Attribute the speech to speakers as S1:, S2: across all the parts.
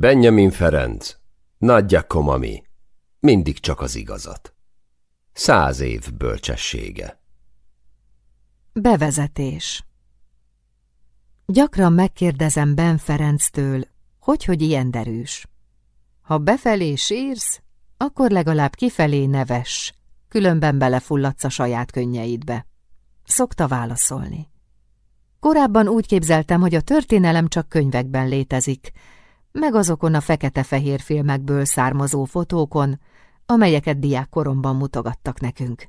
S1: Benjamin Ferenc, Nagyja Komami, mindig csak az igazat. Száz év bölcsessége.
S2: Bevezetés Gyakran megkérdezem Ben Ferenctől, hogy, hogy ilyen derűs. Ha befelé sírsz, akkor legalább kifelé neves, különben belefulladsz a saját könnyeidbe. Szokta válaszolni. Korábban úgy képzeltem, hogy a történelem csak könyvekben létezik, meg azokon a fekete-fehér filmekből származó fotókon, amelyeket diákkoromban mutogattak nekünk.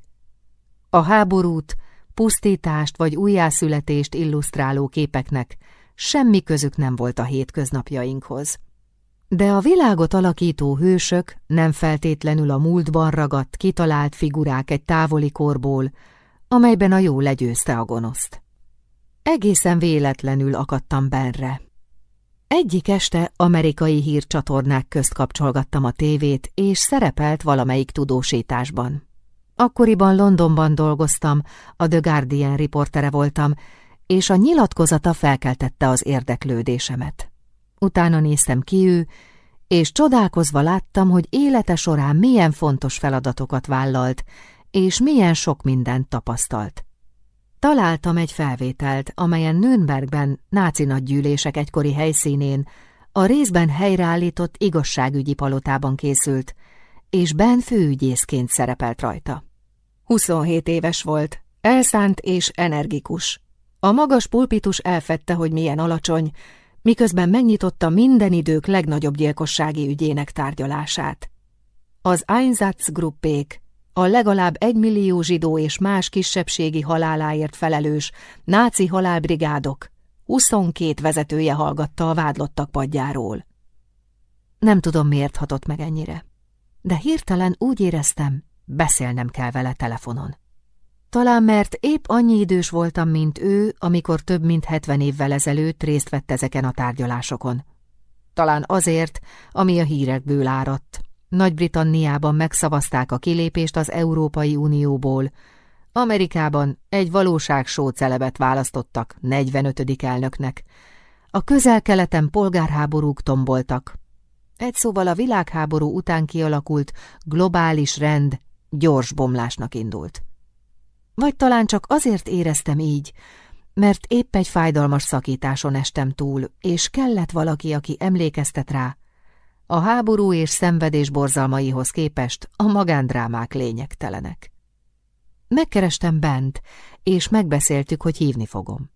S2: A háborút, pusztítást vagy újjászületést illusztráló képeknek semmi közük nem volt a hétköznapjainkhoz. De a világot alakító hősök nem feltétlenül a múltban ragadt, kitalált figurák egy távoli korból, amelyben a jó legyőzte a gonoszt. Egészen véletlenül akadtam benre. Egyik este amerikai hírcsatornák közt kapcsolgattam a tévét, és szerepelt valamelyik tudósításban. Akkoriban Londonban dolgoztam, a The Guardian riportere voltam, és a nyilatkozata felkeltette az érdeklődésemet. Utána néztem ki ő, és csodálkozva láttam, hogy élete során milyen fontos feladatokat vállalt, és milyen sok mindent tapasztalt. Találtam egy felvételt, amelyen Nürnbergben náci nagygyűlések egykori helyszínén a részben helyreállított igazságügyi palotában készült, és Ben főügyészként szerepelt rajta. 27 éves volt, elszánt és energikus. A magas pulpitus elfette, hogy milyen alacsony, miközben megnyitotta minden idők legnagyobb gyilkossági ügyének tárgyalását. Az Einsatzgruppék, a legalább egymillió zsidó és más kisebbségi haláláért felelős náci halálbrigádok 22 vezetője hallgatta a vádlottak padjáról. Nem tudom, miért hatott meg ennyire, de hirtelen úgy éreztem, beszélnem kell vele telefonon. Talán mert épp annyi idős voltam, mint ő, amikor több mint hetven évvel ezelőtt részt vett ezeken a tárgyalásokon. Talán azért, ami a hírekből áradt. Nagy-Britanniában megszavazták a kilépést az Európai Unióból, Amerikában egy valóságsó celebet választottak 45. elnöknek. A közel-keleten polgárháborúk tomboltak. Egy szóval a világháború után kialakult globális rend gyors bomlásnak indult. Vagy talán csak azért éreztem így, mert épp egy fájdalmas szakításon estem túl, és kellett valaki, aki emlékeztet rá. A háború és szenvedés borzalmaihoz képest a magándrámák lényegtelenek. Megkerestem bent, és megbeszéltük, hogy hívni fogom.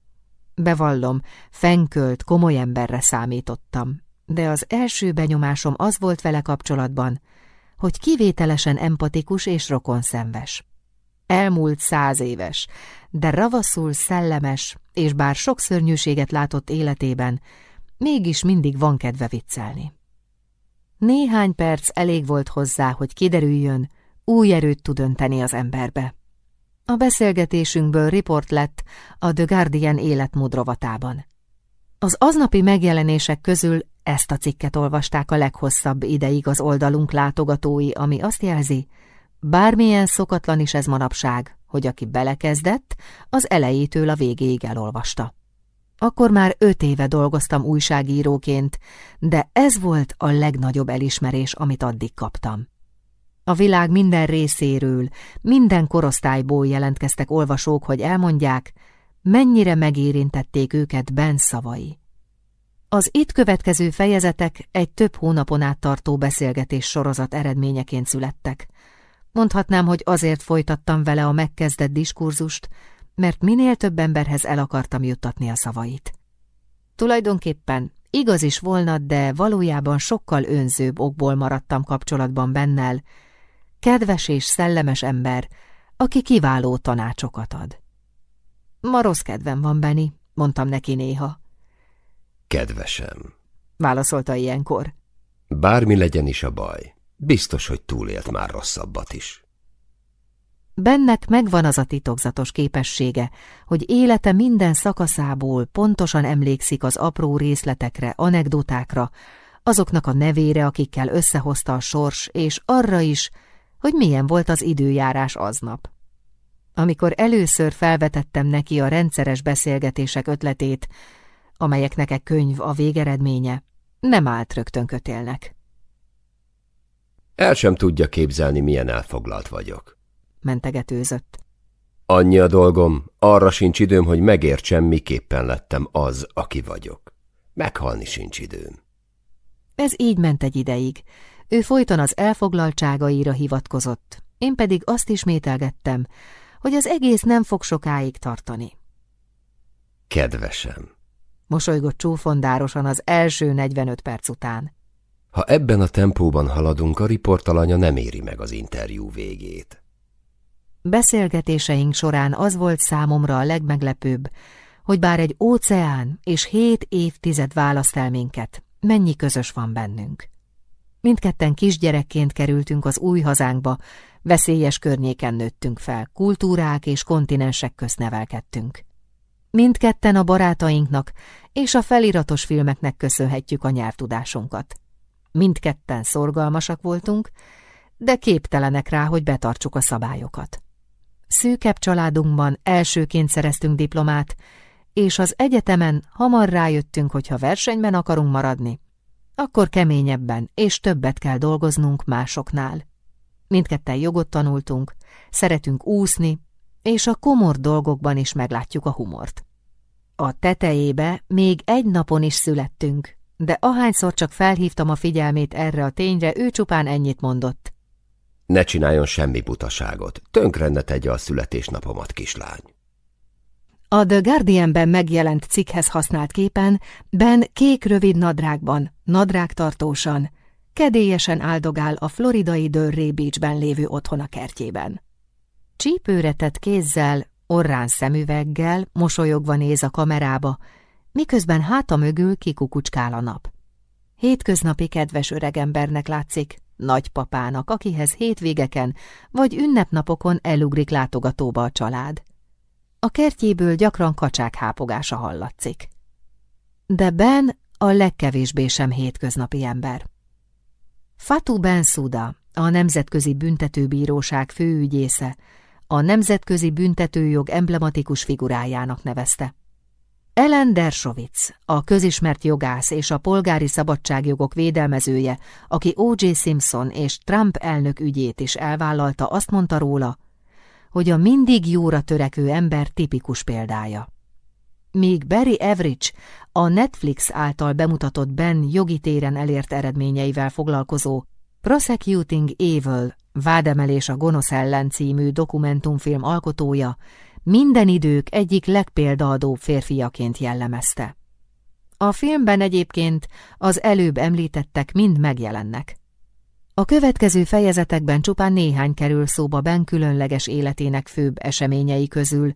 S2: Bevallom, fenkölt, komoly emberre számítottam, de az első benyomásom az volt vele kapcsolatban, hogy kivételesen empatikus és rokonszenves. Elmúlt száz éves, de ravaszul szellemes, és bár sok szörnyűséget látott életében, mégis mindig van kedve viccelni. Néhány perc elég volt hozzá, hogy kiderüljön, új erőt tud önteni az emberbe. A beszélgetésünkből riport lett a The Guardian életmód rovatában. Az aznapi megjelenések közül ezt a cikket olvasták a leghosszabb ideig az oldalunk látogatói, ami azt jelzi, bármilyen szokatlan is ez manapság, hogy aki belekezdett, az elejétől a végéig elolvasta. Akkor már öt éve dolgoztam újságíróként, de ez volt a legnagyobb elismerés, amit addig kaptam. A világ minden részéről, minden korosztályból jelentkeztek olvasók, hogy elmondják, mennyire megérintették őket Ben szavai. Az itt következő fejezetek egy több hónapon át tartó beszélgetés sorozat eredményeként születtek. Mondhatnám, hogy azért folytattam vele a megkezdett diskurzust, mert minél több emberhez el akartam juttatni a szavait. Tulajdonképpen igaz is volna, de valójában sokkal önzőbb okból maradtam kapcsolatban bennel, kedves és szellemes ember, aki kiváló tanácsokat ad. Ma rossz kedvem van, Benny, mondtam neki néha.
S1: Kedvesem,
S2: válaszolta ilyenkor.
S1: Bármi legyen is a baj, biztos, hogy túlélt már rosszabbat is.
S2: Bennek megvan az a titokzatos képessége, hogy élete minden szakaszából pontosan emlékszik az apró részletekre, anekdotákra, azoknak a nevére, akikkel összehozta a sors, és arra is, hogy milyen volt az időjárás aznap. Amikor először felvetettem neki a rendszeres beszélgetések ötletét, amelyeknek egy könyv a végeredménye, nem állt rögtön kötélnek.
S1: El sem tudja képzelni, milyen elfoglalt vagyok.
S2: Mentegetőzött.
S1: Annyi a dolgom, arra sincs időm, hogy megértsem, miképpen lettem az, aki vagyok. Meghalni sincs időm.
S2: Ez így ment egy ideig. Ő folyton az elfoglaltságaira hivatkozott, én pedig azt ismételgettem, hogy az egész nem fog sokáig tartani.
S1: Kedvesem,
S2: mosolygott csúfondárosan az első 45 perc után.
S1: Ha ebben a tempóban haladunk, a riportalanya nem éri meg az interjú végét.
S2: Beszélgetéseink során az volt számomra a legmeglepőbb, hogy bár egy óceán és hét évtized választ el minket, mennyi közös van bennünk. Mindketten kisgyerekként kerültünk az új hazánkba, veszélyes környéken nőttünk fel, kultúrák és kontinensek közt nevelkedtünk. Mindketten a barátainknak és a feliratos filmeknek köszönhetjük a nyelvtudásunkat. Mindketten szorgalmasak voltunk, de képtelenek rá, hogy betartsuk a szabályokat. Szűkebb családunkban elsőként szereztünk diplomát, és az egyetemen hamar rájöttünk, hogy ha versenyben akarunk maradni, akkor keményebben és többet kell dolgoznunk másoknál. Mindketten jogot tanultunk, szeretünk úszni, és a komor dolgokban is meglátjuk a humort. A tetejébe még egy napon is születtünk, de ahányszor csak felhívtam a figyelmét erre a tényre, ő csupán ennyit mondott.
S1: Ne csináljon semmi butaságot, tönkre ne tegye a születésnapomat, kislány.
S2: A The Guardianben megjelent cikkhez használt képen Ben kék rövid nadrágban, nadrágtartósan, kedélyesen áldogál a floridai Dörré Beachben lévő otthona kertjében. Csípőre tett kézzel, orrán szemüveggel, mosolyogva néz a kamerába, miközben háta mögül kikukucskál a nap. Hétköznapi kedves öregembernek látszik, nagypapának, akihez hétvégeken vagy ünnepnapokon elugrik látogatóba a család. A kertjéből gyakran kacsák hápogása hallatszik. De Ben a legkevésbé sem hétköznapi ember. Fatou Bensouda, a Nemzetközi Büntetőbíróság főügyésze, a nemzetközi büntetőjog emblematikus figurájának nevezte. Ellen Dershowitz, a közismert jogász és a polgári szabadságjogok védelmezője, aki O.J. Simpson és Trump elnök ügyét is elvállalta, azt mondta róla, hogy a mindig jóra törekvő ember tipikus példája. Míg Barry Average a Netflix által bemutatott Ben jogi téren elért eredményeivel foglalkozó Prosecuting Evil, Vádemelés a gonosz ellen című dokumentumfilm alkotója, minden idők egyik legpéldaadóbb férfiaként jellemezte. A filmben egyébként az előbb említettek mind megjelennek. A következő fejezetekben csupán néhány kerül szóba Ben különleges életének főbb eseményei közül,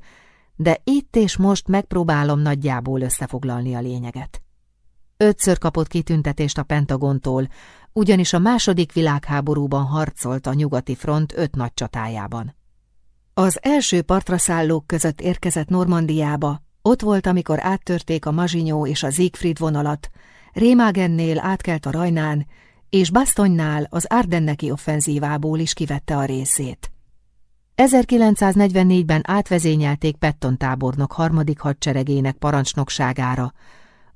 S2: de itt és most megpróbálom nagyjából összefoglalni a lényeget. Ötször kapott kitüntetést a Pentagontól, ugyanis a második világháborúban harcolt a nyugati front öt nagy csatájában. Az első partra szállók között érkezett Normandiába, ott volt, amikor áttörték a Mazsinyó és a Siegfried vonalat, Rémágennél átkelt a Rajnán, és Bastonnál az Ardenneki offenzívából is kivette a részét. 1944-ben átvezényelték Petton tábornok harmadik hadseregének parancsnokságára,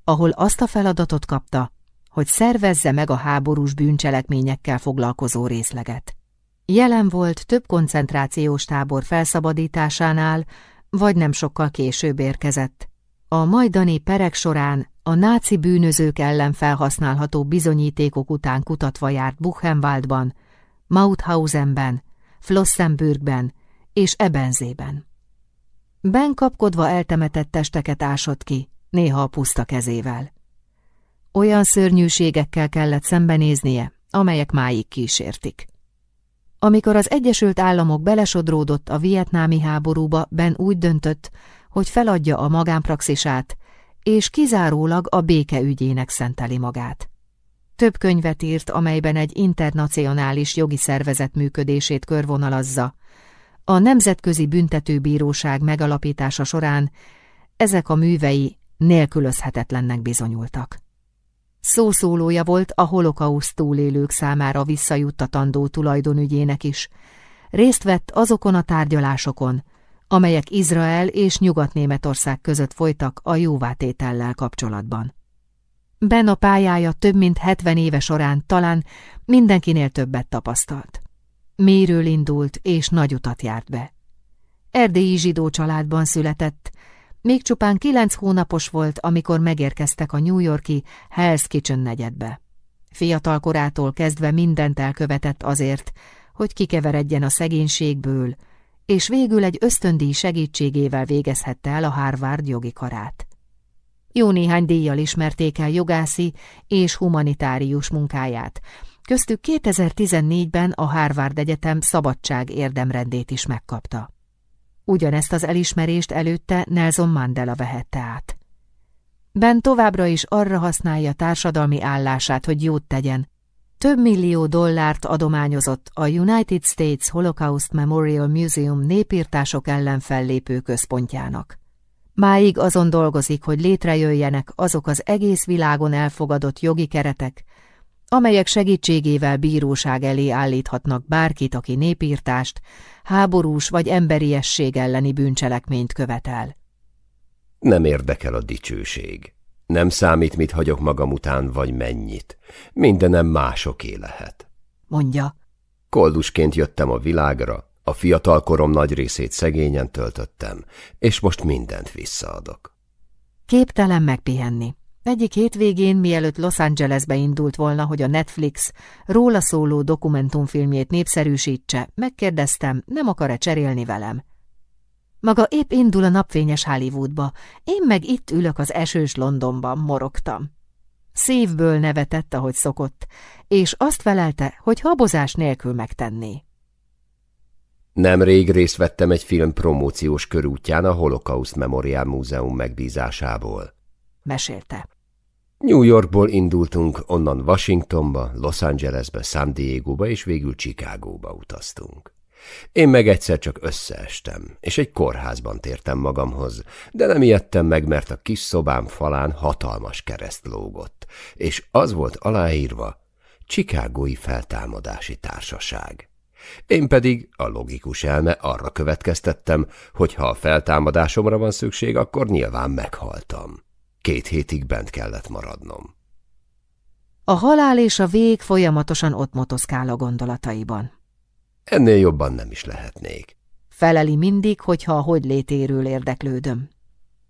S2: ahol azt a feladatot kapta, hogy szervezze meg a háborús bűncselekményekkel foglalkozó részleget. Jelen volt több koncentrációs tábor felszabadításánál, vagy nem sokkal később érkezett. A majdani perek során a náci bűnözők ellen felhasználható bizonyítékok után kutatva járt Buchenwaldban, Mauthausenben, Flossenbürgben és Ebenzében. Ben kapkodva eltemetett testeket ásott ki, néha a puszta kezével. Olyan szörnyűségekkel kellett szembenéznie, amelyek máig kísértik. Amikor az Egyesült Államok belesodródott a vietnámi háborúba, Ben úgy döntött, hogy feladja a magánpraxisát, és kizárólag a béke ügyének szenteli magát. Több könyvet írt, amelyben egy internacionális jogi szervezet működését körvonalazza. A Nemzetközi Büntetőbíróság megalapítása során ezek a művei nélkülözhetetlennek bizonyultak. Szószólója volt a holokauszt túlélők számára visszajuttatandó tulajdonügyének is. Részt vett azokon a tárgyalásokon, amelyek Izrael és Nyugat-Németország között folytak a jóvátétellel kapcsolatban. Ben a pályája több mint 70 éve során talán mindenkinél többet tapasztalt. Méről indult, és nagy utat járt be. Erdélyi zsidó családban született, még csupán kilenc hónapos volt, amikor megérkeztek a New Yorki Hell's Kitchen negyedbe. Fiatal korától kezdve mindent elkövetett azért, hogy kikeveredjen a szegénységből, és végül egy ösztöndíj segítségével végezhette el a Harvard jogi karát. Jó néhány díjjal ismerték el jogászi és humanitárius munkáját, köztük 2014-ben a Harvard Egyetem szabadság érdemrendét is megkapta. Ugyanezt az elismerést előtte Nelson Mandela vehette át. Ben továbbra is arra használja társadalmi állását, hogy jót tegyen. Több millió dollárt adományozott a United States Holocaust Memorial Museum népírtások ellen fellépő központjának. Máig azon dolgozik, hogy létrejöjjenek azok az egész világon elfogadott jogi keretek, amelyek segítségével bíróság elé állíthatnak bárkit, aki népírtást, háborús vagy emberiesség elleni bűncselekményt követel.
S1: Nem érdekel a dicsőség. Nem számít, mit hagyok magam után, vagy mennyit. Mindenem másoké lehet.
S2: Mondja.
S1: Koldusként jöttem a világra, a fiatal korom nagy részét szegényen töltöttem, és most mindent visszaadok.
S2: Képtelen megpihenni. Egyik hétvégén, mielőtt Los Angelesbe indult volna, hogy a Netflix róla szóló dokumentumfilmjét népszerűsítse, megkérdeztem, nem akar-e cserélni velem. Maga épp indul a napfényes Hollywoodba, én meg itt ülök az esős Londonban, morogtam. Szívből nevetett, ahogy szokott, és azt felelte, hogy habozás nélkül megtenné.
S1: Nemrég részt vettem egy film promóciós körútján a Holocaust Memorial Múzeum megbízásából.
S2: Mesélte.
S1: New Yorkból indultunk, onnan Washingtonba, Los Angelesbe, San Diegoba és végül Chicagóba utaztunk. Én meg egyszer csak összeestem, és egy kórházban tértem magamhoz, de nem ijedtem meg, mert a kis szobám falán hatalmas kereszt lógott, és az volt aláírva, Csikágói Feltámadási Társaság. Én pedig, a logikus elme, arra következtettem, hogy ha a feltámadásomra van szükség, akkor nyilván meghaltam. Két hétig bent kellett maradnom.
S2: A halál és a vég folyamatosan ott motoszkál a gondolataiban.
S1: Ennél jobban nem is lehetnék.
S2: Feleli mindig, hogyha a hogy létéről érdeklődöm.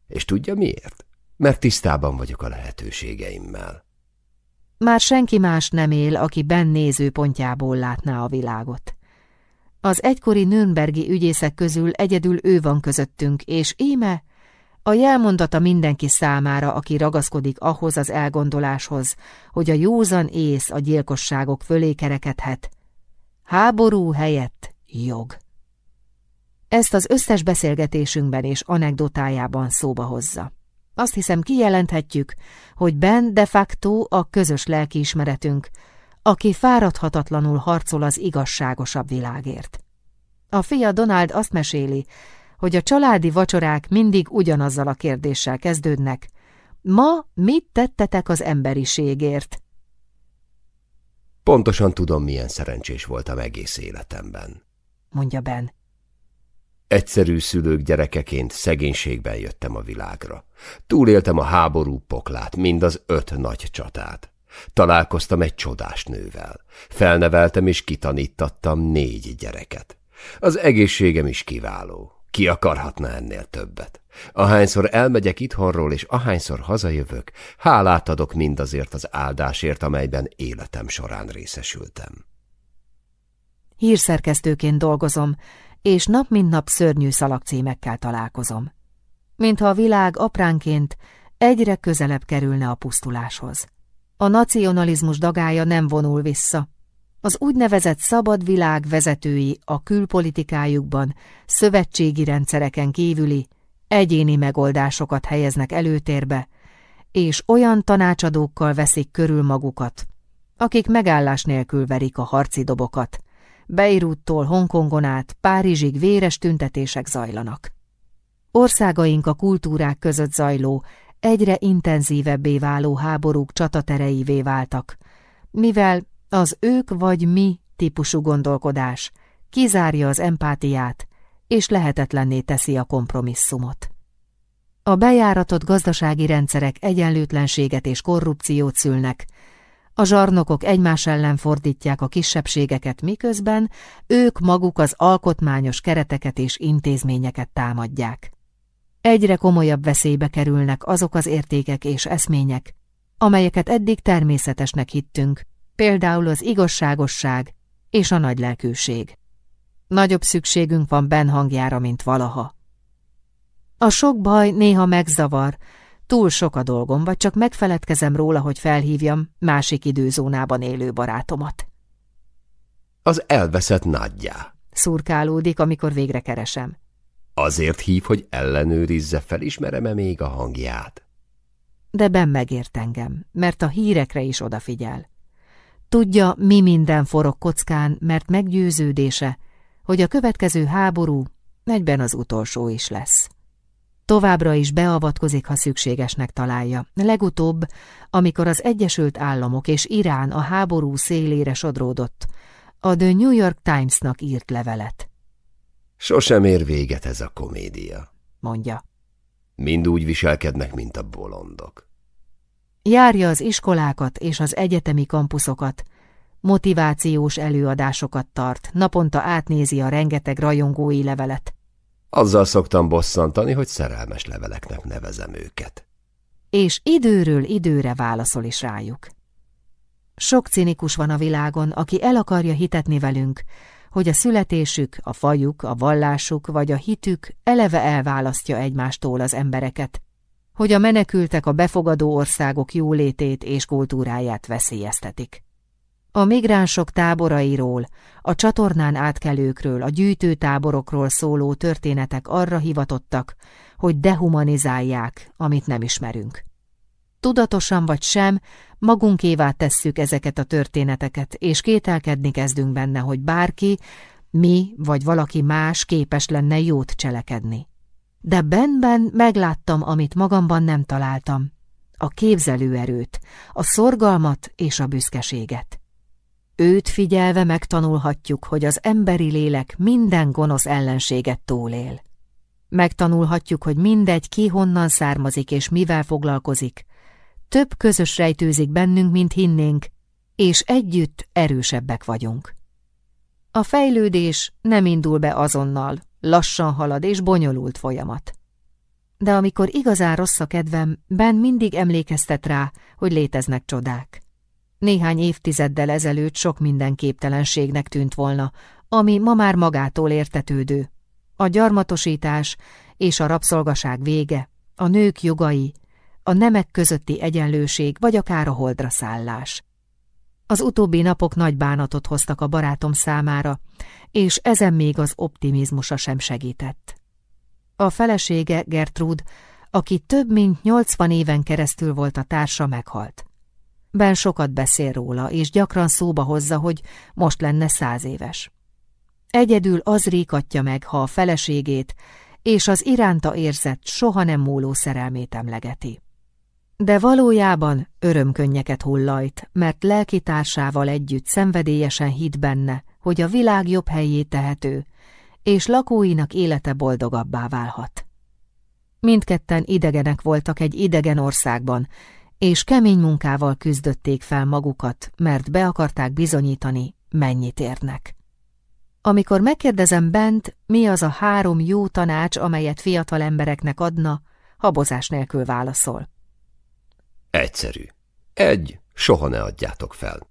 S1: És tudja miért? Mert tisztában vagyok a lehetőségeimmel.
S2: Már senki más nem él, aki Ben nézőpontjából látná a világot. Az egykori Nürnbergi ügyészek közül egyedül ő van közöttünk, és íme a jelmondata mindenki számára, aki ragaszkodik ahhoz az elgondoláshoz, hogy a józan ész a gyilkosságok fölé kerekedhet. Háború helyett jog. Ezt az összes beszélgetésünkben és anekdotájában szóba hozza. Azt hiszem kijelenthetjük, hogy Ben de facto a közös lelkiismeretünk, aki fáradhatatlanul harcol az igazságosabb világért. A fia Donald azt meséli, hogy a családi vacsorák mindig ugyanazzal a kérdéssel kezdődnek. Ma mit tettetek az emberiségért?
S1: Pontosan tudom, milyen szerencsés voltam egész életemben.
S2: Mondja Ben.
S1: Egyszerű szülők gyerekeként szegénységben jöttem a világra. Túléltem a háború poklát, mind az öt nagy csatát. Találkoztam egy csodás nővel. Felneveltem és kitanítattam négy gyereket. Az egészségem is kiváló. Ki akarhatna ennél többet? Ahányszor elmegyek itthonról, és ahányszor hazajövök, hálát adok mindazért az áldásért, amelyben életem során részesültem.
S2: Hírszerkesztőként dolgozom, és nap mint nap szörnyű szalagcímekkel találkozom. Mintha a világ apránként egyre közelebb kerülne a pusztuláshoz. A nacionalizmus dagája nem vonul vissza, az úgynevezett szabad világ vezetői a külpolitikájukban szövetségi rendszereken kívüli egyéni megoldásokat helyeznek előtérbe, és olyan tanácsadókkal veszik körül magukat, akik megállás nélkül verik a harci dobokat. Beiruttól Hongkongon át Párizsig véres tüntetések zajlanak. Országaink a kultúrák között zajló, egyre intenzívebbé váló háborúk csatatereivé váltak, mivel az ők vagy mi típusú gondolkodás kizárja az empátiát, és lehetetlenné teszi a kompromisszumot. A bejáratott gazdasági rendszerek egyenlőtlenséget és korrupciót szülnek, a zsarnokok egymás ellen fordítják a kisebbségeket, miközben ők maguk az alkotmányos kereteket és intézményeket támadják. Egyre komolyabb veszélybe kerülnek azok az értékek és eszmények, amelyeket eddig természetesnek hittünk, például az igazságosság és a nagylelkűség. Nagyobb szükségünk van Ben hangjára, mint valaha. A sok baj néha megzavar, túl sok a dolgom, vagy csak megfeledkezem róla, hogy felhívjam másik időzónában élő barátomat.
S1: Az elveszett nagyjá.
S2: Szurkálódik, amikor végre keresem.
S1: Azért hív, hogy ellenőrizze, felismerem-e még a hangját.
S2: De Ben megért engem, mert a hírekre is odafigyel. Tudja, mi minden forog kockán, mert meggyőződése, hogy a következő háború egyben az utolsó is lesz. Továbbra is beavatkozik, ha szükségesnek találja. Legutóbb, amikor az Egyesült Államok és Irán a háború szélére sodródott, a The New York Times-nak írt levelet.
S1: Sosem ér véget ez a komédia,
S2: mondja.
S1: Mind úgy viselkednek, mint a bolondok.
S2: Járja az iskolákat és az egyetemi kampuszokat, motivációs előadásokat tart, naponta átnézi a rengeteg rajongói levelet.
S1: Azzal szoktam bosszantani, hogy szerelmes leveleknek nevezem őket.
S2: És időről időre válaszol is rájuk. Sok cinikus van a világon, aki el akarja hitetni velünk, hogy a születésük, a fajuk, a vallásuk vagy a hitük eleve elválasztja egymástól az embereket, hogy a menekültek a befogadó országok jólétét és kultúráját veszélyeztetik. A migránsok táborairól, a csatornán átkelőkről, a gyűjtőtáborokról szóló történetek arra hivatottak, hogy dehumanizálják, amit nem ismerünk. Tudatosan vagy sem, magunkévá tesszük ezeket a történeteket, és kételkedni kezdünk benne, hogy bárki, mi vagy valaki más képes lenne jót cselekedni. De benben megláttam, amit magamban nem találtam, a képzelőerőt, a szorgalmat és a büszkeséget. Őt figyelve megtanulhatjuk, hogy az emberi lélek minden gonosz ellenséget túlél. Megtanulhatjuk, hogy mindegy ki honnan származik és mivel foglalkozik, több közös rejtőzik bennünk, mint hinnénk, és együtt erősebbek vagyunk. A fejlődés nem indul be azonnal, lassan halad és bonyolult folyamat. De amikor igazán rossz a kedvem, Ben mindig emlékeztet rá, hogy léteznek csodák. Néhány évtizeddel ezelőtt sok minden képtelenségnek tűnt volna, ami ma már magától értetődő. A gyarmatosítás és a rabszolgaság vége, a nők jogai, a nemek közötti egyenlőség, vagy akár a holdra szállás. Az utóbbi napok nagy bánatot hoztak a barátom számára, és ezen még az optimizmusa sem segített. A felesége, Gertrud, aki több mint nyolcvan éven keresztül volt a társa, meghalt. Ben sokat beszél róla, és gyakran szóba hozza, hogy most lenne száz éves. Egyedül az rékatja meg, ha a feleségét és az iránta érzett, soha nem múló szerelmét emlegeti. De valójában örömkönnyeket hullajt, mert lelkitársával együtt szenvedélyesen hit benne, hogy a világ jobb helyé tehető, és lakóinak élete boldogabbá válhat. Mindketten idegenek voltak egy idegen országban, és kemény munkával küzdötték fel magukat, mert be akarták bizonyítani, mennyit érnek. Amikor megkérdezem bent, mi az a három jó tanács, amelyet fiatal embereknek adna, habozás nélkül válaszol.
S1: Egyszerű. Egy, soha ne adjátok fel.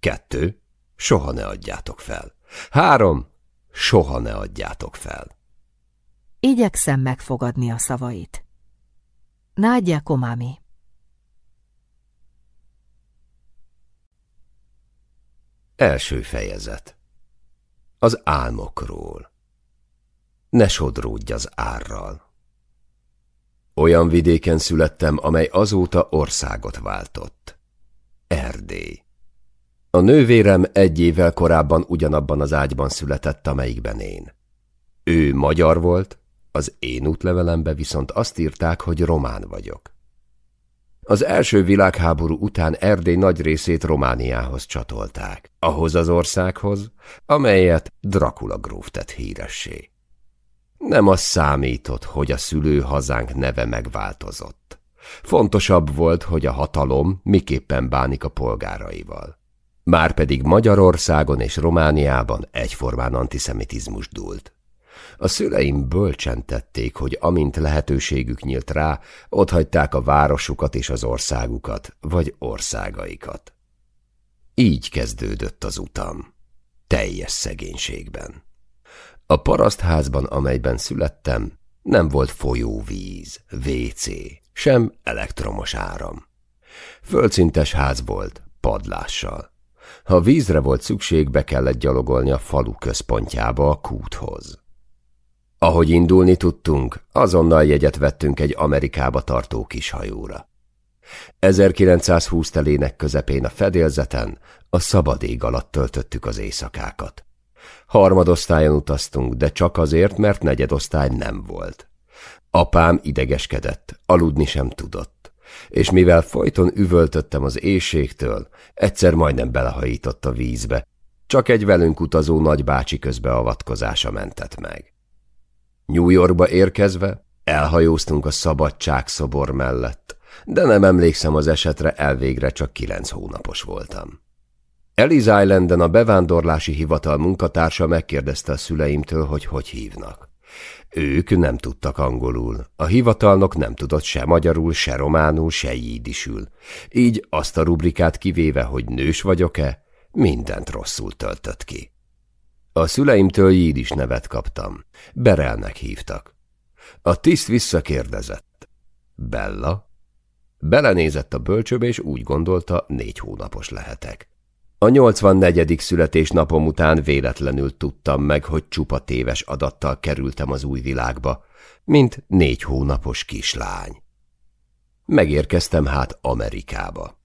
S1: Kettő, soha ne adjátok fel. Három, soha ne adjátok fel.
S2: Igyekszem megfogadni a szavait. Nádja Komami
S1: Első fejezet Az álmokról Ne sodródj az árral Olyan vidéken születtem, amely azóta országot váltott. Erdély. A nővérem egy évvel korábban ugyanabban az ágyban született, amelyikben én. Ő magyar volt, az én útlevelembe viszont azt írták, hogy román vagyok. Az első világháború után Erdély nagy részét Romániához csatolták, ahhoz az országhoz, amelyet Dracula gróf tett híressé. Nem az számított, hogy a szülőhazánk neve megváltozott. Fontosabb volt, hogy a hatalom miképpen bánik a polgáraival. Márpedig Magyarországon és Romániában egyformán antiszemitizmus dúlt. A szüleim bölcsen tették, hogy amint lehetőségük nyílt rá, otthagyták a városukat és az országukat, vagy országaikat. Így kezdődött az utam. Teljes szegénységben. A parasztházban, amelyben születtem, nem volt folyóvíz, WC, sem elektromos áram. Földszintes ház volt, padlással. Ha vízre volt szükség, be kellett gyalogolni a falu központjába, a kúthoz. Ahogy indulni tudtunk, azonnal jegyet vettünk egy Amerikába tartó kis hajóra. 1920 telének közepén a fedélzeten, a szabad ég alatt töltöttük az éjszakákat. Harmadosztályon utaztunk, de csak azért, mert negyedosztály nem volt. Apám idegeskedett, aludni sem tudott, és mivel folyton üvöltöttem az éjségtől, egyszer majdnem belehajított a vízbe, csak egy velünk utazó nagybácsi közbeavatkozása mentett meg. New Yorkba érkezve elhajóztunk a szabadság szobor mellett, de nem emlékszem az esetre, elvégre csak kilenc hónapos voltam. Eliza Islanden a bevándorlási hivatal munkatársa megkérdezte a szüleimtől, hogy hogy hívnak. Ők nem tudtak angolul, a hivatalnok nem tudott se magyarul, se románul, se jídisül. Így azt a rubrikát kivéve, hogy nős vagyok-e, mindent rosszul töltött ki. A szüleimtől jídis nevet kaptam. Berelnek hívtak. A tiszt visszakérdezett. Bella? Belenézett a bölcsőbe, és úgy gondolta, négy hónapos lehetek. A 84. születésnapom után véletlenül tudtam meg, hogy csupa téves adattal kerültem az új világba, mint négy hónapos kislány. Megérkeztem hát Amerikába.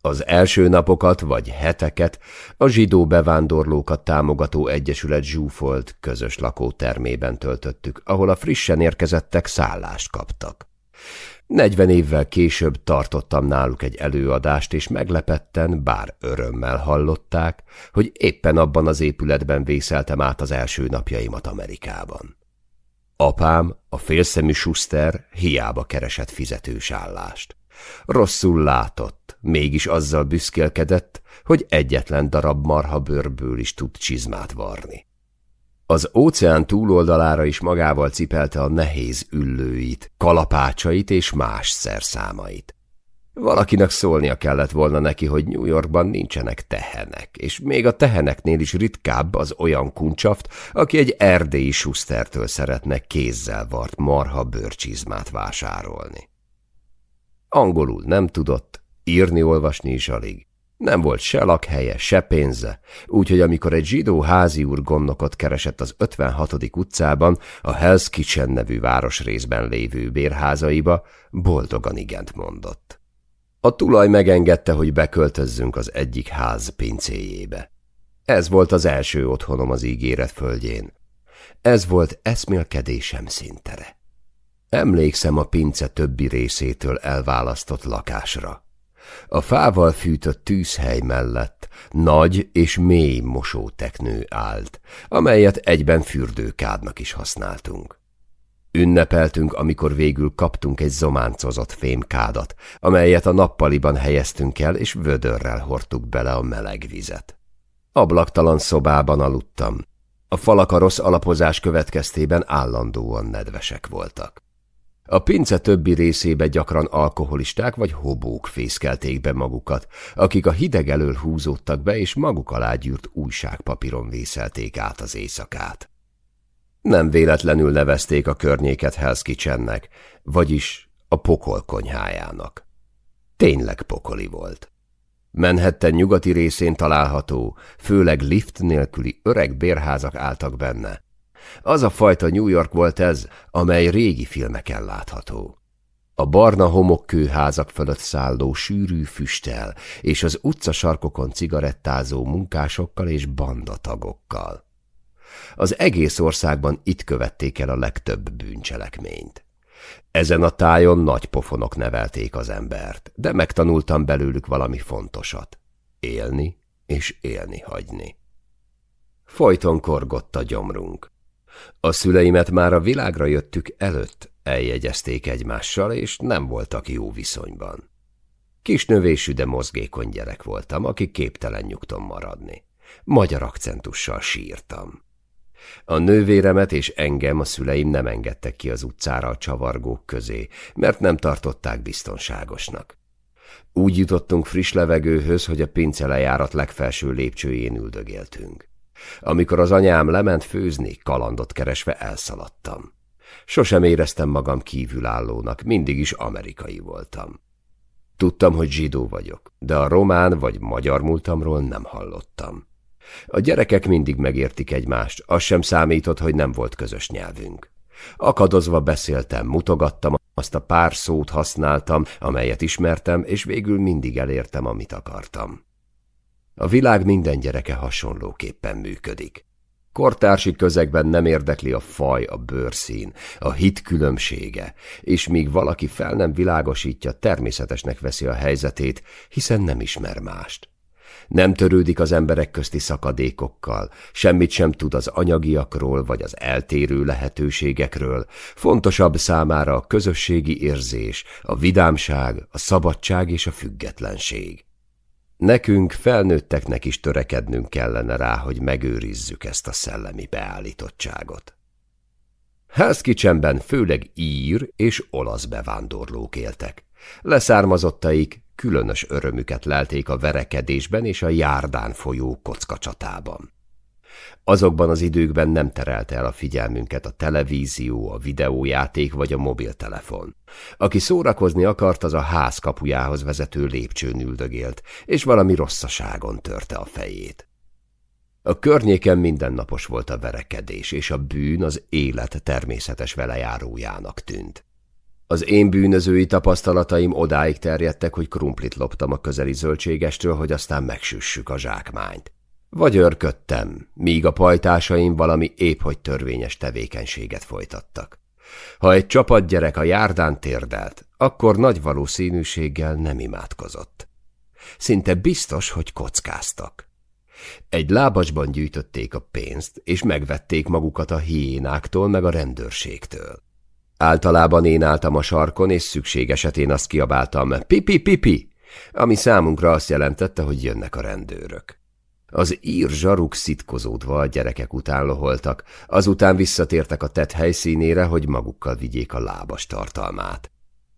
S1: Az első napokat vagy heteket a zsidó bevándorlókat támogató egyesület zsúfolt közös lakótermében töltöttük, ahol a frissen érkezettek szállást kaptak. Negyven évvel később tartottam náluk egy előadást, és meglepetten, bár örömmel hallották, hogy éppen abban az épületben vészeltem át az első napjaimat Amerikában. Apám, a félszemű Schuster hiába keresett fizetős állást. Rosszul látott, mégis azzal büszkélkedett, hogy egyetlen darab marha bőrből is tud csizmát varni. Az óceán túloldalára is magával cipelte a nehéz üllőit, kalapácsait és más szerszámait. Valakinek szólnia kellett volna neki, hogy New Yorkban nincsenek tehenek, és még a teheneknél is ritkább az olyan kuncsaft, aki egy erdélyi susztertől szeretne kézzel vart marha bőrcsizmát vásárolni. Angolul nem tudott, írni-olvasni is alig. Nem volt se lakhelye, se pénze, úgyhogy amikor egy zsidó háziúr gondnokot keresett az 56. utcában, a Hell's Kitchen nevű városrészben lévő bérházaiba, boldogan igent mondott. A tulaj megengedte, hogy beköltözzünk az egyik ház pincéjébe. Ez volt az első otthonom az ígéret földjén. Ez volt eszmélkedésem szintere. Emlékszem a pince többi részétől elválasztott lakásra. A fával fűtött tűzhely mellett nagy és mély mosóteknő állt, amelyet egyben fürdőkádnak is használtunk. Ünnepeltünk, amikor végül kaptunk egy zománcozott fémkádat, amelyet a nappaliban helyeztünk el, és vödörrel hordtuk bele a meleg vizet. Ablaktalan szobában aludtam. A falak a rossz alapozás következtében állandóan nedvesek voltak. A pince többi részébe gyakran alkoholisták vagy hobók fészkelték be magukat, akik a hideg elől húzódtak be, és maguk alá gyűrt újságpapíron vészelték át az éjszakát. Nem véletlenül nevezték a környéket Hell's vagyis a pokol konyhájának. Tényleg pokoli volt. Manhattan nyugati részén található, főleg lift nélküli öreg bérházak álltak benne, az a fajta New York volt ez, amely régi filmeken látható. A barna homokkőházak fölött szálló sűrű füstel és az utcasarkokon cigarettázó munkásokkal és bandatagokkal. Az egész országban itt követték el a legtöbb bűncselekményt. Ezen a tájon nagy pofonok nevelték az embert, de megtanultam belőlük valami fontosat. Élni és élni hagyni. Folyton korgott a gyomrunk. A szüleimet már a világra jöttük előtt eljegyezték egymással, és nem voltak jó viszonyban. Kis növésű, de mozgékony gyerek voltam, aki képtelen nyugton maradni. Magyar akcentussal sírtam. A nővéremet és engem a szüleim nem engedtek ki az utcára a csavargók közé, mert nem tartották biztonságosnak. Úgy jutottunk friss levegőhöz, hogy a pince lejárat legfelső lépcsőjén üldögéltünk. Amikor az anyám lement főzni, kalandot keresve elszaladtam. Sosem éreztem magam kívülállónak, mindig is amerikai voltam. Tudtam, hogy zsidó vagyok, de a román vagy magyar múltamról nem hallottam. A gyerekek mindig megértik egymást, az sem számított, hogy nem volt közös nyelvünk. Akadozva beszéltem, mutogattam, azt a pár szót használtam, amelyet ismertem, és végül mindig elértem, amit akartam. A világ minden gyereke hasonlóképpen működik. Kortársi közegben nem érdekli a faj, a bőrszín, a hit különbsége, és míg valaki fel nem világosítja, természetesnek veszi a helyzetét, hiszen nem ismer mást. Nem törődik az emberek közti szakadékokkal, semmit sem tud az anyagiakról vagy az eltérő lehetőségekről. Fontosabb számára a közösségi érzés, a vidámság, a szabadság és a függetlenség. Nekünk, felnőtteknek is törekednünk kellene rá, hogy megőrizzük ezt a szellemi beállítottságot. Hellskicsenben főleg ír és olasz bevándorlók éltek. Leszármazottaik különös örömüket lelték a verekedésben és a járdán folyó kockacsatában. Azokban az időkben nem terelte el a figyelmünket a televízió, a videójáték vagy a mobiltelefon. Aki szórakozni akart, az a ház kapujához vezető lépcsőn üldögélt, és valami rosszaságon törte a fejét. A környéken mindennapos volt a verekedés, és a bűn az élet természetes velejárójának tűnt. Az én bűnözői tapasztalataim odáig terjedtek, hogy krumplit loptam a közeli zöldségestől, hogy aztán megsüssük a zsákmányt. Vagy örködtem, míg a pajtásaim valami épp hogy törvényes tevékenységet folytattak. Ha egy csapatgyerek a járdán térdelt, akkor nagy valószínűséggel nem imádkozott. Szinte biztos, hogy kockáztak. Egy lábasban gyűjtötték a pénzt, és megvették magukat a hiénáktól meg a rendőrségtől. Általában én álltam a sarkon, és szükség esetén azt kiabáltam, pipi-pipi, ami számunkra azt jelentette, hogy jönnek a rendőrök. Az ír zsaruk szitkozódva a gyerekek után loholtak, azután visszatértek a tett helyszínére, hogy magukkal vigyék a lábas tartalmát.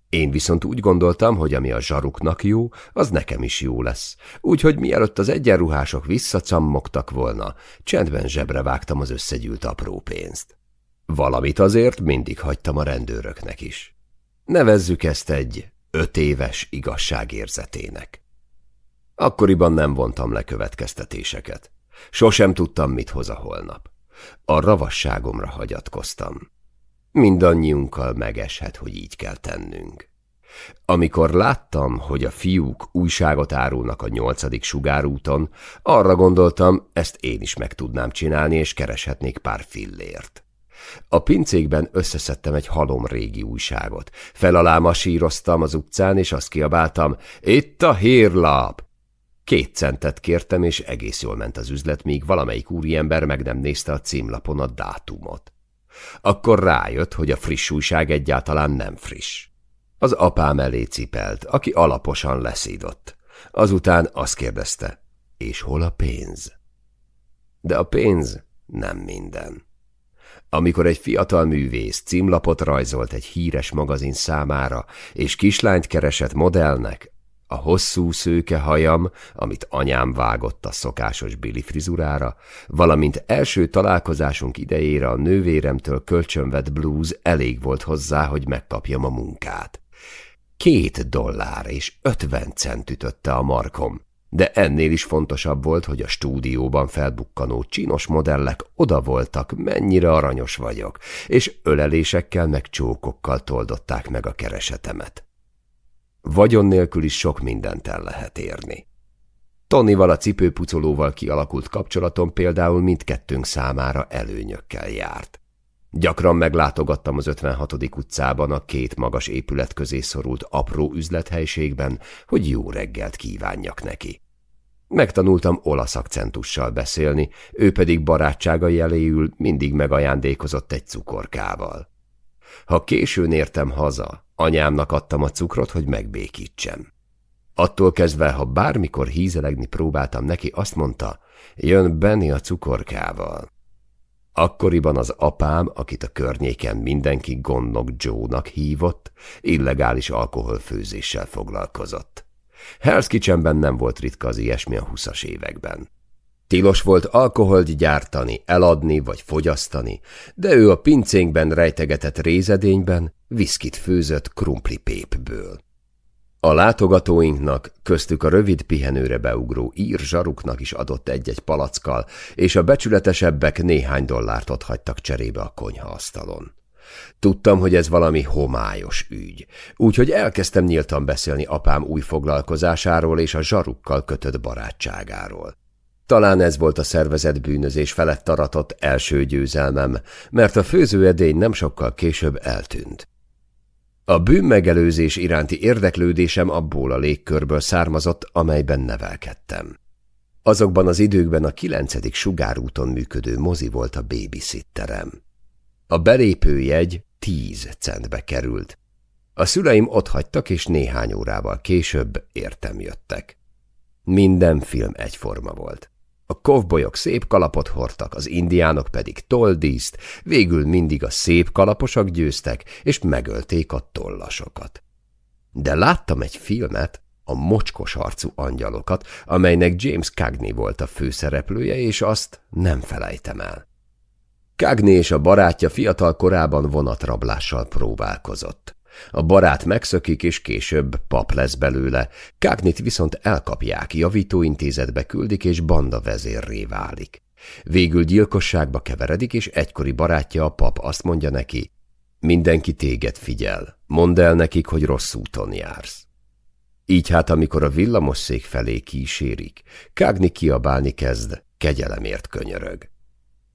S1: Én viszont úgy gondoltam, hogy ami a zsaruknak jó, az nekem is jó lesz. Úgyhogy mielőtt az egyenruhások visszacammogtak volna, csendben zsebre vágtam az összegyűlt apró pénzt. Valamit azért mindig hagytam a rendőröknek is. Nevezzük ezt egy öt éves igazságérzetének. Akkoriban nem vontam le következtetéseket. Sosem tudtam, mit hoz a holnap. A ravasságomra hagyatkoztam. Mindannyiunkkal megeshet, hogy így kell tennünk. Amikor láttam, hogy a fiúk újságot árulnak a nyolcadik sugárúton, arra gondoltam, ezt én is meg tudnám csinálni, és kereshetnék pár fillért. A pincékben összeszedtem egy halom régi újságot. Felalá masíroztam az utcán, és azt kiabáltam, itt a hírlap! Két centet kértem, és egész jól ment az üzlet, míg valamelyik úriember meg nem nézte a címlapon a dátumot. Akkor rájött, hogy a friss újság egyáltalán nem friss. Az apám elé cipelt, aki alaposan leszídott. Azután azt kérdezte, és hol a pénz? De a pénz nem minden. Amikor egy fiatal művész címlapot rajzolt egy híres magazin számára, és kislányt keresett modellnek, a hosszú szőke hajam, amit anyám vágott a szokásos Billy frizurára, valamint első találkozásunk idejére a nővéremtől kölcsönvett blues elég volt hozzá, hogy megkapjam a munkát. Két dollár és ötven cent ütötte a markom, de ennél is fontosabb volt, hogy a stúdióban felbukkanó csinos modellek oda voltak, mennyire aranyos vagyok, és ölelésekkel meg csókokkal toldották meg a keresetemet. Vagyon nélkül is sok mindent el lehet érni. Tonival a cipőpucolóval kialakult kapcsolatom például mindkettőnk számára előnyökkel járt. Gyakran meglátogattam az 56. utcában a két magas épület közé szorult apró üzlethelyiségben, hogy jó reggelt kívánjak neki. Megtanultam olasz akcentussal beszélni, ő pedig barátságai jeléül mindig megajándékozott egy cukorkával. Ha későn értem haza, anyámnak adtam a cukrot, hogy megbékítsem. Attól kezdve, ha bármikor hízelegni próbáltam neki, azt mondta, jön Benny a cukorkával. Akkoriban az apám, akit a környéken mindenki gondnok Joe-nak hívott, illegális alkoholfőzéssel foglalkozott. Hell's nem volt ritka az ilyesmi a huszas években. Tilos volt alkoholt gyártani, eladni vagy fogyasztani, de ő a pincénkben rejtegetett rézedényben viszkit főzött krumplipépből. A látogatóinknak, köztük a rövid pihenőre beugró ír zsaruknak is adott egy-egy palackkal, és a becsületesebbek néhány dollárt ott hagytak cserébe a konyhaasztalon. Tudtam, hogy ez valami homályos ügy, úgyhogy elkezdtem nyíltan beszélni apám új foglalkozásáról és a zsarukkal kötött barátságáról. Talán ez volt a szervezet bűnözés felett aratott első győzelmem, mert a főzőedény nem sokkal később eltűnt. A bűnmegelőzés iránti érdeklődésem abból a légkörből származott, amelyben nevelkedtem. Azokban az időkben a kilencedik sugárúton működő mozi volt a babysitterem. A belépőjegy tíz centbe került. A szüleim ott hagytak, és néhány órával később értem jöttek. Minden film egyforma volt. A kovbolyok szép kalapot hordtak, az indiánok pedig toldíszt, végül mindig a szép kalaposok győztek, és megölték a tollasokat. De láttam egy filmet, a mocskos arcú angyalokat, amelynek James Cagney volt a főszereplője, és azt nem felejtem el. Cagney és a barátja fiatal korában vonatrablással próbálkozott. A barát megszökik, és később pap lesz belőle. Kágnit viszont elkapják, javítóintézetbe küldik, és banda vezérré válik. Végül gyilkosságba keveredik, és egykori barátja a pap azt mondja neki, mindenki téged figyel, mondd el nekik, hogy rossz úton jársz. Így hát, amikor a villamosszék felé kísérik, Kágni kiabálni kezd, kegyelemért könyörög.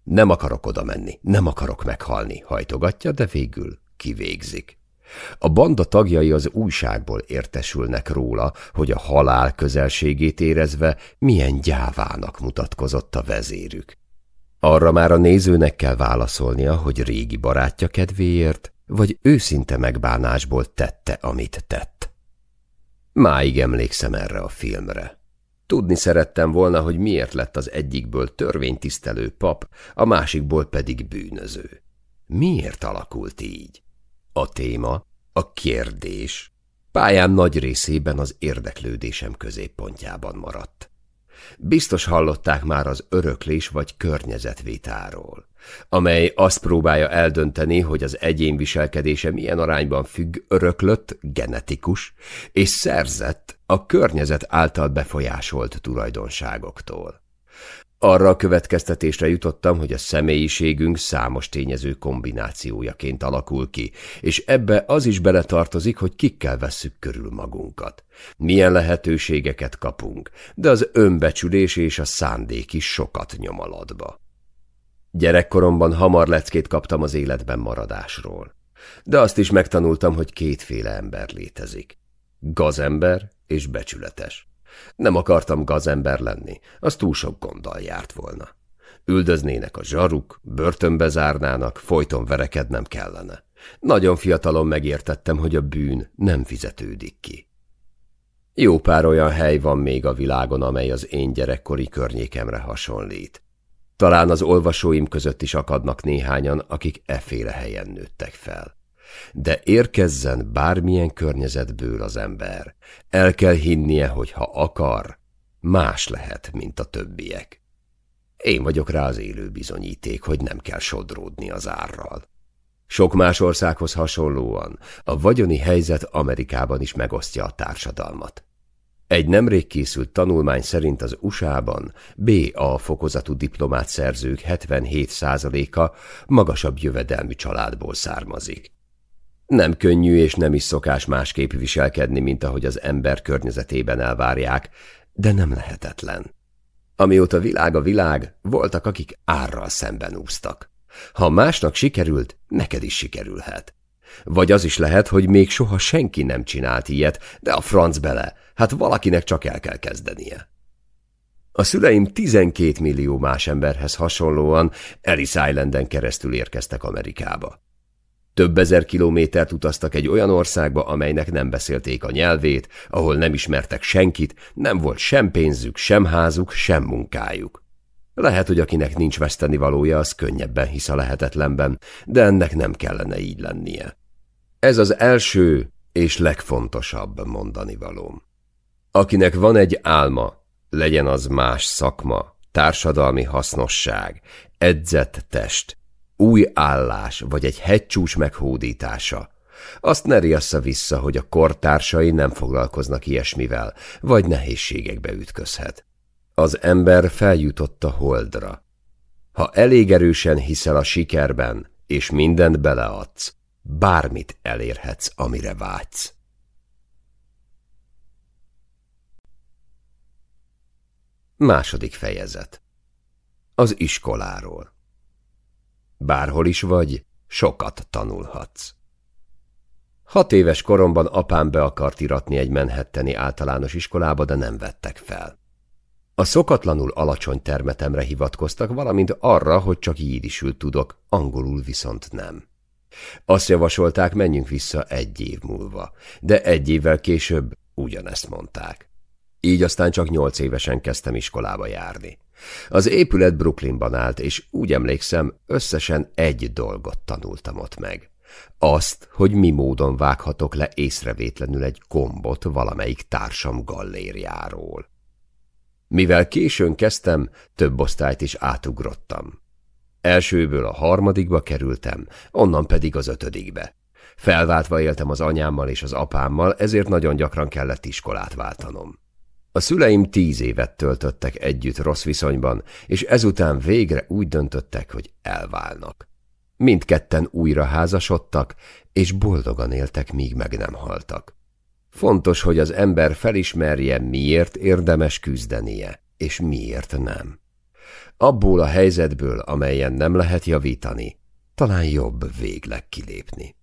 S1: Nem akarok oda menni, nem akarok meghalni, hajtogatja, de végül kivégzik. A banda tagjai az újságból értesülnek róla, hogy a halál közelségét érezve milyen gyávának mutatkozott a vezérük. Arra már a nézőnek kell válaszolnia, hogy régi barátja kedvéért, vagy őszinte megbánásból tette, amit tett. Máig emlékszem erre a filmre. Tudni szerettem volna, hogy miért lett az egyikből törvénytisztelő pap, a másikból pedig bűnöző. Miért alakult így? A téma, a kérdés pályán nagy részében az érdeklődésem középpontjában maradt. Biztos hallották már az öröklés vagy környezetvitáról, amely azt próbálja eldönteni, hogy az egyén viselkedése milyen arányban függ öröklött, genetikus és szerzett a környezet által befolyásolt tulajdonságoktól. Arra a következtetésre jutottam, hogy a személyiségünk számos tényező kombinációjaként alakul ki, és ebbe az is beletartozik, hogy kikkel vesszük körül magunkat. Milyen lehetőségeket kapunk, de az önbecsülés és a szándék is sokat nyom alatba. Gyerekkoromban hamar leckét kaptam az életben maradásról. De azt is megtanultam, hogy kétféle ember létezik. Gazember és becsületes. Nem akartam gazember lenni, az túl sok gonddal járt volna. Üldöznének a zsaruk, börtönbe zárnának, folyton verekednem kellene. Nagyon fiatalon megértettem, hogy a bűn nem fizetődik ki. Jó pár olyan hely van még a világon, amely az én gyerekkori környékemre hasonlít. Talán az olvasóim között is akadnak néhányan, akik eféle helyen nőttek fel. De érkezzen bármilyen környezetből az ember, el kell hinnie, hogy ha akar, más lehet, mint a többiek. Én vagyok rá az élő bizonyíték, hogy nem kell sodródni az árral. Sok más országhoz hasonlóan a vagyoni helyzet Amerikában is megosztja a társadalmat. Egy nemrég készült tanulmány szerint az USA-ban BA fokozatú diplomát szerzők 77%-a magasabb jövedelmű családból származik. Nem könnyű és nem is szokás másképp viselkedni, mint ahogy az ember környezetében elvárják, de nem lehetetlen. Amióta világ a világ, voltak, akik árral szemben úsztak. Ha másnak sikerült, neked is sikerülhet. Vagy az is lehet, hogy még soha senki nem csinált ilyet, de a franc bele, hát valakinek csak el kell kezdenie. A szüleim 12 millió más emberhez hasonlóan Ellis Islanden keresztül érkeztek Amerikába. Több ezer kilométert utaztak egy olyan országba, amelynek nem beszélték a nyelvét, ahol nem ismertek senkit, nem volt sem pénzük, sem házuk, sem munkájuk. Lehet, hogy akinek nincs veszteni valója, az könnyebben hisz a lehetetlenben, de ennek nem kellene így lennie. Ez az első és legfontosabb mondani valóm. Akinek van egy álma, legyen az más szakma, társadalmi hasznosság, edzett test, új állás vagy egy hegycsúcs meghódítása, azt ne riassza vissza, hogy a kortársai nem foglalkoznak ilyesmivel, vagy nehézségekbe ütközhet. Az ember feljutott a holdra. Ha elég erősen hiszel a sikerben, és mindent beleadsz, bármit elérhetsz, amire vágysz. Második fejezet Az iskoláról Bárhol is vagy, sokat tanulhatsz. Hat éves koromban apám be akart iratni egy menhetteni általános iskolába, de nem vettek fel. A szokatlanul alacsony termetemre hivatkoztak, valamint arra, hogy csak jídisül tudok, angolul viszont nem. Azt javasolták, menjünk vissza egy év múlva, de egy évvel később ugyanezt mondták. Így aztán csak nyolc évesen kezdtem iskolába járni. Az épület Brooklynban állt, és úgy emlékszem, összesen egy dolgot tanultam ott meg. Azt, hogy mi módon vághatok le észrevétlenül egy gombot valamelyik társam gallériáról. Mivel későn kezdtem, több osztályt is átugrottam. Elsőből a harmadikba kerültem, onnan pedig az ötödikbe. Felváltva éltem az anyámmal és az apámmal, ezért nagyon gyakran kellett iskolát váltanom. A szüleim tíz évet töltöttek együtt rossz viszonyban, és ezután végre úgy döntöttek, hogy elválnak. Mindketten újra házasodtak, és boldogan éltek, míg meg nem haltak. Fontos, hogy az ember felismerje, miért érdemes küzdenie, és miért nem. Abból a helyzetből, amelyen nem lehet javítani, talán jobb végleg kilépni.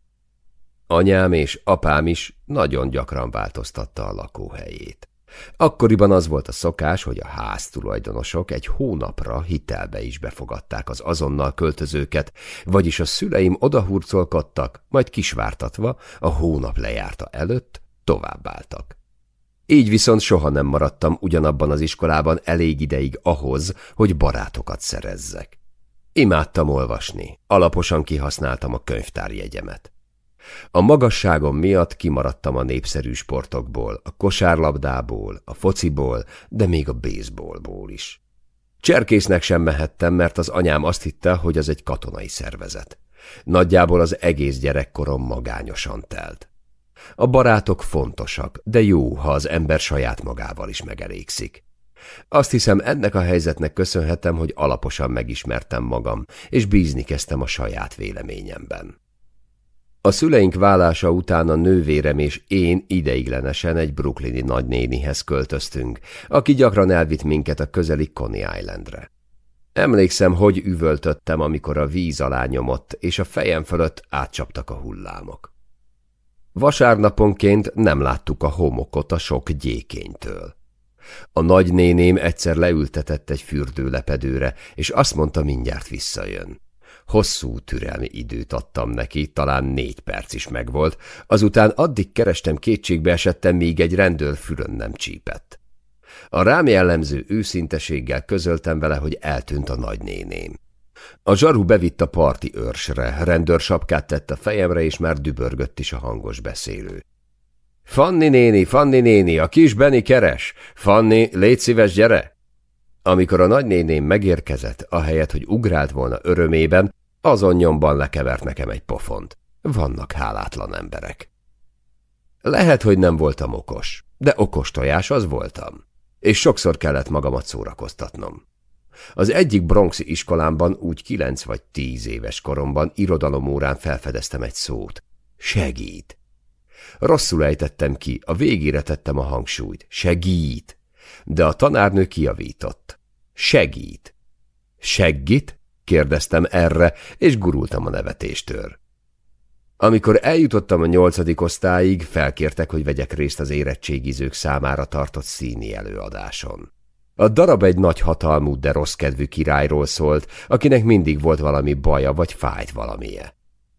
S1: Anyám és apám is nagyon gyakran változtatta a lakóhelyét. Akkoriban az volt a szokás, hogy a háztulajdonosok egy hónapra hitelbe is befogadták az azonnal költözőket, vagyis a szüleim odahurcolkodtak, majd kisvártatva, a hónap lejárta előtt továbbáltak. Így viszont soha nem maradtam ugyanabban az iskolában elég ideig ahhoz, hogy barátokat szerezzek. Imádtam olvasni, alaposan kihasználtam a könyvtárjegyemet. A magasságom miatt kimaradtam a népszerű sportokból, a kosárlabdából, a fociból, de még a baseballból is. Cserkésznek sem mehettem, mert az anyám azt hitte, hogy az egy katonai szervezet. Nagyjából az egész gyerekkorom magányosan telt. A barátok fontosak, de jó, ha az ember saját magával is megelégszik. Azt hiszem, ennek a helyzetnek köszönhetem, hogy alaposan megismertem magam, és bízni kezdtem a saját véleményemben. A szüleink válása után a nővérem és én ideiglenesen egy brooklyni nagynénihez költöztünk, aki gyakran elvitt minket a közeli Coney Islandre. Emlékszem, hogy üvöltöttem, amikor a víz alá nyomott, és a fejem fölött átcsaptak a hullámok. Vasárnaponként nem láttuk a homokot a sok gyékénytől. A nagynéném egyszer leültetett egy fürdőlepedőre, és azt mondta, mindjárt visszajön. Hosszú türelmi időt adtam neki, talán négy perc is megvolt, azután addig kerestem kétségbe esettem, míg egy rendőr fülön nem csípett. A rám jellemző őszinteséggel közöltem vele, hogy eltűnt a nagynéném. A zsaru bevitt a parti őrsre, rendőrsapkát tett a fejemre, és már dübörgött is a hangos beszélő. Fanni néni, Fanni néni, a kis Benni keres! Fanni, légy szíves, gyere! Amikor a nagynéném megérkezett, ahelyett, hogy ugrált volna örömében, azon nyomban lekevert nekem egy pofont. Vannak hálátlan emberek. Lehet, hogy nem voltam okos, de okos tojás az voltam, és sokszor kellett magamat szórakoztatnom. Az egyik bronxi iskolámban úgy kilenc vagy tíz éves koromban irodalomórán felfedeztem egy szót. Segít. Rosszul ejtettem ki, a végére tettem a hangsúlyt. Segít. De a tanárnő kiavított. Segít. Seggit? kérdeztem erre, és gurultam a nevetéstől. Amikor eljutottam a nyolcadik osztályig, felkértek, hogy vegyek részt az érettségizők számára tartott színi előadáson. A darab egy nagy hatalmú, de rossz kedvű királyról szólt, akinek mindig volt valami baja vagy fájt valamije.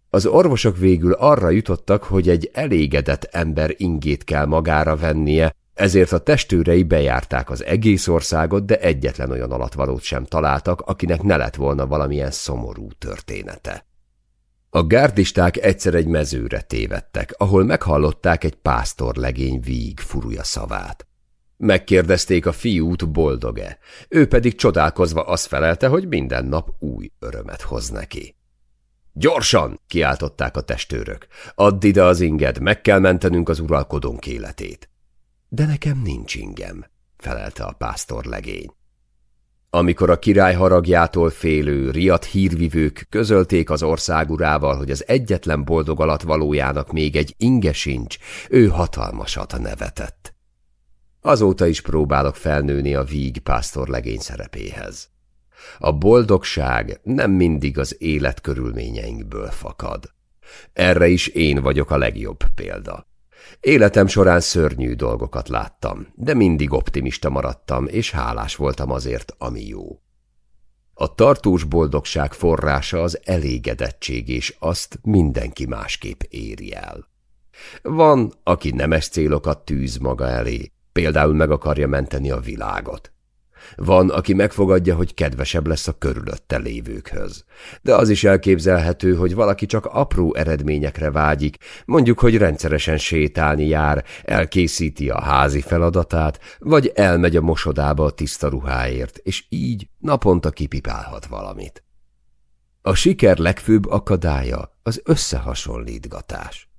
S1: Az orvosok végül arra jutottak, hogy egy elégedett ember ingét kell magára vennie, ezért a testőrei bejárták az egész országot, de egyetlen olyan alatvalót sem találtak, akinek ne lett volna valamilyen szomorú története. A gárdisták egyszer egy mezőre tévedtek, ahol meghallották egy pásztorlegény víg furúja szavát. Megkérdezték a fiút, boldog-e, ő pedig csodálkozva azt felelte, hogy minden nap új örömet hoz neki. Gyorsan! kiáltották a testőrök. Add ide az inged, meg kell mentenünk az uralkodónk életét. De nekem nincs ingem, felelte a pásztor legény. Amikor a király haragjától félő, riadt hírvivők közölték az országurával, hogy az egyetlen boldog alatt valójának még egy inge sincs, ő hatalmasat nevetett. Azóta is próbálok felnőni a víg pásztorlegény szerepéhez. A boldogság nem mindig az élet körülményeinkből fakad. Erre is én vagyok a legjobb példa. Életem során szörnyű dolgokat láttam, de mindig optimista maradtam, és hálás voltam azért, ami jó. A tartós boldogság forrása az elégedettség, és azt mindenki másképp éri el. Van, aki nemes célokat tűz maga elé, például meg akarja menteni a világot. Van, aki megfogadja, hogy kedvesebb lesz a körülötte lévőkhöz. De az is elképzelhető, hogy valaki csak apró eredményekre vágyik, mondjuk, hogy rendszeresen sétálni jár, elkészíti a házi feladatát, vagy elmegy a mosodába a tiszta ruháért, és így naponta kipipálhat valamit. A siker legfőbb akadálya az összehasonlítgatás.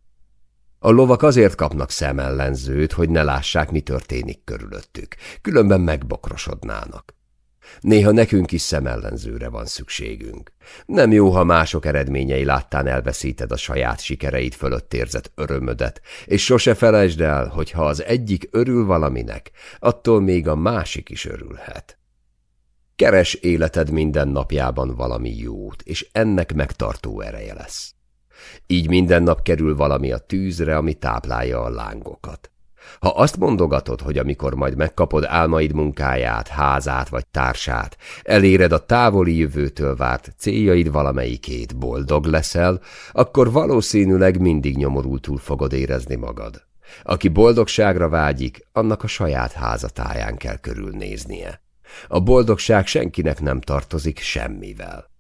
S1: A lovak azért kapnak szemellenzőt, hogy ne lássák, mi történik körülöttük, különben megbokrosodnának. Néha nekünk is szemellenzőre van szükségünk. Nem jó, ha mások eredményei láttán elveszíted a saját sikereid fölött érzett örömödet, és sose felejtsd el, hogy ha az egyik örül valaminek, attól még a másik is örülhet. Keres életed minden napjában valami jót, és ennek megtartó ereje lesz. Így minden nap kerül valami a tűzre, ami táplálja a lángokat. Ha azt mondogatod, hogy amikor majd megkapod álmaid munkáját, házát vagy társát, eléred a távoli jövőtől várt céljaid valamelyikét, boldog leszel, akkor valószínűleg mindig nyomorultul fogod érezni magad. Aki boldogságra vágyik, annak a saját házatáján kell körülnéznie. A boldogság senkinek nem tartozik semmivel.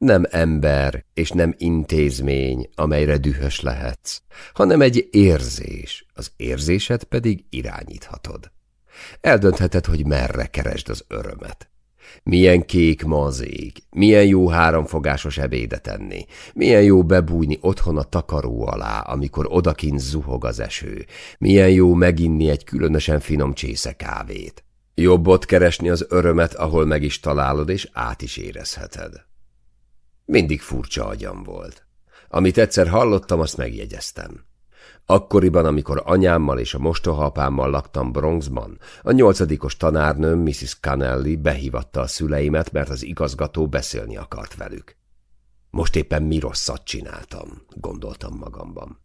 S1: Nem ember és nem intézmény, amelyre dühös lehetsz, hanem egy érzés, az érzésed pedig irányíthatod. Eldöntheted, hogy merre keresd az örömet. Milyen kék ma az ég, milyen jó háromfogásos ebédet enni, milyen jó bebújni otthon a takaró alá, amikor odakint zuhog az eső, milyen jó meginni egy különösen finom csésze kávét. Jobb ott keresni az örömet, ahol meg is találod és át is érezheted. Mindig furcsa agyam volt. Amit egyszer hallottam, azt megjegyeztem. Akkoriban, amikor anyámmal és a mostohapámmal laktam Bronxban, a nyolcadikos tanárnőm Mrs. Canelli behívatta a szüleimet, mert az igazgató beszélni akart velük. Most éppen mi rosszat csináltam, gondoltam magamban.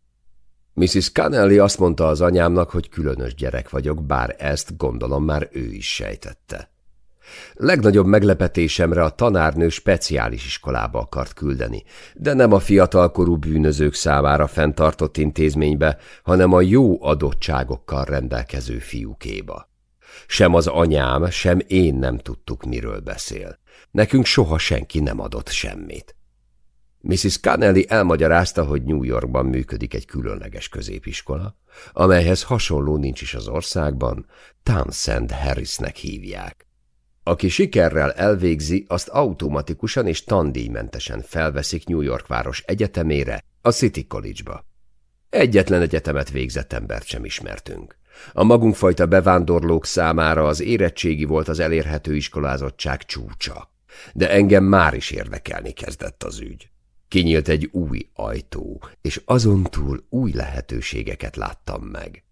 S1: Mrs. Canelli azt mondta az anyámnak, hogy különös gyerek vagyok, bár ezt gondolom már ő is sejtette. Legnagyobb meglepetésemre a tanárnő speciális iskolába akart küldeni, de nem a fiatalkorú bűnözők számára fenntartott intézménybe, hanem a jó adottságokkal rendelkező fiúkéba. Sem az anyám, sem én nem tudtuk, miről beszél. Nekünk soha senki nem adott semmit. Mrs. Connelly elmagyarázta, hogy New Yorkban működik egy különleges középiskola, amelyhez hasonló nincs is az országban, Townsend Harrisnek hívják. Aki sikerrel elvégzi, azt automatikusan és tandíjmentesen felveszik New York város egyetemére, a City College-ba. Egyetlen egyetemet végzett embert sem ismertünk. A magunkfajta bevándorlók számára az érettségi volt az elérhető iskolázottság csúcsa. De engem már is érdekelni kezdett az ügy. Kinyílt egy új ajtó, és azon túl új lehetőségeket láttam meg.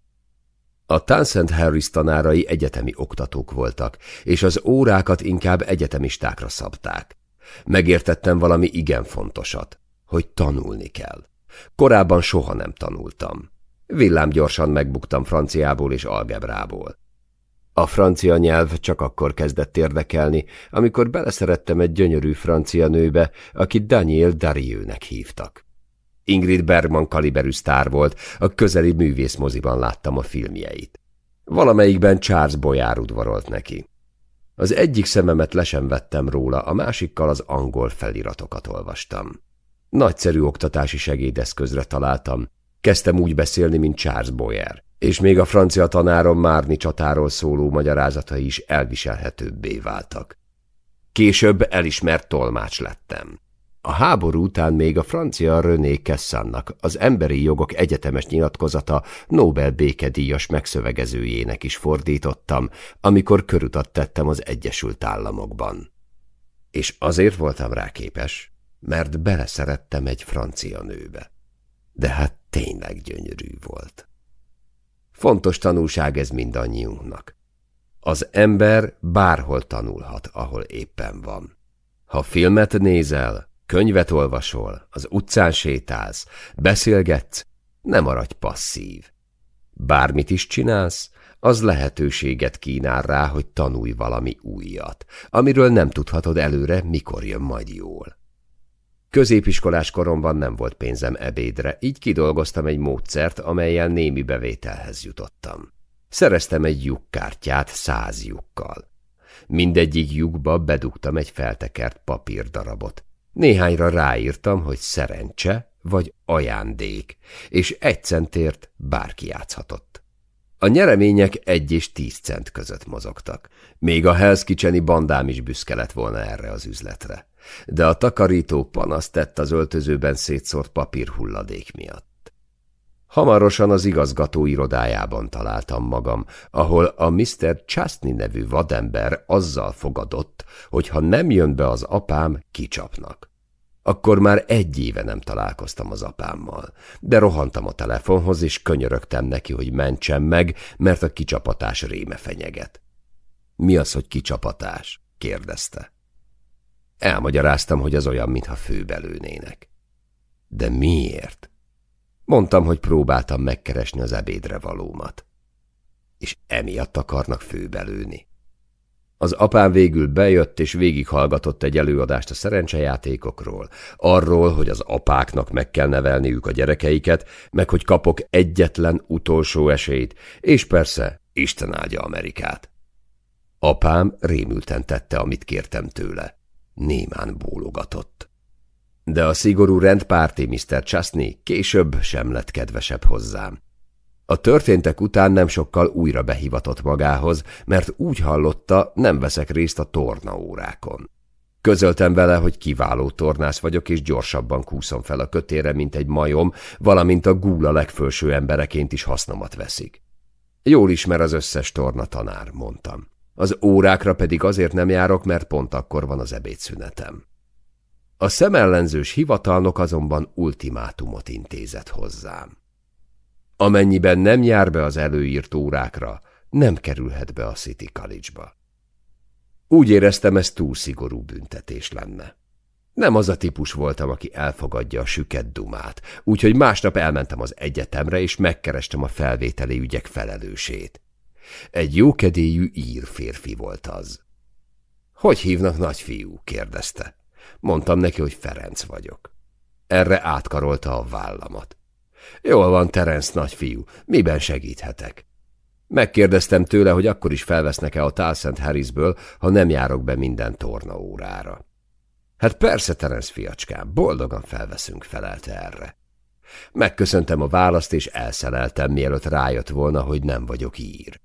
S1: A Townsend Harris tanárai egyetemi oktatók voltak, és az órákat inkább egyetemistákra szabták. Megértettem valami igen fontosat, hogy tanulni kell. Korábban soha nem tanultam. Villám gyorsan megbuktam franciából és algebrából. A francia nyelv csak akkor kezdett érdekelni, amikor beleszerettem egy gyönyörű francia nőbe, akit Daniel Darieux-nek hívtak. Ingrid Bergman kaliberű sztár volt, a közeli művészmoziban láttam a filmjeit. Valamelyikben Charles Boyár udvarolt neki. Az egyik szememet lesen vettem róla, a másikkal az angol feliratokat olvastam. Nagyszerű oktatási segédeszközre találtam. Kezdtem úgy beszélni, mint Charles Boyer, és még a francia tanárom Márni csatáról szóló magyarázatai is elviselhetőbbé váltak. Később elismert tolmács lettem. A háború után még a francia René Kessannak, az emberi jogok egyetemes nyilatkozata Nobel békedíjas megszövegezőjének is fordítottam, amikor körutat tettem az Egyesült Államokban. És azért voltam rá képes, mert beleszerettem egy francia nőbe. De hát tényleg gyönyörű volt. Fontos tanulság ez mindannyiunknak. Az ember bárhol tanulhat, ahol éppen van. Ha filmet nézel, könyvet olvasol, az utcán sétálsz, beszélgetsz, nem maradj passzív. Bármit is csinálsz, az lehetőséget kínál rá, hogy tanulj valami újat, amiről nem tudhatod előre, mikor jön majd jól. Középiskolás koromban nem volt pénzem ebédre, így kidolgoztam egy módszert, amelyel némi bevételhez jutottam. Szereztem egy lyukkártyát száz lyukkal. Mindegyik lyukba bedugtam egy feltekert papírdarabot. Néhányra ráírtam, hogy szerencse vagy ajándék, és egy centért bárki játszhatott. A nyeremények egy és tíz cent között mozogtak. Még a Hell's bandám is büszke lett volna erre az üzletre. De a takarító panaszt tett az öltözőben szétszórt papírhulladék miatt. Hamarosan az igazgató irodájában találtam magam, ahol a Mr. Chastney nevű vadember azzal fogadott, hogy ha nem jön be az apám, kicsapnak. Akkor már egy éve nem találkoztam az apámmal, de rohantam a telefonhoz, és könyörögtem neki, hogy mentsem meg, mert a kicsapatás réme fenyeget. Mi az, hogy kicsapatás? kérdezte. Elmagyaráztam, hogy az olyan, mintha főbelőnének. De miért? Mondtam, hogy próbáltam megkeresni az ebédre valómat. És emiatt akarnak főbelőni. Az apám végül bejött és végighallgatott egy előadást a szerencsejátékokról, arról, hogy az apáknak meg kell nevelniük a gyerekeiket, meg hogy kapok egyetlen utolsó esélyt, és persze Isten áldja Amerikát. Apám rémülten tette, amit kértem tőle. Némán bólogatott. De a szigorú rendpárti Mr. Chasney később sem lett kedvesebb hozzám. A történtek után nem sokkal újra behivatott magához, mert úgy hallotta, nem veszek részt a tornaórákon. Közöltem vele, hogy kiváló tornász vagyok, és gyorsabban kúszom fel a kötére, mint egy majom, valamint a gúla legfőső embereként is hasznomat veszik. Jól ismer az összes torna tanár, mondtam. Az órákra pedig azért nem járok, mert pont akkor van az ebédszünetem. A szemellenzős hivatalnok azonban ultimátumot intézett hozzám. Amennyiben nem jár be az előírt órákra, nem kerülhet be a City College-ba. Úgy éreztem, ez túl szigorú büntetés lenne. Nem az a típus voltam, aki elfogadja a süket dumát, úgyhogy másnap elmentem az egyetemre, és megkerestem a felvételi ügyek felelősét. Egy jókedélyű ír férfi volt az. Hogy hívnak nagyfiú? kérdezte. Mondtam neki, hogy Ferenc vagyok. Erre átkarolta a vállamat. Jól van, Terence nagyfiú, miben segíthetek? Megkérdeztem tőle, hogy akkor is felvesznek-e a Tálszent Harrisből, ha nem járok be minden torna órára. Hát persze, Terence fiacskám, boldogan felveszünk, felelte erre. Megköszöntem a választ, és elszeleltem, mielőtt rájött volna, hogy nem vagyok ír.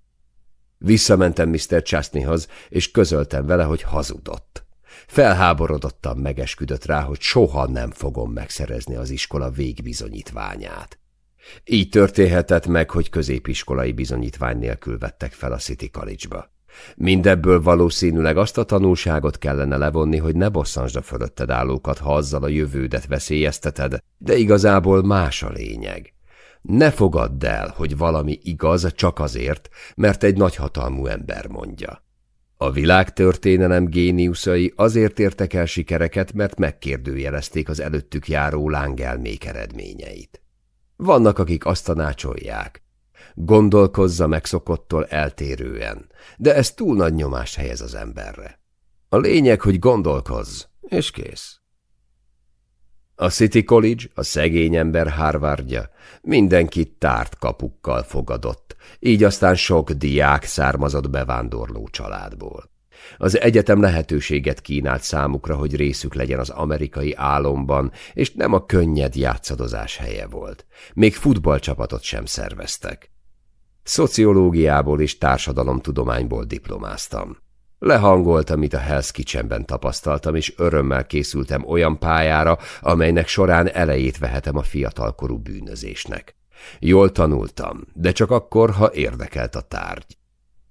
S1: Visszamentem Mr. Chastneyhoz, és közöltem vele, hogy hazudott. Felháborodottan megesküdött rá, hogy soha nem fogom megszerezni az iskola végbizonyítványát. Így történhetett meg, hogy középiskolai bizonyítvány nélkül vettek fel a City College-ba. Mindebből valószínűleg azt a tanulságot kellene levonni, hogy ne bosszansd a fölötted állókat, ha azzal a jövődet veszélyezteted, de igazából más a lényeg. Ne fogadd el, hogy valami igaz csak azért, mert egy nagyhatalmú ember mondja. A világtörténelem géniuszai azért értek el sikereket, mert megkérdőjelezték az előttük járó lángelmék eredményeit. Vannak, akik azt tanácsolják. Gondolkozza megszokottól eltérően, de ez túl nagy nyomást helyez az emberre. A lényeg, hogy gondolkozz, és kész. A City College, a szegény ember Harvardja, mindenkit tárt kapukkal fogadott, így aztán sok diák származott bevándorló családból. Az egyetem lehetőséget kínált számukra, hogy részük legyen az amerikai álomban, és nem a könnyed játszadozás helye volt. Még futballcsapatot sem szerveztek. Szociológiából és társadalomtudományból diplomáztam. Lehangoltam, amit a Hell's Kitchenben tapasztaltam, és örömmel készültem olyan pályára, amelynek során elejét vehetem a fiatalkorú bűnözésnek. Jól tanultam, de csak akkor, ha érdekelt a tárgy.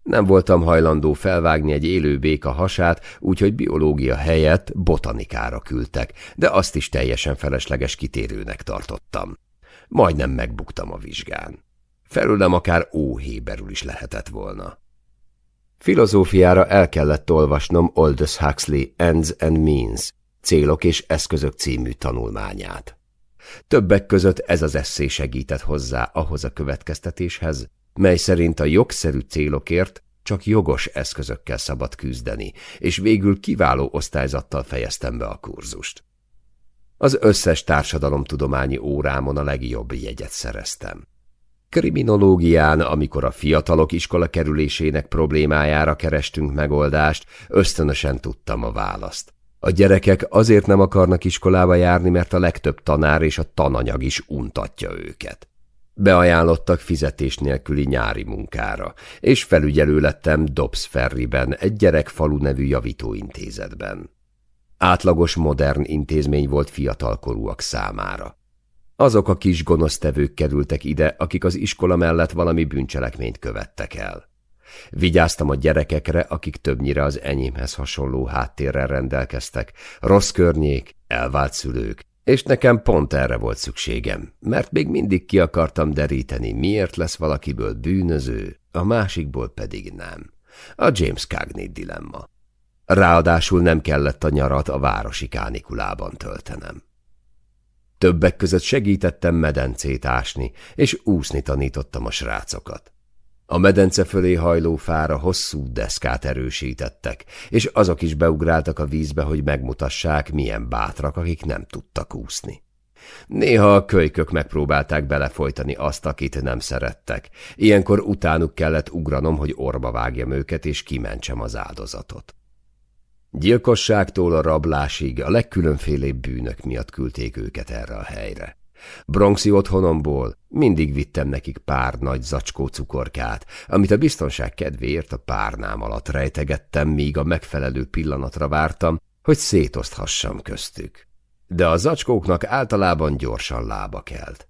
S1: Nem voltam hajlandó felvágni egy élő béka hasát, úgyhogy biológia helyett botanikára küldtek, de azt is teljesen felesleges kitérőnek tartottam. Majdnem megbuktam a vizsgán. Felülem akár óhéberül is lehetett volna. Filozófiára el kellett olvasnom Aldous Huxley Ends and Means, Célok és eszközök című tanulmányát. Többek között ez az eszé segített hozzá ahhoz a következtetéshez, mely szerint a jogszerű célokért csak jogos eszközökkel szabad küzdeni, és végül kiváló osztályzattal fejeztem be a kurzust. Az összes társadalomtudományi órámon a legjobb jegyet szereztem. Kriminológián, amikor a fiatalok iskola kerülésének problémájára kerestünk megoldást, ösztönösen tudtam a választ. A gyerekek azért nem akarnak iskolába járni, mert a legtöbb tanár és a tananyag is untatja őket. Beajánlottak fizetés nélküli nyári munkára, és felügyelő lettem Dobbs Ferryben, egy gyerekfalu nevű javítóintézetben. Átlagos modern intézmény volt fiatalkorúak számára. Azok a kis gonosztevők kerültek ide, akik az iskola mellett valami bűncselekményt követtek el. Vigyáztam a gyerekekre, akik többnyire az enyémhez hasonló háttérrel rendelkeztek, rossz környék, elvált szülők, és nekem pont erre volt szükségem, mert még mindig ki akartam deríteni, miért lesz valakiből bűnöző, a másikból pedig nem. A James Cagney dilemma. Ráadásul nem kellett a nyarat a városi kánikulában töltenem. Többek között segítettem medencét ásni, és úszni tanítottam a srácokat. A medence fölé hajló fára hosszú deszkát erősítettek, és azok is beugráltak a vízbe, hogy megmutassák, milyen bátrak, akik nem tudtak úszni. Néha a kölykök megpróbálták belefolytani azt, akit nem szerettek. Ilyenkor utánuk kellett ugranom, hogy orba vágjam őket, és kimentsem az áldozatot. Gyilkosságtól a rablásig a legkülönfélébb bűnök miatt küldték őket erre a helyre. Bronxi otthonomból mindig vittem nekik pár nagy zacskó cukorkát, amit a biztonság kedvéért a párnám alatt rejtegettem, míg a megfelelő pillanatra vártam, hogy szétoszthassam köztük. De a zacskóknak általában gyorsan lába kelt.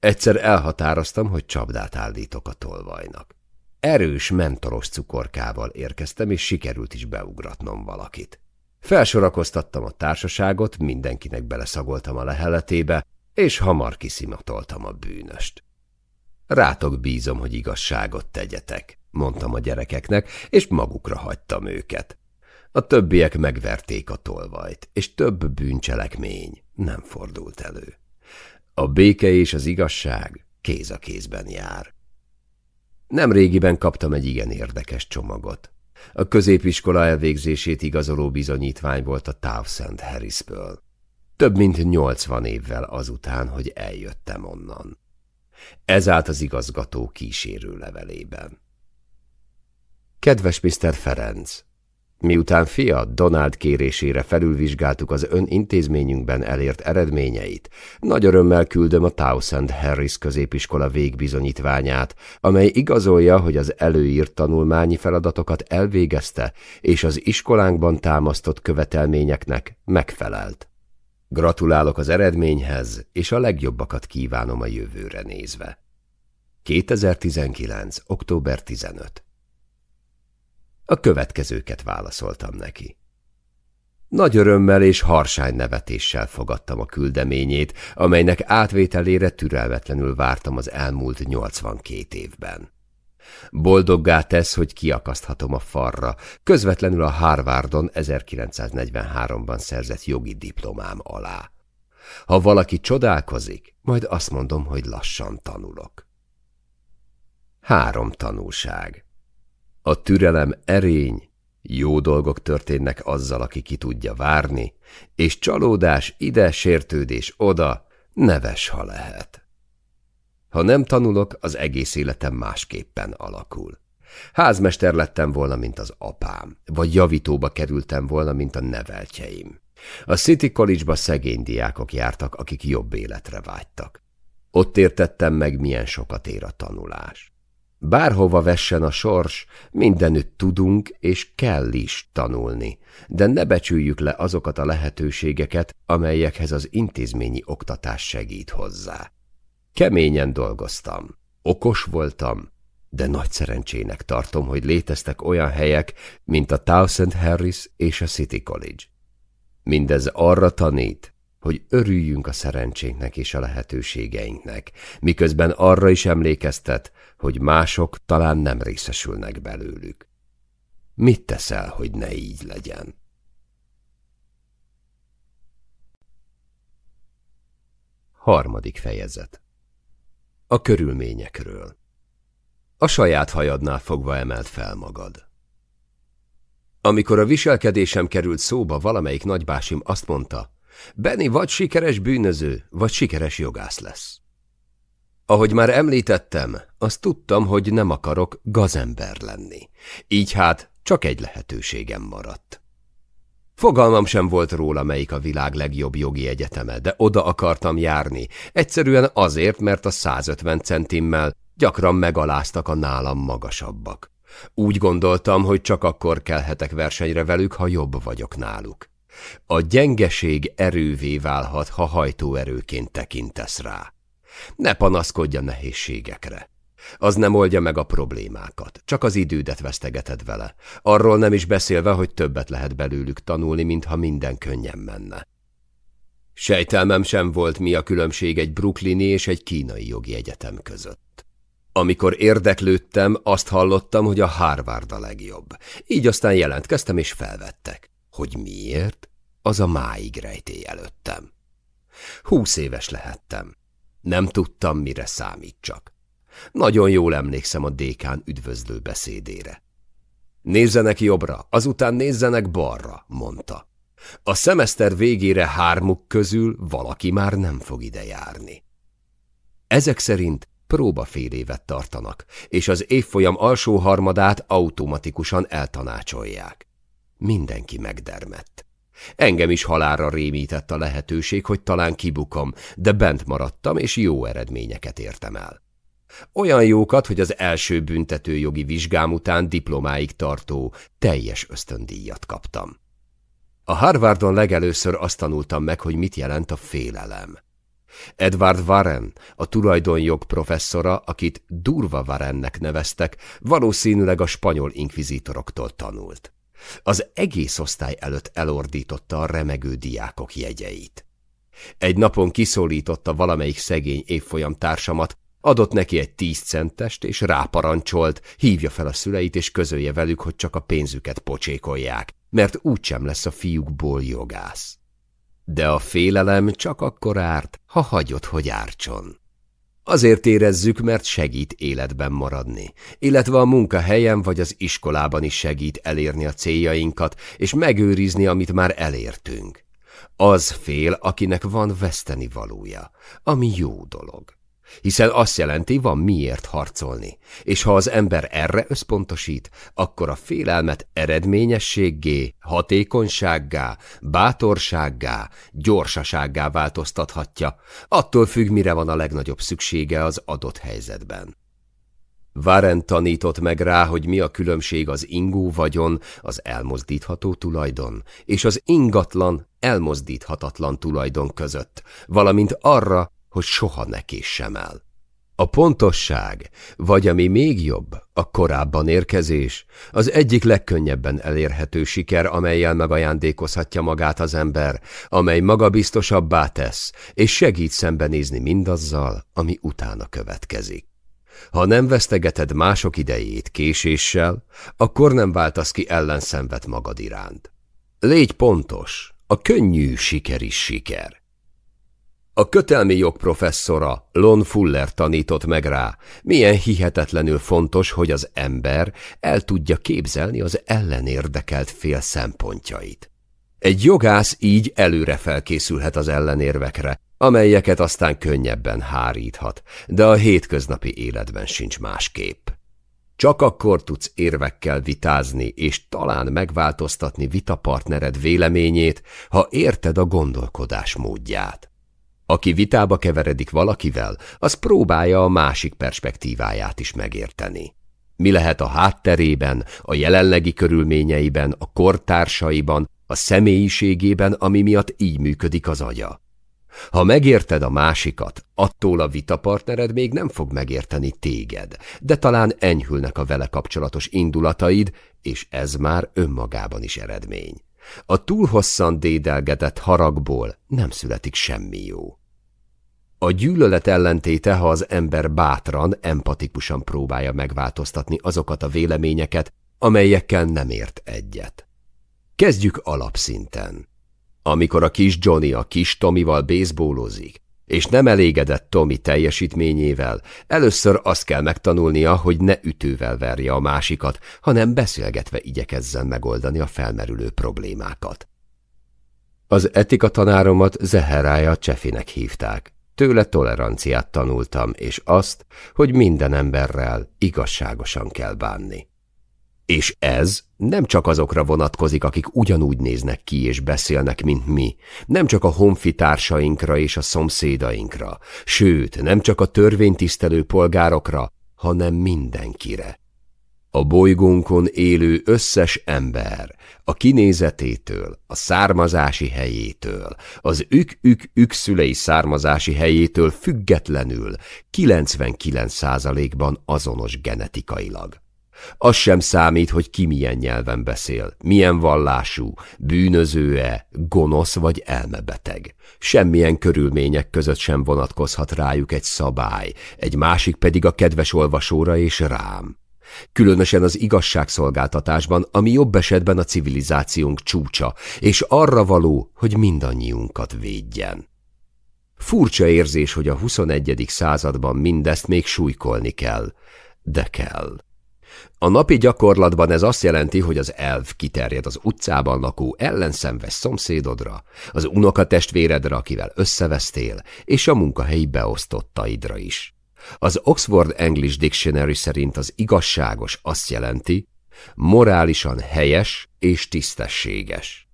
S1: Egyszer elhatároztam, hogy csapdát állítok a tolvajnak. Erős mentoros cukorkával érkeztem, és sikerült is beugratnom valakit. Felsorakoztattam a társaságot, mindenkinek beleszagoltam a leheletébe, és hamar kiszimatoltam a bűnöst. Rátok bízom, hogy igazságot tegyetek, mondtam a gyerekeknek, és magukra hagytam őket. A többiek megverték a tolvajt, és több bűncselekmény nem fordult elő. A béke és az igazság kéz a kézben jár. Nem régiben kaptam egy igen érdekes csomagot. A középiskola elvégzését igazoló bizonyítvány volt a Towsend Harrisből. Több mint nyolcvan évvel azután, hogy eljöttem onnan. Ez állt az igazgató kísérő levelében. Kedves Mr. Ferenc! Miután fia Donald kérésére felülvizsgáltuk az ön intézményünkben elért eredményeit, nagy örömmel küldöm a Towsend Harris középiskola végbizonyítványát, amely igazolja, hogy az előírt tanulmányi feladatokat elvégezte, és az iskolánkban támasztott követelményeknek megfelelt. Gratulálok az eredményhez, és a legjobbakat kívánom a jövőre nézve. 2019. október 15 A következőket válaszoltam neki. Nagy örömmel és harsány nevetéssel fogadtam a küldeményét, amelynek átvételére türelmetlenül vártam az elmúlt 82 évben. Boldoggá tesz, hogy kiakaszthatom a farra, közvetlenül a Harvardon 1943-ban szerzett jogi diplomám alá. Ha valaki csodálkozik, majd azt mondom, hogy lassan tanulok. Három tanulság. A türelem erény, jó dolgok történnek azzal, aki ki tudja várni, és csalódás ide, sértődés oda, neves, ha lehet. Ha nem tanulok, az egész életem másképpen alakul. Házmester lettem volna, mint az apám, vagy javítóba kerültem volna, mint a neveltjeim. A City College-ba szegény diákok jártak, akik jobb életre vágytak. Ott értettem meg, milyen sokat ér a tanulás. Bárhova vessen a sors, mindenütt tudunk és kell is tanulni, de ne becsüljük le azokat a lehetőségeket, amelyekhez az intézményi oktatás segít hozzá. Keményen dolgoztam, okos voltam, de nagy szerencsének tartom, hogy léteztek olyan helyek, mint a Towson Harris és a City College. Mindez arra tanít, hogy örüljünk a szerencsénknek és a lehetőségeinknek, miközben arra is emlékeztet, hogy mások talán nem részesülnek belőlük. Mit teszel, hogy ne így legyen? Harmadik fejezet A körülményekről A saját hajadnál fogva emelt fel magad. Amikor a viselkedésem került szóba, valamelyik nagybásim azt mondta, Benny vagy sikeres bűnöző, vagy sikeres jogász lesz. Ahogy már említettem, azt tudtam, hogy nem akarok gazember lenni. Így hát csak egy lehetőségem maradt. Fogalmam sem volt róla, melyik a világ legjobb jogi egyeteme, de oda akartam járni, egyszerűen azért, mert a 150 centimmel gyakran megaláztak a nálam magasabbak. Úgy gondoltam, hogy csak akkor kelhetek versenyre velük, ha jobb vagyok náluk. A gyengeség erővé válhat, ha hajtóerőként tekintesz rá. Ne panaszkodj a nehézségekre. Az nem oldja meg a problémákat, csak az idődet vesztegeted vele. Arról nem is beszélve, hogy többet lehet belőlük tanulni, mintha minden könnyen menne. Sejtelmem sem volt, mi a különbség egy brooklyni és egy kínai jogi egyetem között. Amikor érdeklődtem, azt hallottam, hogy a Harvard a legjobb. Így aztán jelentkeztem és felvettek. Hogy miért? Az a máig rejtély előttem. Húsz éves lehettem. Nem tudtam, mire számítsak. Nagyon jól emlékszem a dékán üdvözlő beszédére. Nézzenek jobbra, azután nézzenek balra, mondta. A szemeszter végére hármuk közül valaki már nem fog ide járni. Ezek szerint próba fél évet tartanak, és az évfolyam alsó harmadát automatikusan eltanácsolják. Mindenki megdermett. Engem is halára rémített a lehetőség, hogy talán kibukom, de bent maradtam, és jó eredményeket értem el. Olyan jókat, hogy az első büntetőjogi vizsgám után diplomáig tartó, teljes ösztöndíjat kaptam. A Harvardon legelőször azt tanultam meg, hogy mit jelent a félelem. Edward Warren, a tulajdonjog professzora, akit Durva Warrennek neveztek, valószínűleg a spanyol inkvizítoroktól tanult. Az egész osztály előtt elordította a remegő diákok jegyeit. Egy napon kiszólította valamelyik szegény évfolyam társamat, adott neki egy tíz centest, és ráparancsolt, hívja fel a szüleit, és közölje velük, hogy csak a pénzüket pocsékolják, mert úgysem lesz a fiúkból jogász. De a félelem csak akkor árt, ha hagyod, hogy ártson. Azért érezzük, mert segít életben maradni, illetve a munkahelyen vagy az iskolában is segít elérni a céljainkat, és megőrizni, amit már elértünk. Az fél, akinek van veszteni valója, ami jó dolog hiszen azt jelenti, van miért harcolni, és ha az ember erre összpontosít, akkor a félelmet eredményességgé, hatékonysággá, bátorsággá, gyorsasággá változtathatja, attól függ, mire van a legnagyobb szüksége az adott helyzetben. Varen tanított meg rá, hogy mi a különbség az ingó vagyon, az elmozdítható tulajdon, és az ingatlan, elmozdíthatatlan tulajdon között, valamint arra, hogy soha ne késsem el. A pontosság, vagy ami még jobb, a korábban érkezés, az egyik legkönnyebben elérhető siker, amelyel megajándékozhatja magát az ember, amely magabiztosabbá tesz, és segít szembenézni mindazzal, ami utána következik. Ha nem vesztegeted mások idejét késéssel, akkor nem váltasz ki ellenszenvet magad iránt. Légy pontos, a könnyű siker is siker. A kötelmi jog professzora Lon Fuller tanított meg rá, milyen hihetetlenül fontos, hogy az ember el tudja képzelni az ellenérdekelt fél szempontjait. Egy jogász így előre felkészülhet az ellenérvekre, amelyeket aztán könnyebben háríthat, de a hétköznapi életben sincs másképp. Csak akkor tudsz érvekkel vitázni, és talán megváltoztatni vitapartnered véleményét, ha érted a gondolkodás módját. Aki vitába keveredik valakivel, az próbálja a másik perspektíváját is megérteni. Mi lehet a hátterében, a jelenlegi körülményeiben, a kortársaiban, a személyiségében, ami miatt így működik az agya. Ha megérted a másikat, attól a vitapartnered még nem fog megérteni téged, de talán enyhülnek a vele kapcsolatos indulataid, és ez már önmagában is eredmény. A túl hosszan dédelgetett haragból nem születik semmi jó. A gyűlölet ellentéte, ha az ember bátran, empatikusan próbálja megváltoztatni azokat a véleményeket, amelyekkel nem ért egyet. Kezdjük alapszinten. Amikor a kis Johnny a kis Tomival baseballozik, és nem elégedett Tommy teljesítményével, először azt kell megtanulnia, hogy ne ütővel verje a másikat, hanem beszélgetve igyekezzen megoldani a felmerülő problémákat. Az etika tanáromat Zeherája Csefinek hívták. Tőle toleranciát tanultam, és azt, hogy minden emberrel igazságosan kell bánni. És ez nem csak azokra vonatkozik, akik ugyanúgy néznek ki és beszélnek, mint mi, nem csak a honfitársainkra és a szomszédainkra, sőt, nem csak a törvénytisztelő polgárokra, hanem mindenkire. A bolygónkon élő összes ember, a kinézetétől, a származási helyétől, az ük-ük-ük szülei származási helyétől függetlenül 99%-ban azonos genetikailag. Az sem számít, hogy ki milyen nyelven beszél, milyen vallású, bűnöző-e, gonosz vagy elmebeteg. Semmilyen körülmények között sem vonatkozhat rájuk egy szabály, egy másik pedig a kedves olvasóra és rám. Különösen az igazságszolgáltatásban, ami jobb esetben a civilizációnk csúcsa, és arra való, hogy mindannyiunkat védjen. Furcsa érzés, hogy a 21. században mindezt még súlykolni kell, de kell. A napi gyakorlatban ez azt jelenti, hogy az elv kiterjed az utcában lakó ellenszenves szomszédodra, az unokatestvéredre, akivel összevesztél, és a munkahelyi beosztottaidra is. Az Oxford English Dictionary szerint az igazságos azt jelenti, morálisan helyes és tisztességes.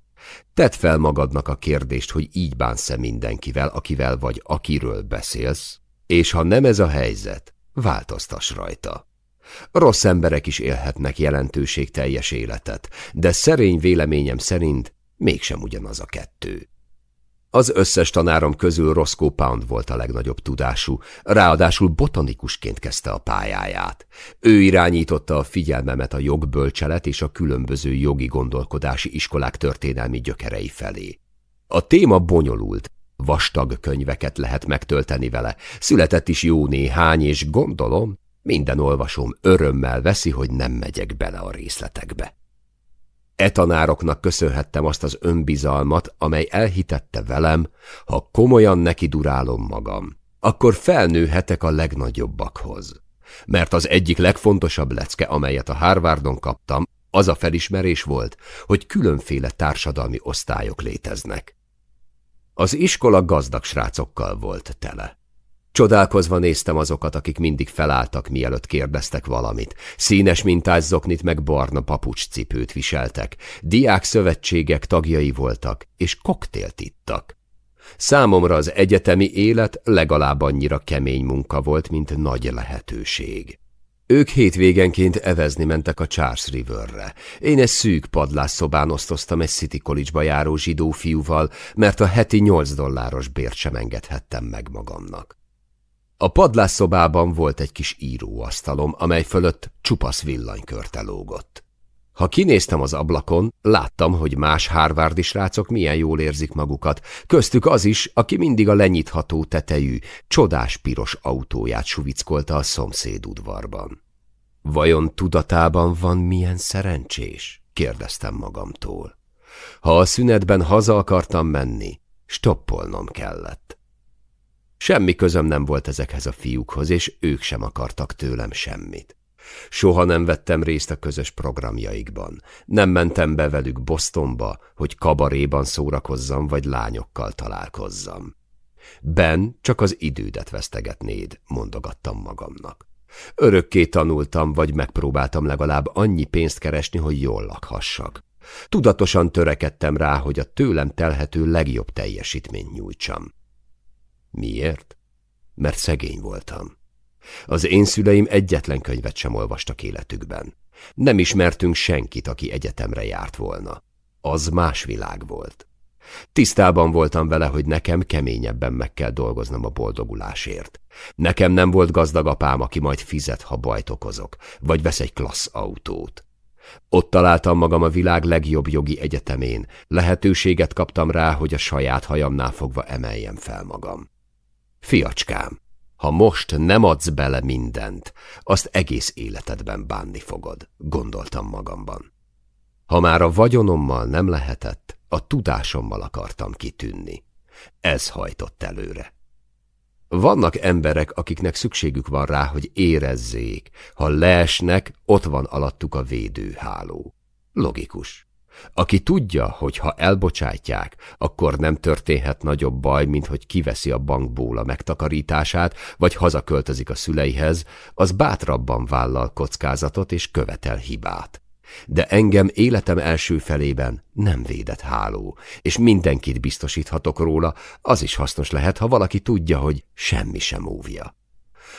S1: Tedd fel magadnak a kérdést, hogy így bánsz-e mindenkivel, akivel vagy akiről beszélsz, és ha nem ez a helyzet, változtass rajta. Rossz emberek is élhetnek jelentőségteljes életet, de szerény véleményem szerint mégsem ugyanaz a kettő. Az összes tanárom közül Roscoe Pound volt a legnagyobb tudású, ráadásul botanikusként kezdte a pályáját. Ő irányította a figyelmemet a jogbölcselet és a különböző jogi gondolkodási iskolák történelmi gyökerei felé. A téma bonyolult, vastag könyveket lehet megtölteni vele, született is jó néhány, és gondolom, minden olvasom örömmel veszi, hogy nem megyek bele a részletekbe. E tanároknak köszönhettem azt az önbizalmat, amely elhitette velem, ha komolyan neki durálom magam, akkor felnőhetek a legnagyobbakhoz. Mert az egyik legfontosabb lecke, amelyet a Harvardon kaptam, az a felismerés volt, hogy különféle társadalmi osztályok léteznek. Az iskola gazdag srácokkal volt tele. Csodálkozva néztem azokat, akik mindig felálltak, mielőtt kérdeztek valamit. Színes mintás zoknit meg barna papucscipőt viseltek. Diák szövetségek tagjai voltak, és koktélt ittak. Számomra az egyetemi élet legalább annyira kemény munka volt, mint nagy lehetőség. Ők hétvégenként evezni mentek a Charles Riverre. Én egy szűk padlásszobán osztoztam egy City College-ba járó zsidó fiúval, mert a heti nyolc dolláros bért sem engedhettem meg magamnak. A padlásszobában volt egy kis íróasztalom, amely fölött csupasz villanykörte lógott. Ha kinéztem az ablakon, láttam, hogy más hárvárdi srácok milyen jól érzik magukat, köztük az is, aki mindig a lenyitható tetejű, csodás piros autóját suvickolta a szomszéd udvarban. Vajon tudatában van milyen szerencsés? kérdeztem magamtól. Ha a szünetben haza akartam menni, stoppolnom kellett. Semmi közöm nem volt ezekhez a fiúkhoz, és ők sem akartak tőlem semmit. Soha nem vettem részt a közös programjaikban. Nem mentem be velük Bostonba, hogy kabaréban szórakozzam, vagy lányokkal találkozzam. Ben, csak az idődet vesztegetnéd, mondogattam magamnak. Örökké tanultam, vagy megpróbáltam legalább annyi pénzt keresni, hogy jól lakhassak. Tudatosan törekedtem rá, hogy a tőlem telhető legjobb teljesítményt nyújtsam. Miért? Mert szegény voltam. Az én szüleim egyetlen könyvet sem olvastak életükben. Nem ismertünk senkit, aki egyetemre járt volna. Az más világ volt. Tisztában voltam vele, hogy nekem keményebben meg kell dolgoznom a boldogulásért. Nekem nem volt gazdag apám, aki majd fizet, ha bajt okozok, vagy vesz egy klassz autót. Ott találtam magam a világ legjobb jogi egyetemén, lehetőséget kaptam rá, hogy a saját hajamnál fogva emeljem fel magam. Fiacskám, ha most nem adsz bele mindent, azt egész életedben bánni fogod, gondoltam magamban. Ha már a vagyonommal nem lehetett, a tudásommal akartam kitűnni. Ez hajtott előre. Vannak emberek, akiknek szükségük van rá, hogy érezzék. Ha leesnek, ott van alattuk a védőháló. Logikus. Aki tudja, hogy ha elbocsátják, akkor nem történhet nagyobb baj, mint hogy kiveszi a bankból a megtakarítását, vagy hazaköltözik a szüleihez, az bátrabban vállal kockázatot és követel hibát. De engem életem első felében nem védett háló, és mindenkit biztosíthatok róla, az is hasznos lehet, ha valaki tudja, hogy semmi sem óvja.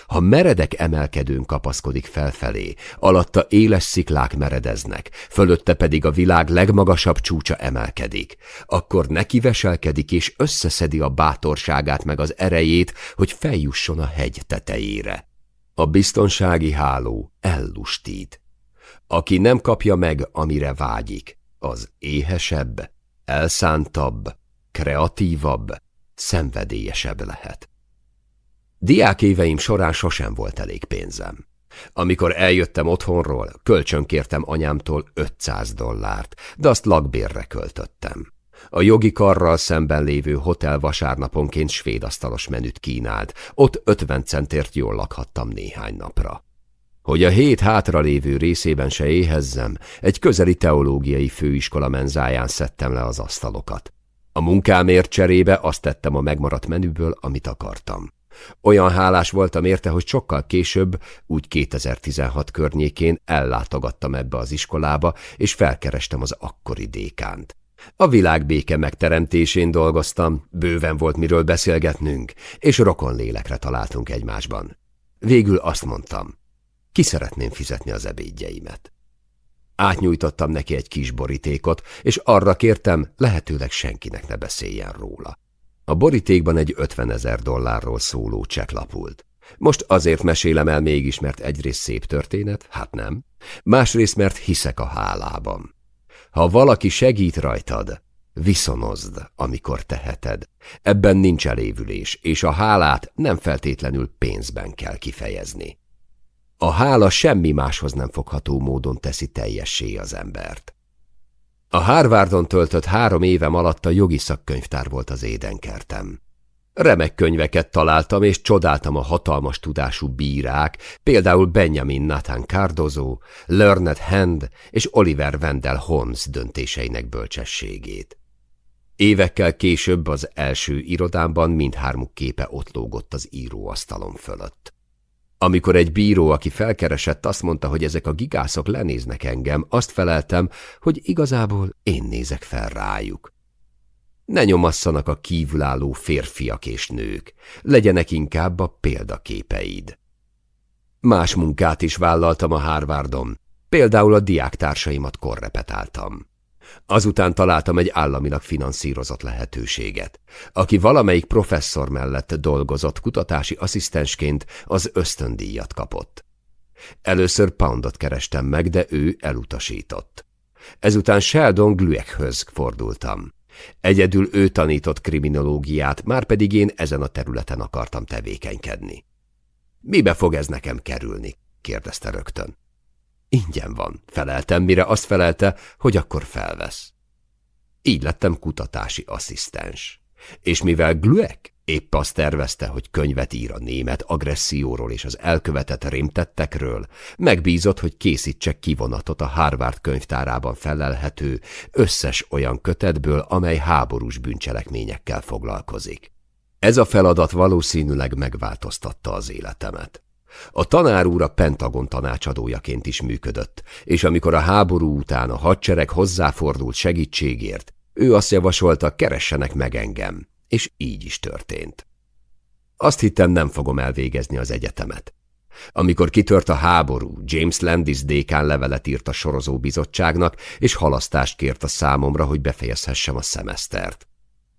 S1: Ha meredek emelkedőn kapaszkodik felfelé, alatta éles sziklák meredeznek, fölötte pedig a világ legmagasabb csúcsa emelkedik, akkor neki veselkedik és összeszedi a bátorságát meg az erejét, hogy feljusson a hegy tetejére. A biztonsági háló ellustít. Aki nem kapja meg, amire vágyik, az éhesebb, elszántabb, kreatívabb, szenvedélyesebb lehet. Diák éveim során sosem volt elég pénzem. Amikor eljöttem otthonról, kölcsönkértem anyámtól 500 dollárt, de azt lakbérre költöttem. A jogi karral szemben lévő hotel vasárnaponként svéd menüt kínált, ott 50 centért jól lakhattam néhány napra. Hogy a hét hátralévő részében se éhezzem, egy közeli teológiai főiskola menzáján szedtem le az asztalokat. A munkámért cserébe azt tettem a megmaradt menüből, amit akartam. Olyan hálás voltam érte, hogy sokkal később, úgy 2016 környékén ellátogattam ebbe az iskolába, és felkerestem az akkori dékánt. A világ béke megteremtésén dolgoztam, bőven volt miről beszélgetnünk, és rokon lélekre találtunk egymásban. Végül azt mondtam, ki szeretném fizetni az ebédjeimet. Átnyújtottam neki egy kis borítékot, és arra kértem, lehetőleg senkinek ne beszéljen róla. A borítékban egy 50 ezer dollárról szóló csekk lapult. Most azért mesélem el mégis, mert egyrészt szép történet, hát nem, másrészt mert hiszek a hálában. Ha valaki segít rajtad, viszonozd, amikor teheted. Ebben nincs elévülés, és a hálát nem feltétlenül pénzben kell kifejezni. A hála semmi máshoz nem fogható módon teszi teljessé az embert. A Harvardon töltött három évem alatt a jogi szakkönyvtár volt az édenkertem. Remek könyveket találtam, és csodáltam a hatalmas tudású bírák, például Benjamin Nathan Cardozo, Learned Hand és Oliver Wendell Holmes döntéseinek bölcsességét. Évekkel később az első irodámban mindhármuk képe ott lógott az íróasztalom fölött. Amikor egy bíró, aki felkeresett, azt mondta, hogy ezek a gigászok lenéznek engem, azt feleltem, hogy igazából én nézek fel rájuk. Ne nyomasszanak a kívülálló férfiak és nők, legyenek inkább a példaképeid. Más munkát is vállaltam a Harvardon, például a diáktársaimat korrepetáltam. Azután találtam egy államilag finanszírozott lehetőséget. Aki valamelyik professzor mellett dolgozott kutatási asszisztensként, az ösztöndíjat kapott. Először Poundot kerestem meg, de ő elutasított. Ezután Sheldon Glueckhöz fordultam. Egyedül ő tanított kriminológiát, már pedig én ezen a területen akartam tevékenykedni. Mibe fog ez nekem kerülni? kérdezte rögtön. Ingyen van, feleltem, mire azt felelte, hogy akkor felvesz. Így lettem kutatási asszisztens. És mivel Gluek Épp azt tervezte, hogy könyvet ír a német agresszióról és az elkövetett rémtettekről, megbízott, hogy készítsek kivonatot a Harvard könyvtárában felelhető összes olyan kötetből, amely háborús bűncselekményekkel foglalkozik. Ez a feladat valószínűleg megváltoztatta az életemet. A tanár úr a Pentagon tanácsadójaként is működött, és amikor a háború után a hadsereg hozzáfordult segítségért, ő azt javasolta, keressenek meg engem, és így is történt. Azt hittem, nem fogom elvégezni az egyetemet. Amikor kitört a háború, James Landis dékán levelet írt a sorozó bizottságnak, és halasztást kért a számomra, hogy befejezhessem a szemesztert.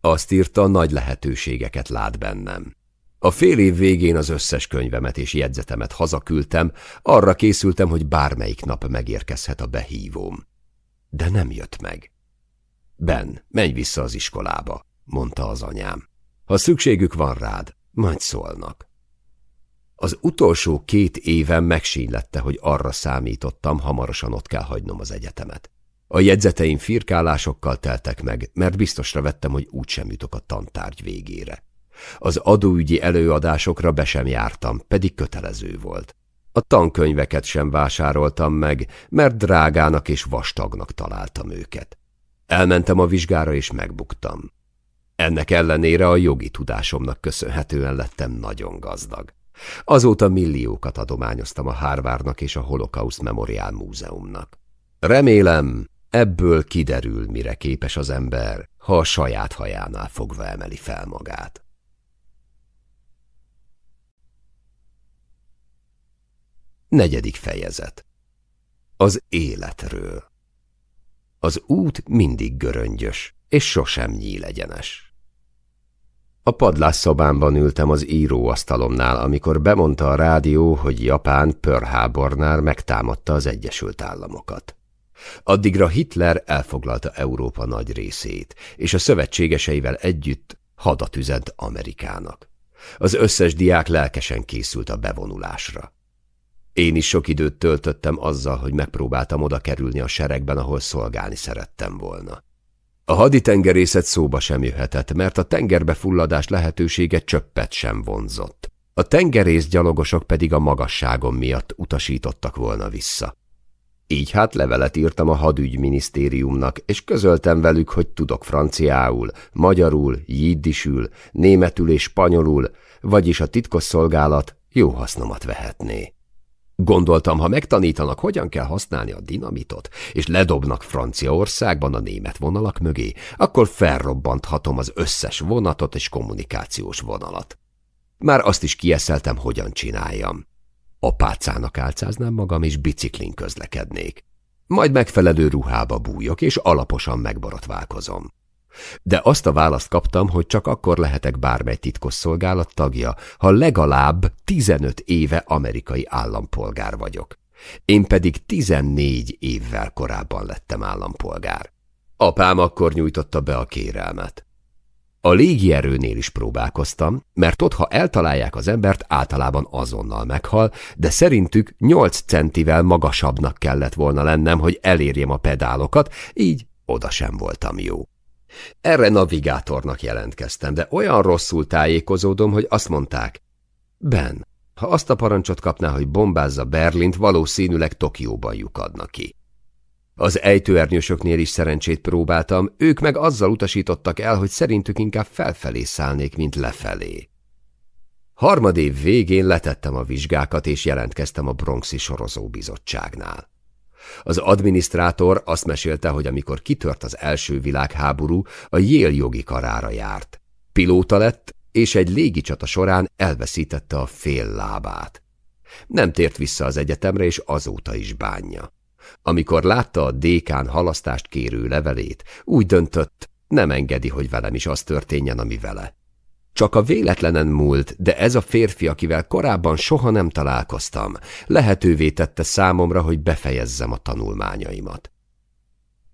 S1: Azt írta, nagy lehetőségeket lát bennem. A fél év végén az összes könyvemet és jegyzetemet hazaküldtem, arra készültem, hogy bármelyik nap megérkezhet a behívóm. De nem jött meg. Ben, menj vissza az iskolába, mondta az anyám. Ha szükségük van rád, majd szólnak. Az utolsó két éven megsínlette, hogy arra számítottam, hamarosan ott kell hagynom az egyetemet. A jegyzeteim firkálásokkal teltek meg, mert biztosra vettem, hogy úgysem jutok a tantárgy végére. Az adóügyi előadásokra be sem jártam, pedig kötelező volt. A tankönyveket sem vásároltam meg, mert drágának és vastagnak találtam őket. Elmentem a vizsgára és megbuktam. Ennek ellenére a jogi tudásomnak köszönhetően lettem nagyon gazdag. Azóta milliókat adományoztam a Harvardnak és a Holocaust Memorial Múzeumnak. Remélem, ebből kiderül, mire képes az ember, ha a saját hajánál fogva emeli fel magát. Negyedik fejezet Az életről Az út mindig göröngyös, és sosem nyílegyenes. A padlásszobámban ültem az íróasztalomnál, amikor bemondta a rádió, hogy Japán Pearl megtámadta az Egyesült Államokat. Addigra Hitler elfoglalta Európa nagy részét, és a szövetségeseivel együtt hadat üzent Amerikának. Az összes diák lelkesen készült a bevonulásra. Én is sok időt töltöttem azzal, hogy megpróbáltam oda kerülni a seregben, ahol szolgálni szerettem volna. A haditengerészet szóba sem jöhetett, mert a tengerbe fulladás lehetősége csöppet sem vonzott. A tengerész gyalogosok pedig a magasságom miatt utasítottak volna vissza. Így hát levelet írtam a hadügyminisztériumnak, és közöltem velük, hogy tudok franciául, magyarul, jiddisül, németül és spanyolul, vagyis a titkosszolgálat jó hasznomat vehetné. Gondoltam, ha megtanítanak, hogyan kell használni a dinamitot, és ledobnak Franciaországban a német vonalak mögé, akkor felrobbanthatom az összes vonatot és kommunikációs vonalat. Már azt is kieszeltem, hogyan csináljam. Apácának álcáznám magam, és biciklin közlekednék. Majd megfelelő ruhába bújok, és alaposan megborotválkozom. De azt a választ kaptam, hogy csak akkor lehetek bármely titkosszolgálat tagja, ha legalább 15 éve amerikai állampolgár vagyok. Én pedig 14 évvel korábban lettem állampolgár. Apám akkor nyújtotta be a kérelmet. A légierőnél is próbálkoztam, mert ott, ha eltalálják az embert, általában azonnal meghal, de szerintük 8 centivel magasabbnak kellett volna lennem, hogy elérjem a pedálokat, így oda sem voltam jó. Erre navigátornak jelentkeztem, de olyan rosszul tájékozódom, hogy azt mondták, Ben, ha azt a parancsot kapná, hogy bombázza Berlint, valószínűleg Tokióban lyukadna ki. Az ejtőernyősöknél is szerencsét próbáltam, ők meg azzal utasítottak el, hogy szerintük inkább felfelé szállnék, mint lefelé. Harmadév végén letettem a vizsgákat, és jelentkeztem a Bronxi sorozóbizottságnál. Az adminisztrátor azt mesélte, hogy amikor kitört az első világháború, a Yale jogi karára járt. Pilóta lett, és egy légicsata során elveszítette a fél lábát. Nem tért vissza az egyetemre, és azóta is bánja. Amikor látta a dékán halasztást kérő levelét, úgy döntött, nem engedi, hogy velem is az történjen, ami vele. Csak a véletlenen múlt, de ez a férfi, akivel korábban soha nem találkoztam, lehetővé tette számomra, hogy befejezzem a tanulmányaimat.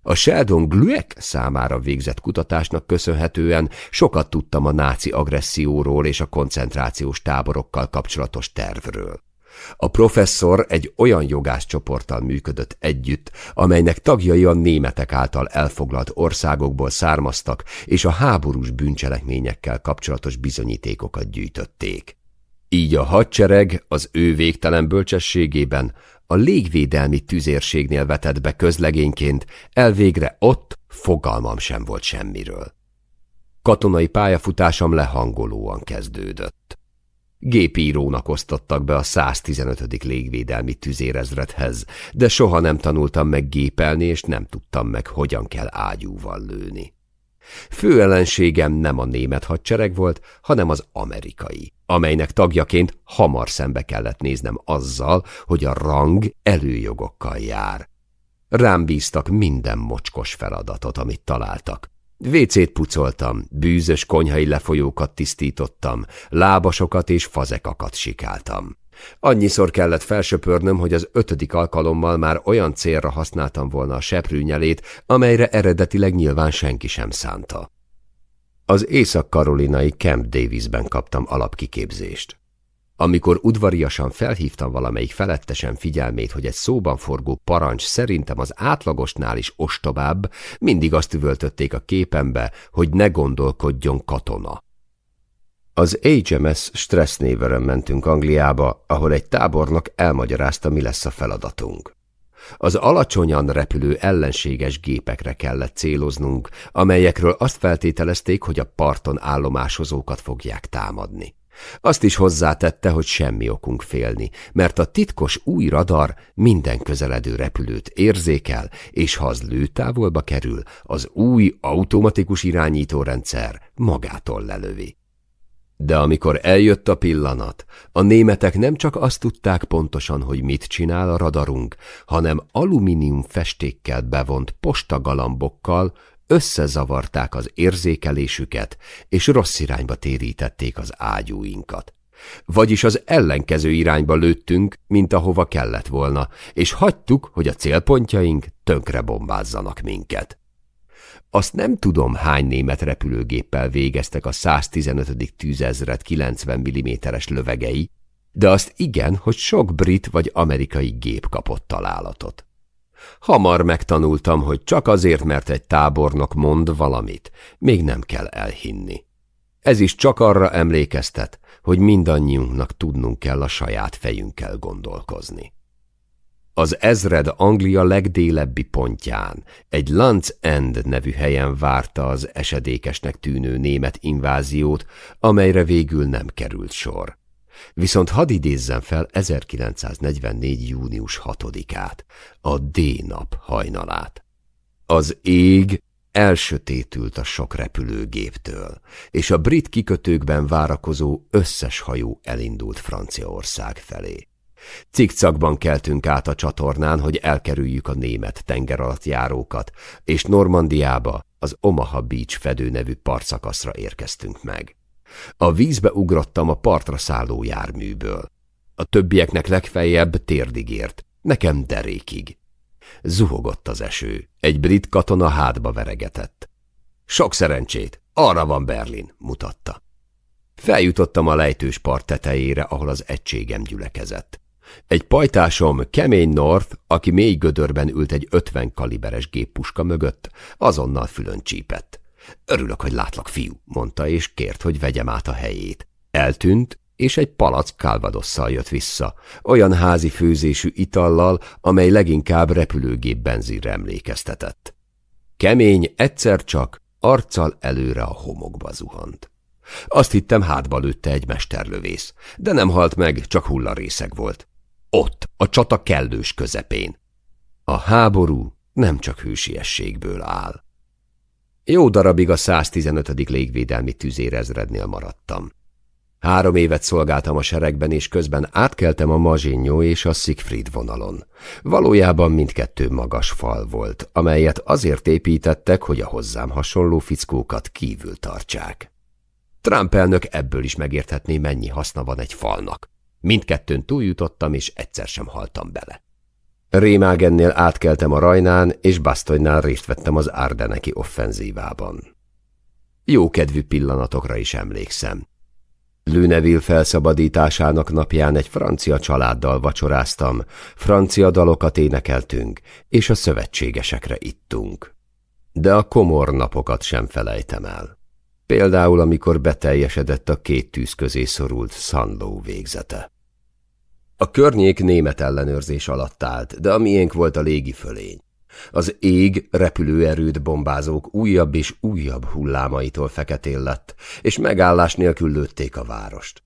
S1: A Sheldon Glueck számára végzett kutatásnak köszönhetően sokat tudtam a náci agresszióról és a koncentrációs táborokkal kapcsolatos tervről. A professzor egy olyan jogászcsoporttal működött együtt, amelynek tagjai a németek által elfoglalt országokból származtak, és a háborús bűncselekményekkel kapcsolatos bizonyítékokat gyűjtötték. Így a hadsereg az ő végtelen bölcsességében a légvédelmi tüzérségnél vetett be közlegényként, elvégre ott fogalmam sem volt semmiről. Katonai pályafutásom lehangolóan kezdődött. Gépírónak osztottak be a 115. légvédelmi tüzérezredhez, de soha nem tanultam meg gépelni, és nem tudtam meg, hogyan kell ágyúval lőni. Fő ellenségem nem a német hadsereg volt, hanem az amerikai, amelynek tagjaként hamar szembe kellett néznem azzal, hogy a rang előjogokkal jár. Rám bíztak minden mocskos feladatot, amit találtak. Vécét pucoltam, bűzös konyhai lefolyókat tisztítottam, lábasokat és fazekakat sikáltam. Annyiszor kellett felsöpörnöm, hogy az ötödik alkalommal már olyan célra használtam volna a seprűnyelét, amelyre eredetileg nyilván senki sem szánta. Az észak-karolinai Camp Davisben kaptam alapkiképzést. Amikor udvariasan felhívtam valamelyik felettesen figyelmét, hogy egy szóban forgó parancs szerintem az átlagosnál is ostobább, mindig azt üvöltötték a képembe, hogy ne gondolkodjon katona. Az HMS Stressneveren mentünk Angliába, ahol egy tábornok elmagyarázta, mi lesz a feladatunk. Az alacsonyan repülő ellenséges gépekre kellett céloznunk, amelyekről azt feltételezték, hogy a parton állomásozókat fogják támadni. Azt is hozzátette, hogy semmi okunk félni, mert a titkos új radar minden közeledő repülőt érzékel, és ha az lőtávolba kerül, az új automatikus irányítórendszer magától lelövi. De amikor eljött a pillanat, a németek nem csak azt tudták pontosan, hogy mit csinál a radarunk, hanem alumínium festékkel bevont postagalambokkal összezavarták az érzékelésüket, és rossz irányba térítették az ágyúinkat. Vagyis az ellenkező irányba lőttünk, mint ahova kellett volna, és hagytuk, hogy a célpontjaink tönkre bombázzanak minket. Azt nem tudom, hány német repülőgéppel végeztek a 115. tűzezred 90 mm-es lövegei, de azt igen, hogy sok brit vagy amerikai gép kapott találatot. Hamar megtanultam, hogy csak azért, mert egy tábornok mond valamit, még nem kell elhinni. Ez is csak arra emlékeztet, hogy mindannyiunknak tudnunk kell a saját fejünkkel gondolkozni. Az ezred Anglia legdélebbi pontján, egy Lands End nevű helyen várta az esedékesnek tűnő német inváziót, amelyre végül nem került sor. Viszont hadd idézzem fel 1944. június 6-át, a D-nap hajnalát. Az ég elsötétült a sok repülőgéptől, és a brit kikötőkben várakozó összes hajó elindult Franciaország felé. Cikcakban keltünk át a csatornán, hogy elkerüljük a német tengeralattjárókat, és Normandiába, az Omaha Beach fedő nevű partszakaszra érkeztünk meg. A vízbe ugrottam a partra szálló járműből. A többieknek legfeljebb térdig ért, nekem derékig. Zuhogott az eső, egy brit katona hátba veregetett. Sok szerencsét, arra van Berlin, mutatta. Feljutottam a lejtős part tetejére, ahol az egységem gyülekezett. Egy pajtásom, Kemény North, aki mély gödörben ült egy ötven kaliberes géppuska mögött, azonnal fülön csípett. Örülök, hogy látlak, fiú, mondta, és kért, hogy vegyem át a helyét. Eltűnt, és egy palack kálvadosszal jött vissza, olyan házi főzésű itallal, amely leginkább repülőgép benzinre emlékeztetett. Kemény egyszer csak, arccal előre a homokba zuhant. Azt hittem hátba lőtte egy mesterlövész, de nem halt meg, csak hullarészeg volt. Ott, a csata kellős közepén. A háború nem csak hősiességből áll. Jó darabig a 115. légvédelmi tüzérezrednél maradtam. Három évet szolgáltam a seregben, és közben átkeltem a Mazsinyó és a Siegfried vonalon. Valójában mindkettő magas fal volt, amelyet azért építettek, hogy a hozzám hasonló fickókat kívül tartsák. Trump elnök ebből is megérthetné, mennyi haszna van egy falnak. Mindkettőn túljutottam, és egyszer sem haltam bele. Rémágennél átkeltem a Rajnán, és Bastonnál részt vettem az Ardeneki offenzívában. Jókedvű pillanatokra is emlékszem. Lüneville felszabadításának napján egy francia családdal vacsoráztam, francia dalokat énekeltünk, és a szövetségesekre ittunk. De a komor napokat sem felejtem el. Például, amikor beteljesedett a két tűz közé szorult Szandó végzete. A környék német ellenőrzés alatt állt, de a miénk volt a légi fölény. Az ég repülőerőt bombázók újabb és újabb hullámaitól feketén lett, és megállás nélkül lőtték a várost.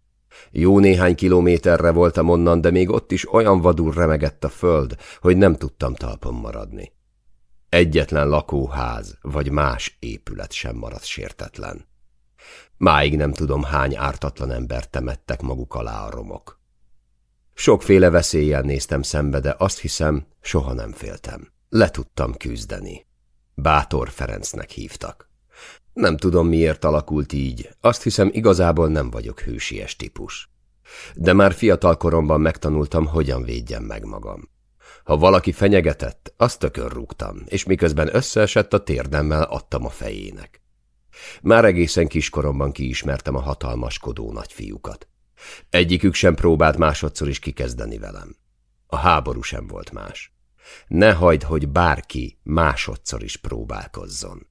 S1: Jó néhány kilométerre voltam onnan, de még ott is olyan vadul remegett a föld, hogy nem tudtam talpon maradni. Egyetlen lakóház vagy más épület sem maradt sértetlen. Máig nem tudom, hány ártatlan embert temettek maguk alá a romok. Sokféle veszéllyel néztem szembe, de azt hiszem, soha nem féltem. Le tudtam küzdeni. Bátor Ferencnek hívtak. Nem tudom, miért alakult így, azt hiszem, igazából nem vagyok hősies típus. De már fiatal koromban megtanultam, hogyan védjem meg magam. Ha valaki fenyegetett, azt tökön rúgtam, és miközben összeesett a térdemmel adtam a fejének. Már egészen kiskoromban kiismertem a hatalmaskodó nagyfiúkat. Egyikük sem próbált másodszor is kikezdeni velem. A háború sem volt más. Ne hagyd, hogy bárki másodszor is próbálkozzon.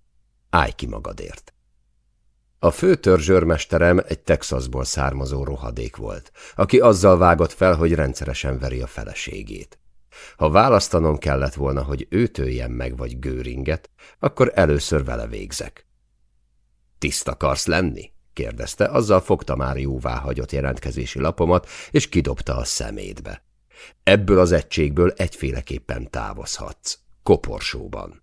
S1: Állj ki magadért. A főtörzsőrmesterem egy Texasból származó rohadék volt, aki azzal vágott fel, hogy rendszeresen veri a feleségét. Ha választanom kellett volna, hogy őt öljem meg vagy gőringet, akkor először vele végzek. Tiszt akarsz lenni? Kérdezte, azzal fogta már hagyott jelentkezési lapomat, és kidobta a szemétbe. Ebből az egységből egyféleképpen távozhatsz, koporsóban.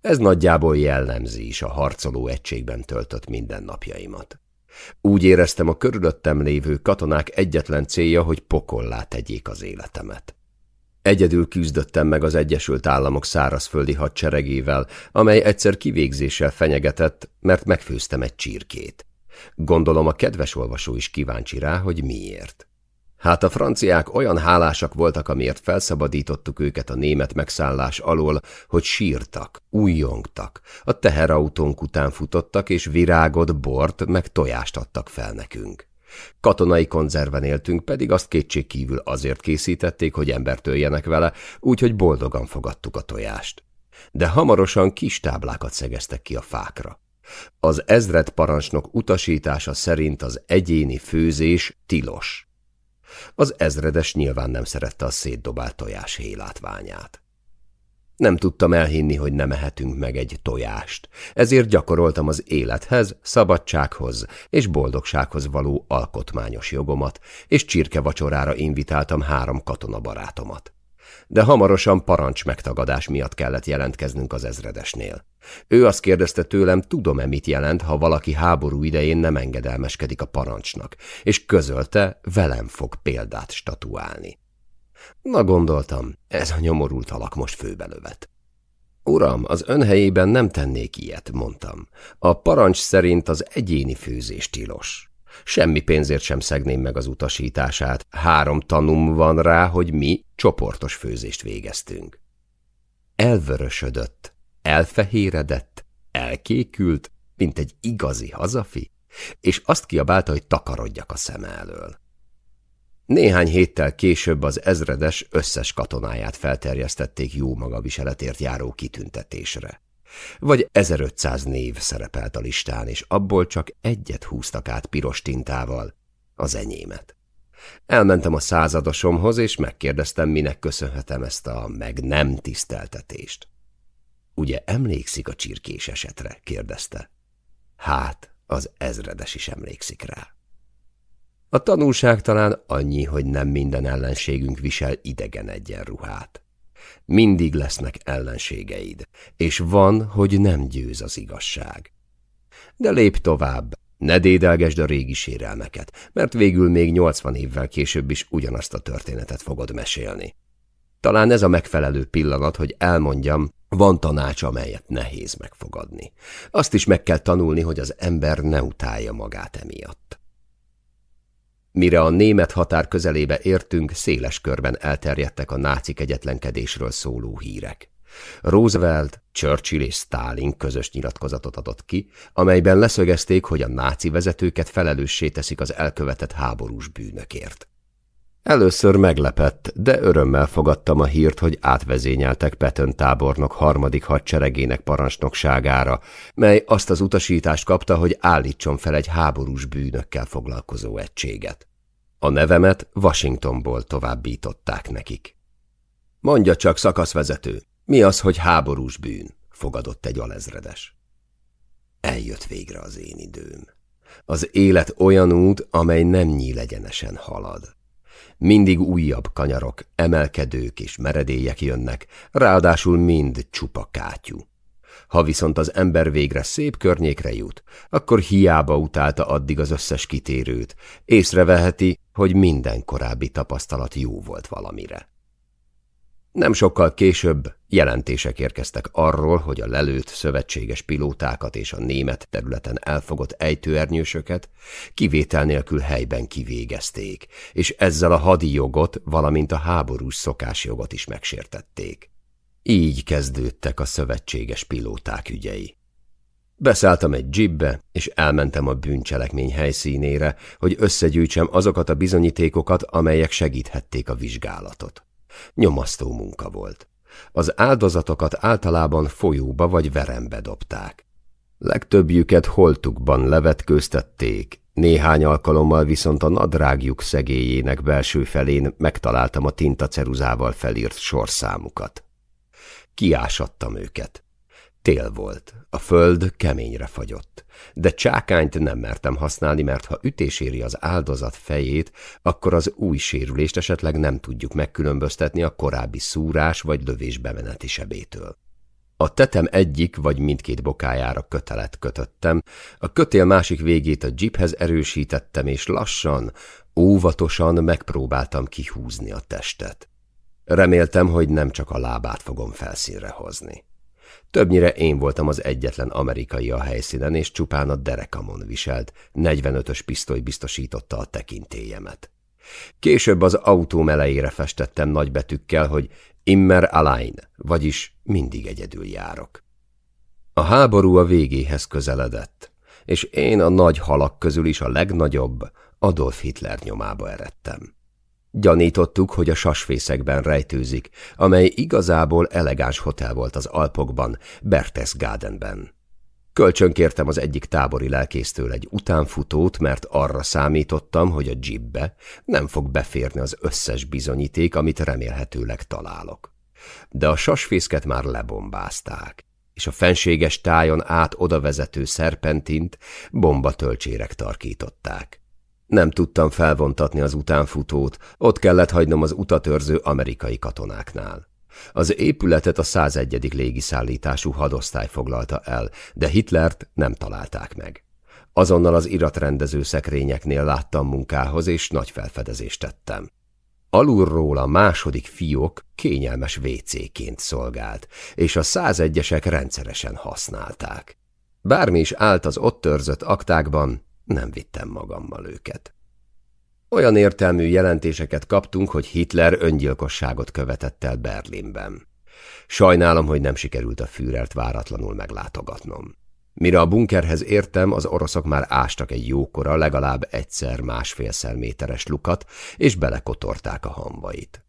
S1: Ez nagyjából jellemzi is a harcoló egységben töltött mindennapjaimat. Úgy éreztem, a körülöttem lévő katonák egyetlen célja, hogy pokollá tegyék az életemet. Egyedül küzdöttem meg az Egyesült Államok szárazföldi hadseregével, amely egyszer kivégzéssel fenyegetett, mert megfőztem egy csirkét. Gondolom a kedves olvasó is kíváncsi rá, hogy miért. Hát a franciák olyan hálásak voltak, amiért felszabadítottuk őket a német megszállás alól, hogy sírtak, újjongtak, a teherautónk után futottak, és virágot, bort, meg tojást adtak fel nekünk. Katonai konzerven éltünk, pedig azt kétségkívül azért készítették, hogy embert öljenek vele, úgyhogy boldogan fogadtuk a tojást. De hamarosan kis táblákat szegeztek ki a fákra. Az ezred parancsnok utasítása szerint az egyéni főzés tilos. Az ezredes nyilván nem szerette a szétdobált tojás hélátványát. Nem tudtam elhinni, hogy nem ehetünk meg egy tojást, ezért gyakoroltam az élethez, szabadsághoz és boldogsághoz való alkotmányos jogomat, és csirkevacsorára invitáltam három katonabarátomat. De hamarosan parancs megtagadás miatt kellett jelentkeznünk az ezredesnél. Ő azt kérdezte tőlem, tudom-e mit jelent, ha valaki háború idején nem engedelmeskedik a parancsnak, és közölte, velem fog példát statuálni. Na gondoltam, ez a nyomorult alak most főbelövet. Uram, az ön helyében nem tennék ilyet, mondtam. A parancs szerint az egyéni főzés tilos. Semmi pénzért sem szegném meg az utasítását. Három tanum van rá, hogy mi csoportos főzést végeztünk. Elvörösödött, elfehéredett, elkékült, mint egy igazi hazafi, és azt kiabálta, hogy takarodjak a szem elől. Néhány héttel később az ezredes összes katonáját felterjesztették jó magaviseletért járó kitüntetésre. Vagy 1500 név szerepelt a listán, és abból csak egyet húztak át piros tintával, az enyémet. Elmentem a századosomhoz, és megkérdeztem, minek köszönhetem ezt a meg nem tiszteltetést. Ugye emlékszik a csirkés esetre? kérdezte. Hát, az ezredes is emlékszik rá. A tanulság talán annyi, hogy nem minden ellenségünk visel idegen egyenruhát. Mindig lesznek ellenségeid, és van, hogy nem győz az igazság. De lép tovább, ne dédelgesd a régi sérelmeket, mert végül még nyolcvan évvel később is ugyanazt a történetet fogod mesélni. Talán ez a megfelelő pillanat, hogy elmondjam, van tanács, amelyet nehéz megfogadni. Azt is meg kell tanulni, hogy az ember ne utálja magát emiatt. Mire a német határ közelébe értünk, széles körben elterjedtek a nácik egyetlenkedésről szóló hírek. Roosevelt, Churchill és Stalin közös nyilatkozatot adott ki, amelyben leszögezték, hogy a náci vezetőket felelőssé teszik az elkövetett háborús bűnökért. Először meglepett, de örömmel fogadtam a hírt, hogy átvezényeltek Patton tábornok harmadik hadseregének parancsnokságára, mely azt az utasítást kapta, hogy állítson fel egy háborús bűnökkel foglalkozó egységet. A nevemet Washingtonból továbbították nekik. Mondja csak, szakaszvezető, mi az, hogy háborús bűn? fogadott egy alezredes. Eljött végre az én időm. Az élet olyan út, amely nem nyílegyenesen halad. Mindig újabb kanyarok, emelkedők és meredélyek jönnek, ráadásul mind csupa kátyú. Ha viszont az ember végre szép környékre jut, akkor hiába utálta addig az összes kitérőt, észreveheti, hogy minden korábbi tapasztalat jó volt valamire. Nem sokkal később jelentések érkeztek arról, hogy a lelőtt szövetséges pilótákat és a német területen elfogott ejtőernyősöket kivétel nélkül helyben kivégezték, és ezzel a hadi jogot, valamint a háborús szokásjogot is megsértették. Így kezdődtek a szövetséges pilóták ügyei. Beszálltam egy jeepbe, és elmentem a bűncselekmény helyszínére, hogy összegyűjtsem azokat a bizonyítékokat, amelyek segíthették a vizsgálatot. Nyomasztó munka volt. Az áldozatokat általában folyóba vagy verembe dobták. Legtöbbjüket holtukban levetkőztették, néhány alkalommal viszont a nadrágjuk szegélyének belső felén megtaláltam a tintaceruzával felírt sorszámukat. Kiásattam őket. Tél volt, a föld keményre fagyott, de csákányt nem mertem használni, mert ha ütés éri az áldozat fejét, akkor az új sérülést esetleg nem tudjuk megkülönböztetni a korábbi szúrás vagy lövés bemeneti sebétől. A tetem egyik vagy mindkét bokájára kötelet kötöttem, a kötél másik végét a jeephez erősítettem, és lassan, óvatosan megpróbáltam kihúzni a testet. Reméltem, hogy nem csak a lábát fogom felszínre hozni. Többnyire én voltam az egyetlen amerikai a helyszínen, és csupán a derekamon viselt, 45-ös pisztoly biztosította a tekintélyemet. Később az autó elejére festettem nagybetűkkel, hogy Immer allein, vagyis mindig egyedül járok. A háború a végéhez közeledett, és én a nagy halak közül is a legnagyobb, Adolf Hitler nyomába eredtem. Gyanítottuk, hogy a sasfészekben rejtőzik, amely igazából elegáns hotel volt az Alpokban, Berchtesgadenben. Kölcsönkértem az egyik tábori lelkésztől egy utánfutót, mert arra számítottam, hogy a jeepbe nem fog beférni az összes bizonyíték, amit remélhetőleg találok. De a sasfészket már lebombázták, és a fenséges tájon át odavezető szerpentint bombatölcsérek tarkították. Nem tudtam felvontatni az utánfutót, ott kellett hagynom az utatörző amerikai katonáknál. Az épületet a 101. légiszállítású hadosztály foglalta el, de Hitlert nem találták meg. Azonnal az iratrendező szekrényeknél láttam munkához, és nagy felfedezést tettem. Alulról a második fiók kényelmes WC-ként szolgált, és a 101-esek rendszeresen használták. Bármi is állt az ott törzött aktákban, nem vittem magammal őket. Olyan értelmű jelentéseket kaptunk, hogy Hitler öngyilkosságot követett el Berlinben. Sajnálom, hogy nem sikerült a Führert váratlanul meglátogatnom. Mire a bunkerhez értem, az oroszok már ástak egy jókora, legalább egyszer másfélszer méteres lukat, és belekotorták a hamvait.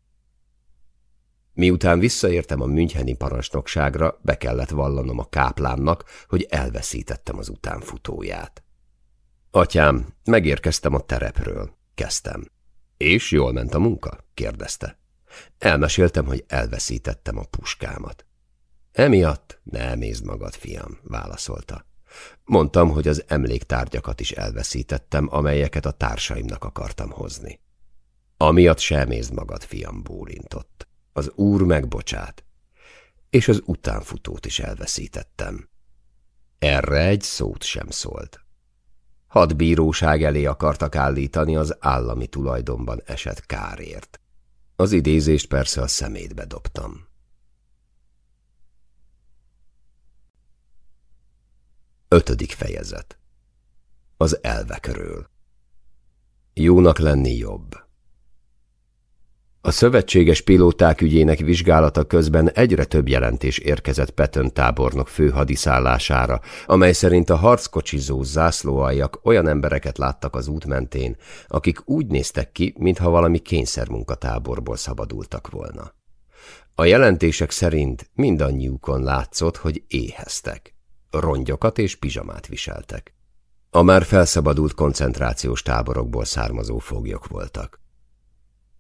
S1: Miután visszaértem a Müncheni parancsnokságra, be kellett vallanom a káplánnak, hogy elveszítettem az utánfutóját. Atyám, megérkeztem a terepről. Kezdtem. És jól ment a munka? kérdezte. Elmeséltem, hogy elveszítettem a puskámat. Emiatt ne nézd magad, fiam, válaszolta. Mondtam, hogy az emléktárgyakat is elveszítettem, amelyeket a társaimnak akartam hozni. Amiatt sem nézd magad, fiam, bólintott. Az úr megbocsát. És az utánfutót is elveszítettem. Erre egy szót sem szólt. Hat bíróság elé akartak állítani az állami tulajdonban esett kárért. Az idézést persze a szemétbe dobtam. Ötödik fejezet Az elvekről Jónak lenni jobb A szövetséges pilóták ügyének vizsgálata közben egyre több jelentés érkezett Petön tábornok főhadiszállására, amely szerint a harckocsizó zászlóaljak olyan embereket láttak az út mentén, akik úgy néztek ki, mintha valami kényszermunkatáborból szabadultak volna. A jelentések szerint mindannyiukon látszott, hogy éheztek. Rongyokat és pizsamát viseltek. A már felszabadult koncentrációs táborokból származó foglyok voltak.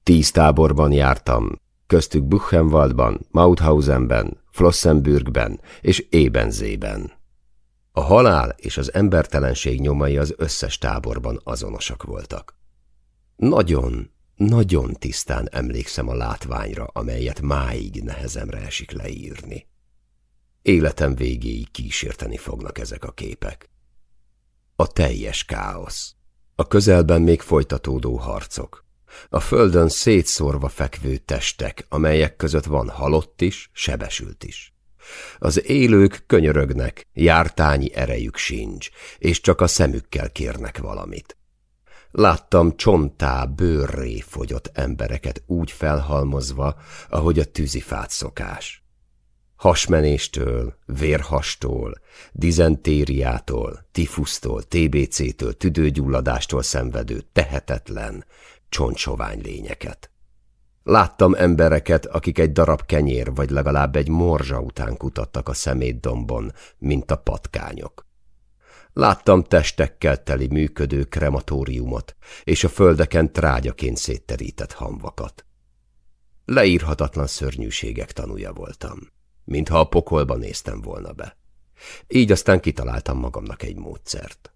S1: Tíz táborban jártam, köztük Buchenwaldban, Mauthausenben, Flossenbürgben és Ébenzében. A halál és az embertelenség nyomai az összes táborban azonosak voltak. Nagyon, nagyon tisztán emlékszem a látványra, amelyet máig nehezemre esik leírni. Életem végéig kísérteni fognak ezek a képek. A teljes káosz. A közelben még folytatódó harcok. A földön szétszórva fekvő testek, amelyek között van halott is, sebesült is. Az élők könyörögnek, jártányi erejük sincs, és csak a szemükkel kérnek valamit. Láttam csontá, bőrré fogyott embereket úgy felhalmozva, ahogy a tűzifát szokás. Hasmenéstől, vérhastól, dizentériától, tifusztól, TBC-től, tüdőgyulladástól szenvedő tehetetlen, csontsovány lényeket. Láttam embereket, akik egy darab kenyér vagy legalább egy morzsa után kutattak a szemétdombon, mint a patkányok. Láttam testekkel teli működő krematóriumot, és a földeken trágyaként szétterített hamvakat. Leírhatatlan szörnyűségek tanúja voltam, mintha a pokolba néztem volna be. Így aztán kitaláltam magamnak egy módszert.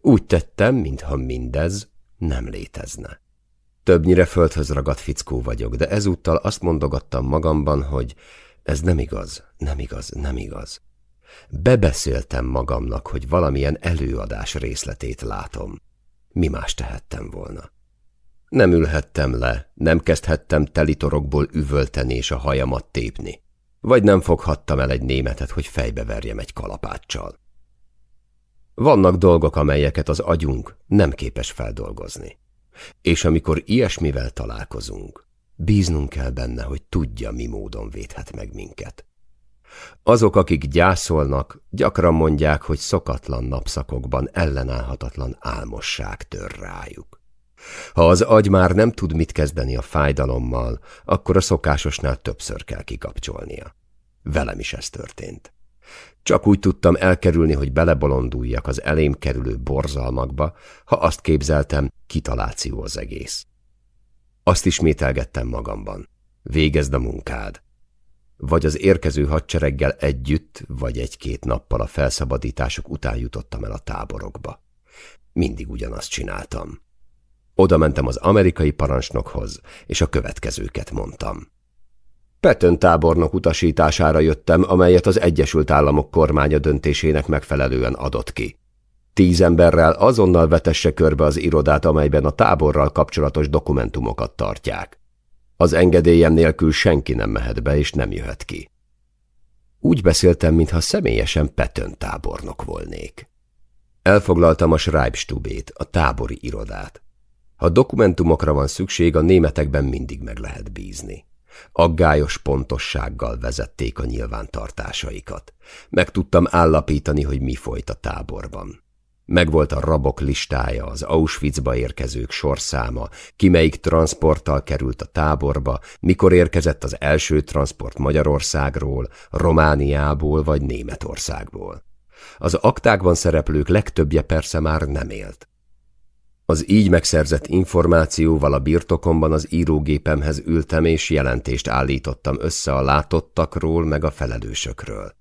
S1: Úgy tettem, mintha mindez nem létezne. Többnyire földhöz ragadt fickó vagyok, de ezúttal azt mondogattam magamban, hogy ez nem igaz, nem igaz, nem igaz. Bebeszéltem magamnak, hogy valamilyen előadás részletét látom. Mi más tehettem volna? Nem ülhettem le, nem kezdhettem telitorokból üvölteni és a hajamat tépni. Vagy nem foghattam el egy németet, hogy fejbeverjem egy kalapáccsal. Vannak dolgok, amelyeket az agyunk nem képes feldolgozni. És amikor ilyesmivel találkozunk, bíznunk kell benne, hogy tudja, mi módon védhet meg minket. Azok, akik gyászolnak, gyakran mondják, hogy szokatlan napszakokban ellenállhatatlan álmosság tör rájuk. Ha az agy már nem tud mit kezdeni a fájdalommal, akkor a szokásosnál többször kell kikapcsolnia. Velem is ez történt. Csak úgy tudtam elkerülni, hogy belebolonduljak az elém kerülő borzalmakba, ha azt képzeltem, kitaláció az egész. Azt ismételgettem magamban. Végezd a munkád. Vagy az érkező hadsereggel együtt, vagy egy-két nappal a felszabadítások után jutottam el a táborokba. Mindig ugyanazt csináltam. Oda mentem az amerikai parancsnokhoz, és a következőket mondtam. Petön tábornok utasítására jöttem, amelyet az Egyesült Államok kormánya döntésének megfelelően adott ki. Tíz emberrel azonnal vetesse körbe az irodát, amelyben a táborral kapcsolatos dokumentumokat tartják. Az engedélyem nélkül senki nem mehet be és nem jöhet ki. Úgy beszéltem, mintha személyesen Petön tábornok volnék. Elfoglaltam a Schreibstubét, a tábori irodát. Ha dokumentumokra van szükség, a németekben mindig meg lehet bízni. Aggályos pontossággal vezették a nyilvántartásaikat. Meg tudtam állapítani, hogy mi folyt a táborban. Megvolt a rabok listája, az Auschwitzba érkezők sorszáma, ki melyik transporttal került a táborba, mikor érkezett az első transport Magyarországról, Romániából vagy Németországból. Az aktákban szereplők legtöbbje persze már nem élt. Az így megszerzett információval a birtokomban az írógépemhez ültem és jelentést állítottam össze a látottakról meg a felelősökről.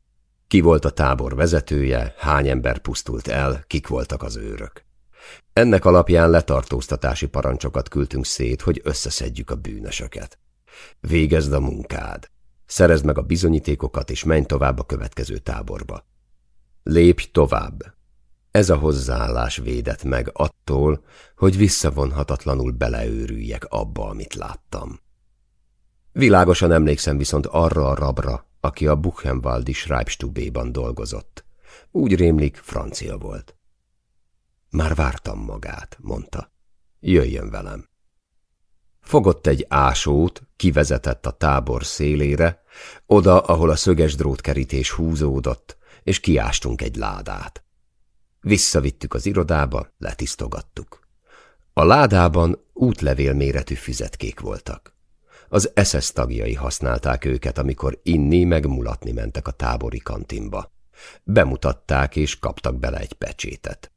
S1: Ki volt a tábor vezetője, hány ember pusztult el, kik voltak az őrök. Ennek alapján letartóztatási parancsokat küldtünk szét, hogy összeszedjük a bűnösöket. Végezd a munkád. Szerezd meg a bizonyítékokat, és menj tovább a következő táborba. Lépj tovább, ez a hozzáállás védett meg attól, hogy visszavonhatatlanul beleőrüljek abba, amit láttam. Világosan emlékszem viszont arra a rabra, aki a Buchenwaldi Schreibstubéban dolgozott. Úgy rémlik, francia volt. Már vártam magát, mondta. Jöjjön velem. Fogott egy ásót, kivezetett a tábor szélére, oda, ahol a szöges drótkerítés húzódott, és kiástunk egy ládát. Visszavittük az irodába, letisztogattuk. A ládában útlevél méretű füzetkék voltak. Az SS tagjai használták őket, amikor inni meg mulatni mentek a tábori kantinba. Bemutatták és kaptak bele egy pecsétet.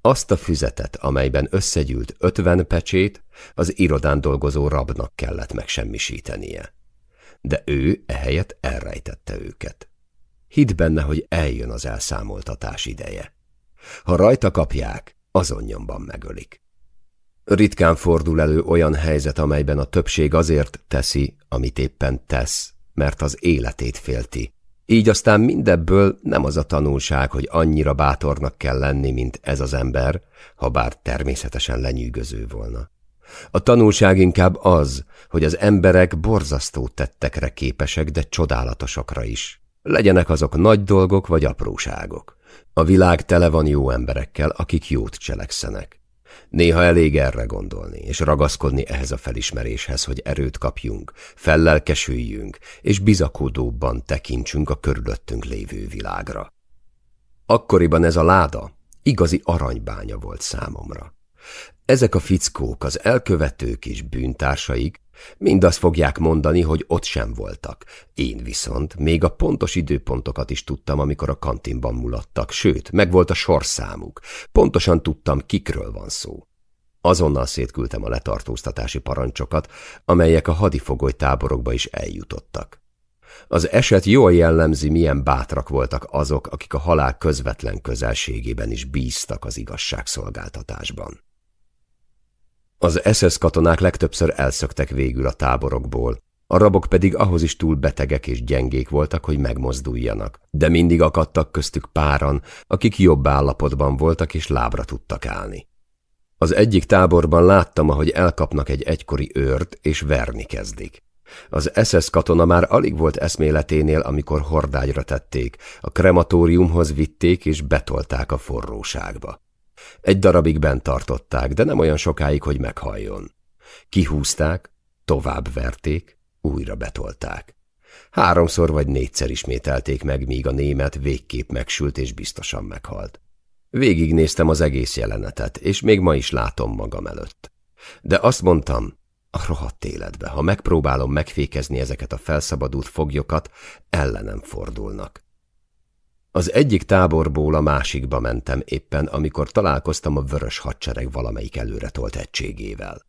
S1: Azt a füzetet, amelyben összegyűlt ötven pecsét, az irodán dolgozó rabnak kellett megsemmisítenie. De ő ehelyett elrejtette őket. Hidd benne, hogy eljön az elszámoltatás ideje. Ha rajta kapják, azon nyomban megölik. Ritkán fordul elő olyan helyzet, amelyben a többség azért teszi, amit éppen tesz, mert az életét félti. Így aztán mindebből nem az a tanulság, hogy annyira bátornak kell lenni, mint ez az ember, ha bár természetesen lenyűgöző volna. A tanulság inkább az, hogy az emberek borzasztó tettekre képesek, de csodálatosakra is. Legyenek azok nagy dolgok vagy apróságok. A világ tele van jó emberekkel, akik jót cselekszenek. Néha elég erre gondolni, és ragaszkodni ehhez a felismeréshez, hogy erőt kapjunk, fellelkesüljünk, és bizakodóbban tekintsünk a körülöttünk lévő világra. Akkoriban ez a láda igazi aranybánya volt számomra. Ezek a fickók, az elkövetők és bűntársaik mind azt fogják mondani, hogy ott sem voltak. Én viszont még a pontos időpontokat is tudtam, amikor a kantinban mulattak, sőt, megvolt a sorszámuk. Pontosan tudtam, kikről van szó. Azonnal szétküldtem a letartóztatási parancsokat, amelyek a hadifogoly táborokba is eljutottak. Az eset jól jellemzi, milyen bátrak voltak azok, akik a halál közvetlen közelségében is bíztak az igazságszolgáltatásban. Az SS katonák legtöbbször elszöktek végül a táborokból, a rabok pedig ahhoz is túl betegek és gyengék voltak, hogy megmozduljanak, de mindig akadtak köztük páran, akik jobb állapotban voltak és lábra tudtak állni. Az egyik táborban láttam, ahogy elkapnak egy egykori őrt, és verni kezdik. Az SS katona már alig volt eszméleténél, amikor hordágyra tették, a krematóriumhoz vitték és betolták a forróságba. Egy darabig bent tartották, de nem olyan sokáig, hogy meghalljon. Kihúzták, tovább verték, újra betolták. Háromszor vagy négyszer ismételték meg, míg a német végképp megsült és biztosan meghalt. Végignéztem az egész jelenetet, és még ma is látom magam előtt. De azt mondtam, a rohadt életbe, ha megpróbálom megfékezni ezeket a felszabadult foglyokat, ellenem fordulnak. Az egyik táborból a másikba mentem éppen, amikor találkoztam a vörös hadsereg valamelyik előre tolt egységével.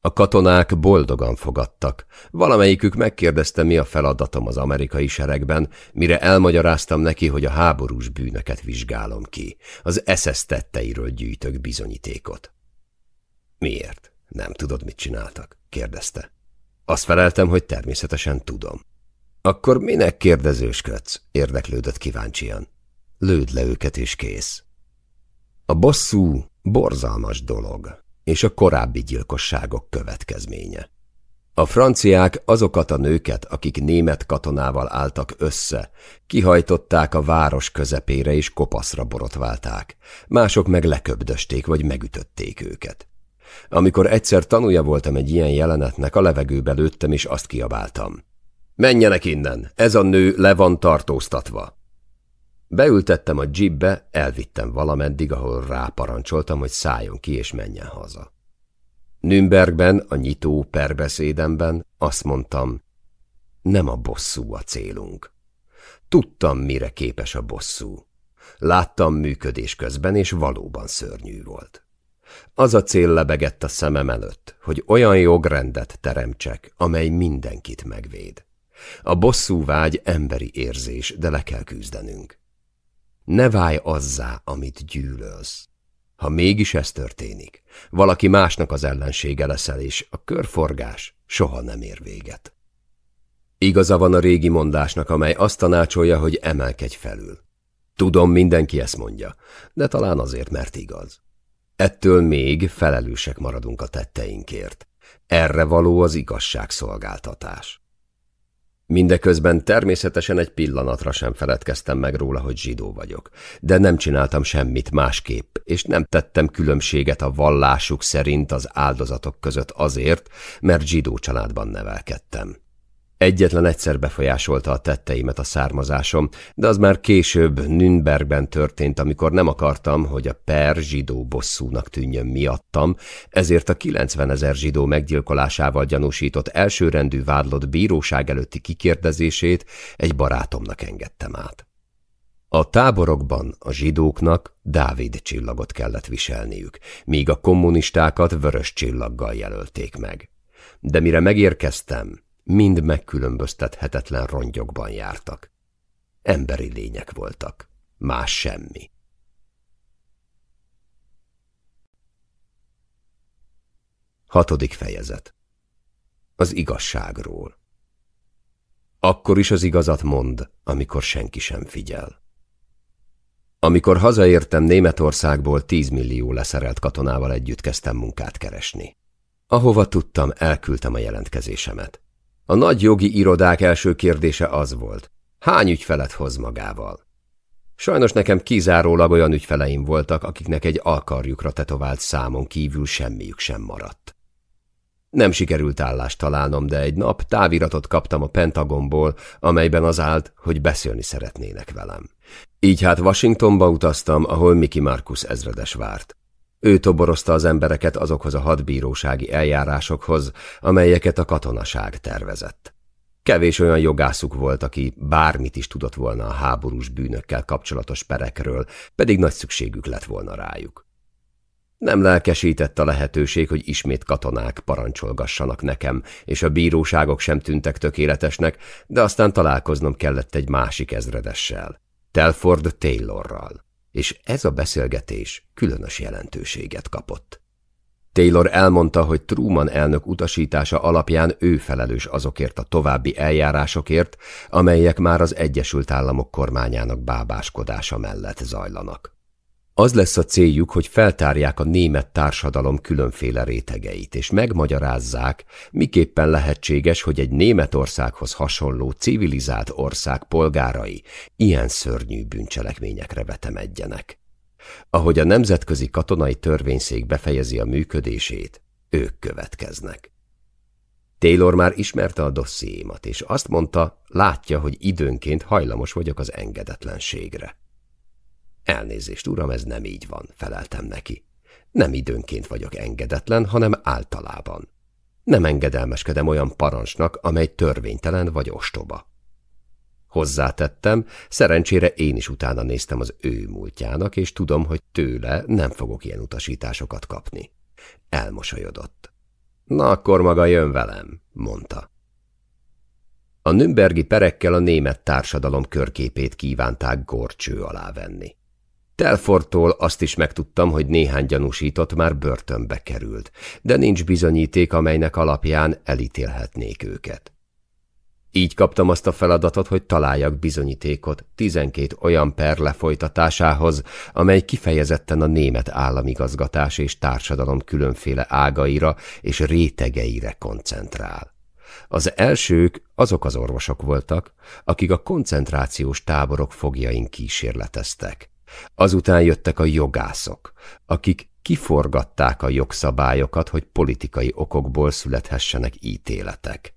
S1: A katonák boldogan fogadtak. Valamelyikük megkérdezte, mi a feladatom az amerikai seregben, mire elmagyaráztam neki, hogy a háborús bűnöket vizsgálom ki. Az SS tetteiről gyűjtök bizonyítékot. Miért? Nem tudod, mit csináltak? kérdezte. Azt feleltem, hogy természetesen tudom. Akkor minek kérdezősködsz? érdeklődött kíváncsian. Lőd le őket és kész. A bosszú borzalmas dolog, és a korábbi gyilkosságok következménye. A franciák azokat a nőket, akik német katonával álltak össze, kihajtották a város közepére és kopaszra borotválták, mások meg leköbdösték vagy megütötték őket. Amikor egyszer tanúja voltam egy ilyen jelenetnek, a levegőbe lőttem és azt kiabáltam. Menjenek innen, ez a nő le van tartóztatva. Beültettem a jeepbe, elvittem valameddig, ahol ráparancsoltam, hogy szálljon ki és menjen haza. Nürnbergben, a nyitó perbeszédemben azt mondtam, nem a bosszú a célunk. Tudtam, mire képes a bosszú. Láttam működés közben, és valóban szörnyű volt. Az a cél lebegett a szemem előtt, hogy olyan jogrendet teremtsek, amely mindenkit megvéd. A bosszú vágy emberi érzés, de le kell küzdenünk. Ne válj azzá, amit gyűlölsz. Ha mégis ez történik, valaki másnak az ellensége leszel, és a körforgás soha nem ér véget. Igaza van a régi mondásnak, amely azt tanácsolja, hogy emelkedj felül. Tudom, mindenki ezt mondja, de talán azért, mert igaz. Ettől még felelősek maradunk a tetteinkért. Erre való az igazságszolgáltatás. Mindeközben természetesen egy pillanatra sem feledkeztem meg róla, hogy zsidó vagyok, de nem csináltam semmit másképp, és nem tettem különbséget a vallásuk szerint az áldozatok között azért, mert zsidó családban nevelkedtem. Egyetlen egyszer befolyásolta a tetteimet a származásom, de az már később Nürnbergben történt, amikor nem akartam, hogy a per zsidó bosszúnak tűnjön miattam, ezért a 90 ezer zsidó meggyilkolásával gyanúsított elsőrendű vádlott bíróság előtti kikérdezését egy barátomnak engedtem át. A táborokban a zsidóknak Dávid csillagot kellett viselniük, míg a kommunistákat vörös csillaggal jelölték meg. De mire megérkeztem, mind megkülönböztethetetlen rongyokban jártak. Emberi lények voltak, más semmi. Hatodik fejezet Az igazságról Akkor is az igazat mond, amikor senki sem figyel. Amikor hazaértem Németországból tízmillió leszerelt katonával együtt kezdtem munkát keresni. Ahova tudtam, elküldtem a jelentkezésemet. A nagy jogi irodák első kérdése az volt. Hány ügyfelet hoz magával? Sajnos nekem kizárólag olyan ügyfeleim voltak, akiknek egy alkarjukra tetovált számon kívül semmiük sem maradt. Nem sikerült állást találnom, de egy nap táviratot kaptam a Pentagonból, amelyben az állt, hogy beszélni szeretnének velem. Így hát Washingtonba utaztam, ahol Mickey Marcus ezredes várt. Ő toborozta az embereket azokhoz a hadbírósági eljárásokhoz, amelyeket a katonaság tervezett. Kevés olyan jogászuk volt, aki bármit is tudott volna a háborús bűnökkel kapcsolatos perekről, pedig nagy szükségük lett volna rájuk. Nem lelkesített a lehetőség, hogy ismét katonák parancsolgassanak nekem, és a bíróságok sem tűntek tökéletesnek, de aztán találkoznom kellett egy másik ezredessel, Telford Taylorral és ez a beszélgetés különös jelentőséget kapott. Taylor elmondta, hogy Truman elnök utasítása alapján ő felelős azokért a további eljárásokért, amelyek már az Egyesült Államok kormányának bábáskodása mellett zajlanak. Az lesz a céljuk, hogy feltárják a német társadalom különféle rétegeit, és megmagyarázzák, miképpen lehetséges, hogy egy Németországhoz hasonló civilizált ország polgárai ilyen szörnyű bűncselekményekre vetemedjenek. Ahogy a Nemzetközi Katonai Törvényszék befejezi a működését, ők következnek. Taylor már ismerte a dossziémat, és azt mondta, látja, hogy időnként hajlamos vagyok az engedetlenségre. Elnézést, uram, ez nem így van, feleltem neki. Nem időnként vagyok engedetlen, hanem általában. Nem engedelmeskedem olyan parancsnak, amely törvénytelen vagy ostoba. Hozzátettem, szerencsére én is utána néztem az ő múltjának, és tudom, hogy tőle nem fogok ilyen utasításokat kapni. Elmosolyodott. Na, akkor maga jön velem, mondta. A Nürnbergi perekkel a német társadalom körképét kívánták gorcső alá venni. Telfortól azt is megtudtam, hogy néhány gyanúsított már börtönbe került, de nincs bizonyíték, amelynek alapján elítélhetnék őket. Így kaptam azt a feladatot, hogy találjak bizonyítékot 12 olyan per lefolytatásához, amely kifejezetten a német államigazgatás és társadalom különféle ágaira és rétegeire koncentrál. Az elsők azok az orvosok voltak, akik a koncentrációs táborok fogjain kísérleteztek. Azután jöttek a jogászok, akik kiforgatták a jogszabályokat, hogy politikai okokból születhessenek ítéletek.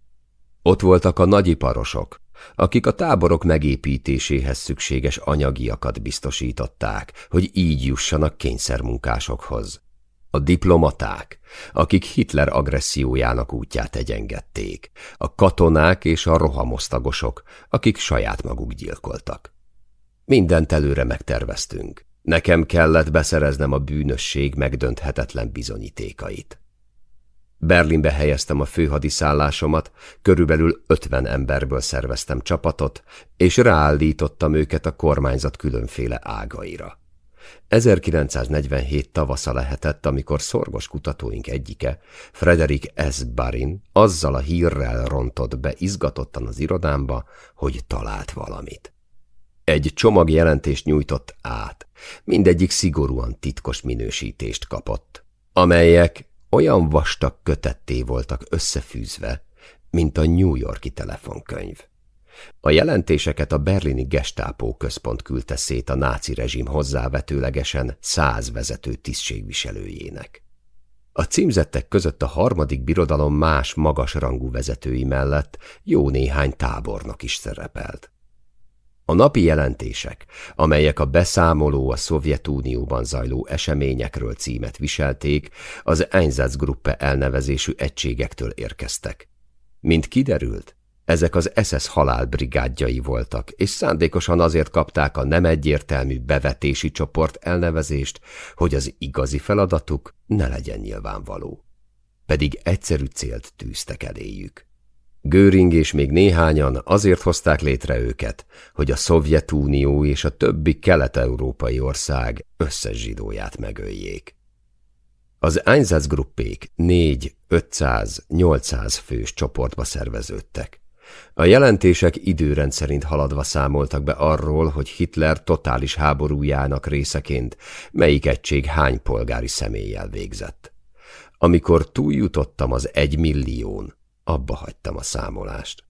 S1: Ott voltak a nagyiparosok, akik a táborok megépítéséhez szükséges anyagiakat biztosították, hogy így jussanak kényszermunkásokhoz. A diplomaták, akik Hitler agressziójának útját egyengették, a katonák és a rohamosztagosok, akik saját maguk gyilkoltak. Mindent előre megterveztünk. Nekem kellett beszereznem a bűnösség megdönthetetlen bizonyítékait. Berlinbe helyeztem a főhadiszállásomat, körülbelül ötven emberből szerveztem csapatot, és ráállítottam őket a kormányzat különféle ágaira. 1947 tavasza lehetett, amikor szorgos kutatóink egyike, Frederik S. Barin, azzal a hírrel rontott be izgatottan az irodámba, hogy talált valamit. Egy csomag jelentést nyújtott át, mindegyik szigorúan titkos minősítést kapott, amelyek olyan vastag kötetté voltak összefűzve, mint a New Yorki telefonkönyv. A jelentéseket a berlini gestápó központ küldte szét a náci rezsim hozzávetőlegesen száz vezető tisztségviselőjének. A címzettek között a harmadik birodalom más magas rangú vezetői mellett jó néhány tábornok is szerepelt. A napi jelentések, amelyek a beszámoló a Szovjetunióban zajló eseményekről címet viselték, az Einsatzgruppe elnevezésű egységektől érkeztek. Mint kiderült, ezek az SS halálbrigádjai voltak, és szándékosan azért kapták a nem egyértelmű bevetési csoport elnevezést, hogy az igazi feladatuk ne legyen nyilvánvaló. Pedig egyszerű célt tűztek eléjük. Göring és még néhányan azért hozták létre őket, hogy a Szovjetunió és a többi kelet-európai ország összes zsidóját megöljék. Az Einsatzgruppék 4, 500, 800 fős csoportba szerveződtek. A jelentések időrend szerint haladva számoltak be arról, hogy Hitler totális háborújának részeként melyik egység hány polgári személlyel végzett. Amikor túljutottam az egy millión, abba hagytam a számolást.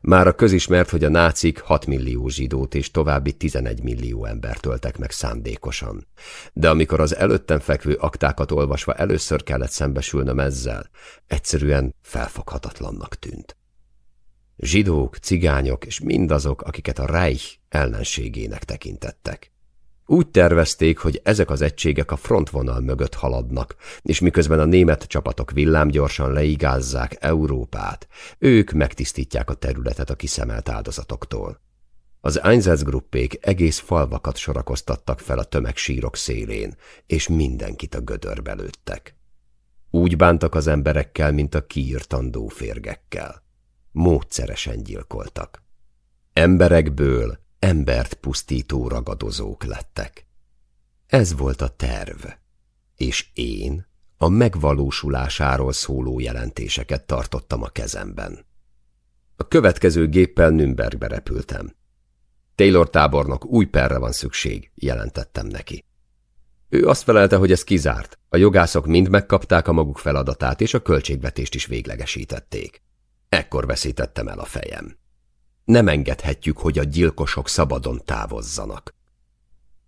S1: Már a közismert, hogy a nácik 6 millió zsidót és további 11 millió embert töltek meg szándékosan. De amikor az előttem fekvő aktákat olvasva először kellett szembesülnöm ezzel, egyszerűen felfoghatatlannak tűnt. Zsidók, cigányok és mindazok, akiket a Reich ellenségének tekintettek. Úgy tervezték, hogy ezek az egységek a frontvonal mögött haladnak, és miközben a német csapatok villámgyorsan leigázzák Európát, ők megtisztítják a területet a kiszemelt áldozatoktól. Az Einsatzgruppék egész falvakat sorakoztattak fel a tömegsírok szélén, és mindenkit a gödörbe lőttek. Úgy bántak az emberekkel, mint a kiírtandó férgekkel. Módszeresen gyilkoltak. Emberekből embert pusztító ragadozók lettek. Ez volt a terv, és én a megvalósulásáról szóló jelentéseket tartottam a kezemben. A következő géppel Nürnbergbe repültem. Taylor tábornok új perre van szükség, jelentettem neki. Ő azt felelte, hogy ez kizárt. A jogászok mind megkapták a maguk feladatát, és a költségvetést is véglegesítették. Ekkor veszítettem el a fejem. Nem engedhetjük, hogy a gyilkosok szabadon távozzanak.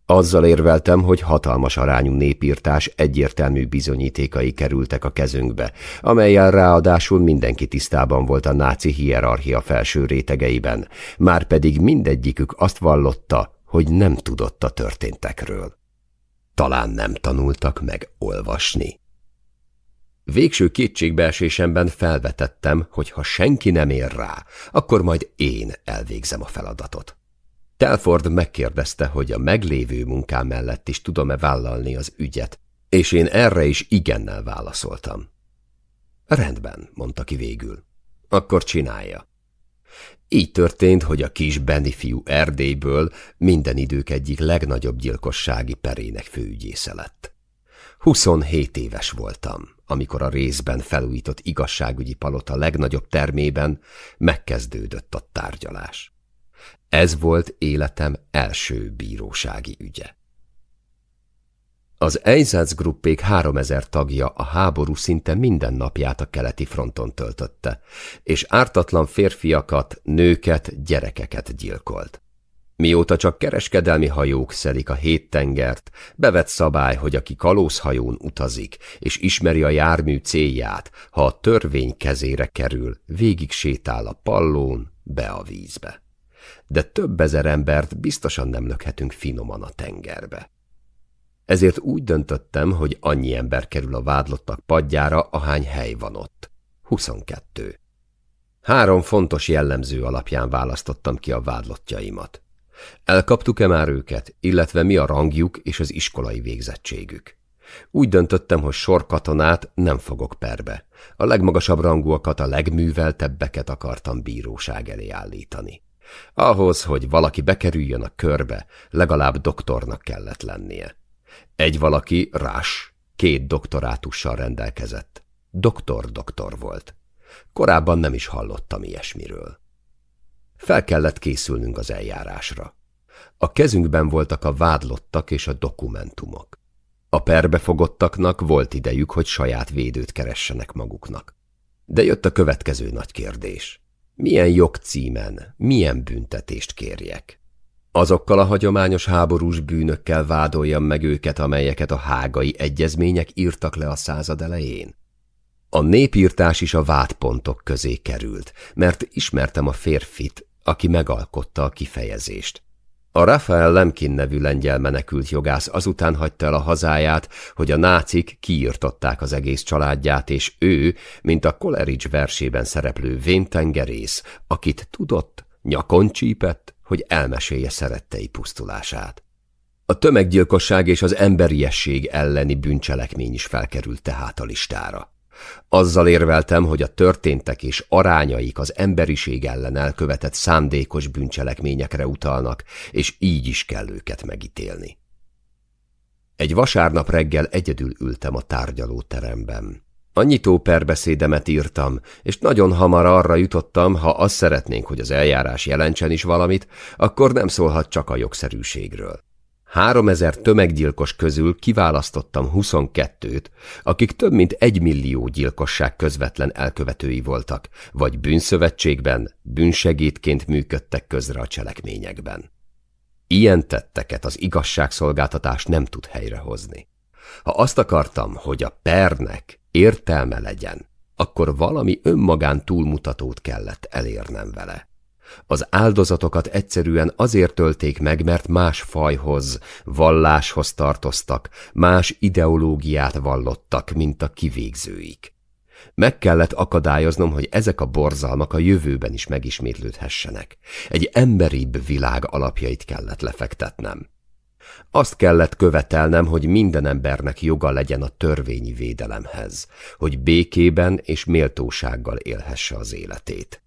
S1: Azzal érveltem, hogy hatalmas arányú népírtás egyértelmű bizonyítékai kerültek a kezünkbe, amelyel ráadásul mindenki tisztában volt a náci hierarchia felső rétegeiben, már pedig mindegyikük azt vallotta, hogy nem tudott a történtekről. Talán nem tanultak meg olvasni. Végső kétségbeesésemben felvetettem, hogy ha senki nem ér rá, akkor majd én elvégzem a feladatot. Telford megkérdezte, hogy a meglévő munkám mellett is tudom-e vállalni az ügyet, és én erre is igennel válaszoltam. Rendben, mondta ki végül. Akkor csinálja. Így történt, hogy a kis Benny fiú Erdélyből minden idők egyik legnagyobb gyilkossági perének főügyésze lett. 27 éves voltam amikor a részben felújított igazságügyi palota legnagyobb termében megkezdődött a tárgyalás. Ez volt életem első bírósági ügye. Az Einsatzgruppék háromezer tagja a háború szinte minden napját a keleti fronton töltötte, és ártatlan férfiakat, nőket, gyerekeket gyilkolt. Mióta csak kereskedelmi hajók szelik a hét tengert, bevett szabály, hogy aki kalózhajón utazik, és ismeri a jármű célját, ha a törvény kezére kerül, végig sétál a pallón, be a vízbe. De több ezer embert biztosan nem lökhetünk finoman a tengerbe. Ezért úgy döntöttem, hogy annyi ember kerül a vádlottak padjára, ahány hely van ott. 22. Három fontos jellemző alapján választottam ki a vádlottjaimat. Elkaptuk-e már őket, illetve mi a rangjuk és az iskolai végzettségük? Úgy döntöttem, hogy sorkatonát nem fogok perbe. A legmagasabb rangúakat, a legműveltebbeket akartam bíróság elé állítani. Ahhoz, hogy valaki bekerüljön a körbe, legalább doktornak kellett lennie. Egy valaki, Rás, két doktorátussal rendelkezett. Doktor-doktor volt. Korábban nem is hallottam ilyesmiről. Fel kellett készülnünk az eljárásra. A kezünkben voltak a vádlottak és a dokumentumok. A perbefogottaknak volt idejük, hogy saját védőt keressenek maguknak. De jött a következő nagy kérdés. Milyen jogcímen, milyen büntetést kérjek? Azokkal a hagyományos háborús bűnökkel vádoljam meg őket, amelyeket a hágai egyezmények írtak le a század elején? A népírtás is a vádpontok közé került, mert ismertem a férfit, aki megalkotta a kifejezést. A Rafael Lemkin nevű lengyel menekült jogász azután hagyta el a hazáját, hogy a nácik kiirtották az egész családját, és ő, mint a Coleridge versében szereplő véntengerész, akit tudott, nyakon csípett, hogy elmesélje szerettei pusztulását. A tömeggyilkosság és az emberiesség elleni bűncselekmény is felkerült tehát a listára. Azzal érveltem, hogy a történtek és arányaik az emberiség ellen elkövetett szándékos bűncselekményekre utalnak, és így is kell őket megítélni. Egy vasárnap reggel egyedül ültem a tárgyalóteremben. A nyitó perbeszédemet írtam, és nagyon hamar arra jutottam, ha azt szeretnénk, hogy az eljárás jelentsen is valamit, akkor nem szólhat csak a jogszerűségről. Háromezer tömeggyilkos közül kiválasztottam 22-t, akik több mint egy millió gyilkosság közvetlen elkövetői voltak, vagy bűnszövetségben, bűnsegédként működtek közre a cselekményekben. Ilyen tetteket az igazságszolgáltatás nem tud helyrehozni. Ha azt akartam, hogy a pernek értelme legyen, akkor valami önmagán túlmutatót kellett elérnem vele. Az áldozatokat egyszerűen azért tölték meg, mert más fajhoz, valláshoz tartoztak, más ideológiát vallottak, mint a kivégzőik. Meg kellett akadályoznom, hogy ezek a borzalmak a jövőben is megismétlődhessenek. Egy emberibb világ alapjait kellett lefektetnem. Azt kellett követelnem, hogy minden embernek joga legyen a törvényi védelemhez, hogy békében és méltósággal élhesse az életét.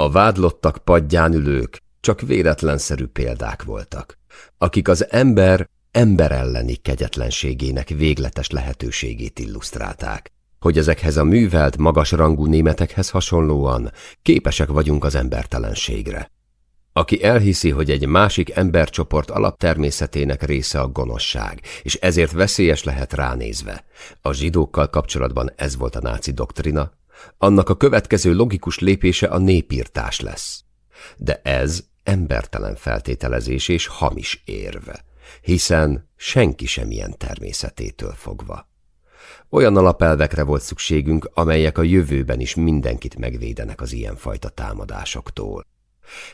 S1: A vádlottak padján ülők csak véletlenszerű példák voltak, akik az ember ember elleni kegyetlenségének végletes lehetőségét illusztrálták, hogy ezekhez a művelt, magasrangú németekhez hasonlóan képesek vagyunk az embertelenségre. Aki elhiszi, hogy egy másik embercsoport alaptermészetének része a gonoszság, és ezért veszélyes lehet ránézve. A zsidókkal kapcsolatban ez volt a náci doktrina, annak a következő logikus lépése a népírtás lesz. De ez embertelen feltételezés és hamis érve, hiszen senki sem ilyen természetétől fogva. Olyan alapelvekre volt szükségünk, amelyek a jövőben is mindenkit megvédenek az ilyenfajta támadásoktól.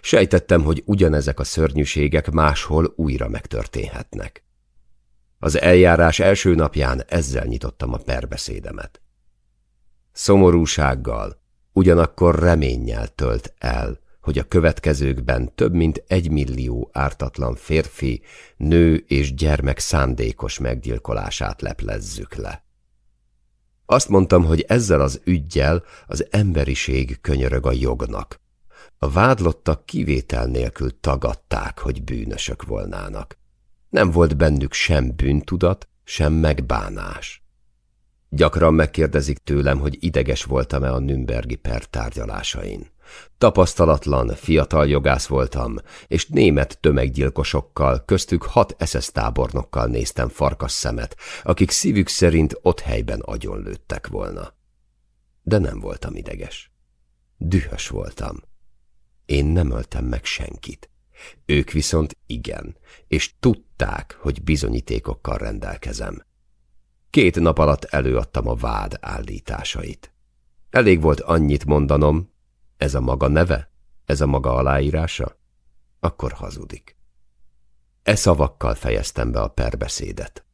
S1: Sejtettem, hogy ugyanezek a szörnyűségek máshol újra megtörténhetnek. Az eljárás első napján ezzel nyitottam a perbeszédemet. Szomorúsággal, ugyanakkor reménnyel tölt el, hogy a következőkben több mint egy millió ártatlan férfi, nő és gyermek szándékos meggyilkolását leplezzük le. Azt mondtam, hogy ezzel az ügyjel az emberiség könyörög a jognak. A vádlottak kivétel nélkül tagadták, hogy bűnösök volnának. Nem volt bennük sem bűntudat, sem megbánás. Gyakran megkérdezik tőlem, hogy ideges voltam-e a Nürnbergi per tárgyalásain. Tapasztalatlan, fiatal jogász voltam, és német tömeggyilkosokkal, köztük hat SS tábornokkal néztem farkas szemet, akik szívük szerint ott helyben agyonlőttek volna. De nem voltam ideges. Dühös voltam. Én nem öltem meg senkit. Ők viszont igen, és tudták, hogy bizonyítékokkal rendelkezem. Két nap alatt előadtam a vád állításait. Elég volt annyit mondanom, ez a maga neve, ez a maga aláírása, akkor hazudik. E szavakkal fejeztem be a perbeszédet.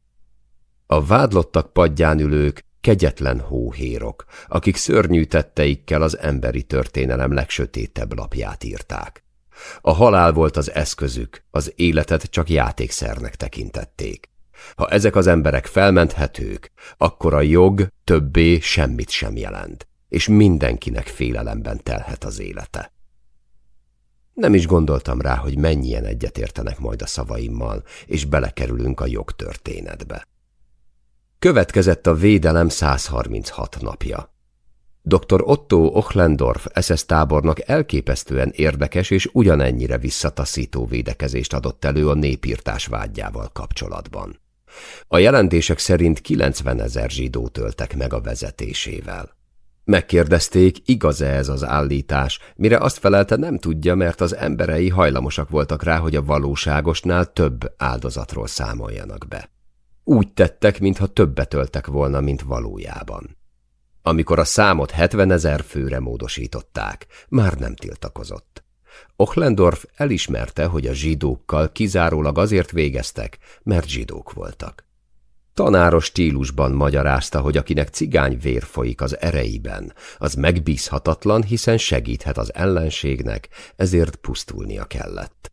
S1: A vádlottak padján ülők kegyetlen hóhérok, akik szörnyű tetteikkel az emberi történelem legsötétebb lapját írták. A halál volt az eszközük, az életet csak játékszernek tekintették. Ha ezek az emberek felmenthetők, akkor a jog többé semmit sem jelent, és mindenkinek félelemben telhet az élete. Nem is gondoltam rá, hogy mennyien egyetértenek majd a szavaimmal, és belekerülünk a jogtörténetbe. Következett a védelem 136 napja. Dr. Otto Ochlendorf SS tábornak elképesztően érdekes és ugyanennyire visszataszító védekezést adott elő a népírtás vágyjával kapcsolatban. A jelentések szerint 90 ezer zsidó töltek meg a vezetésével. Megkérdezték, igaz-e ez az állítás, mire azt felelte nem tudja, mert az emberei hajlamosak voltak rá, hogy a valóságosnál több áldozatról számoljanak be. Úgy tettek, mintha többet öltek volna, mint valójában. Amikor a számot 70 ezer főre módosították, már nem tiltakozott. Ochlendorf elismerte, hogy a zsidókkal kizárólag azért végeztek, mert zsidók voltak. Tanáros stílusban magyarázta, hogy akinek cigány vér folyik az ereiben, az megbízhatatlan, hiszen segíthet az ellenségnek, ezért pusztulnia kellett.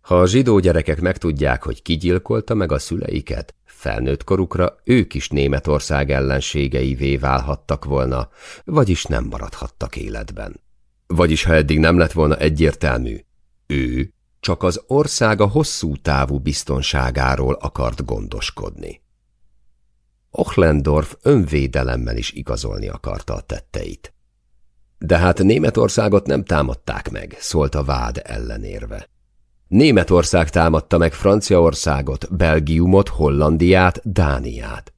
S1: Ha a zsidó gyerekek megtudják, hogy kigyilkolta meg a szüleiket, felnőtt korukra ők is Németország ellenségeivé válhattak volna, vagyis nem maradhattak életben. Vagyis ha eddig nem lett volna egyértelmű, ő csak az országa hosszú távú biztonságáról akart gondoskodni. Ochlendorf önvédelemmel is igazolni akarta a tetteit. De hát Németországot nem támadták meg, szólt a vád ellenérve. Németország támadta meg Franciaországot, Belgiumot, Hollandiát, Dániát.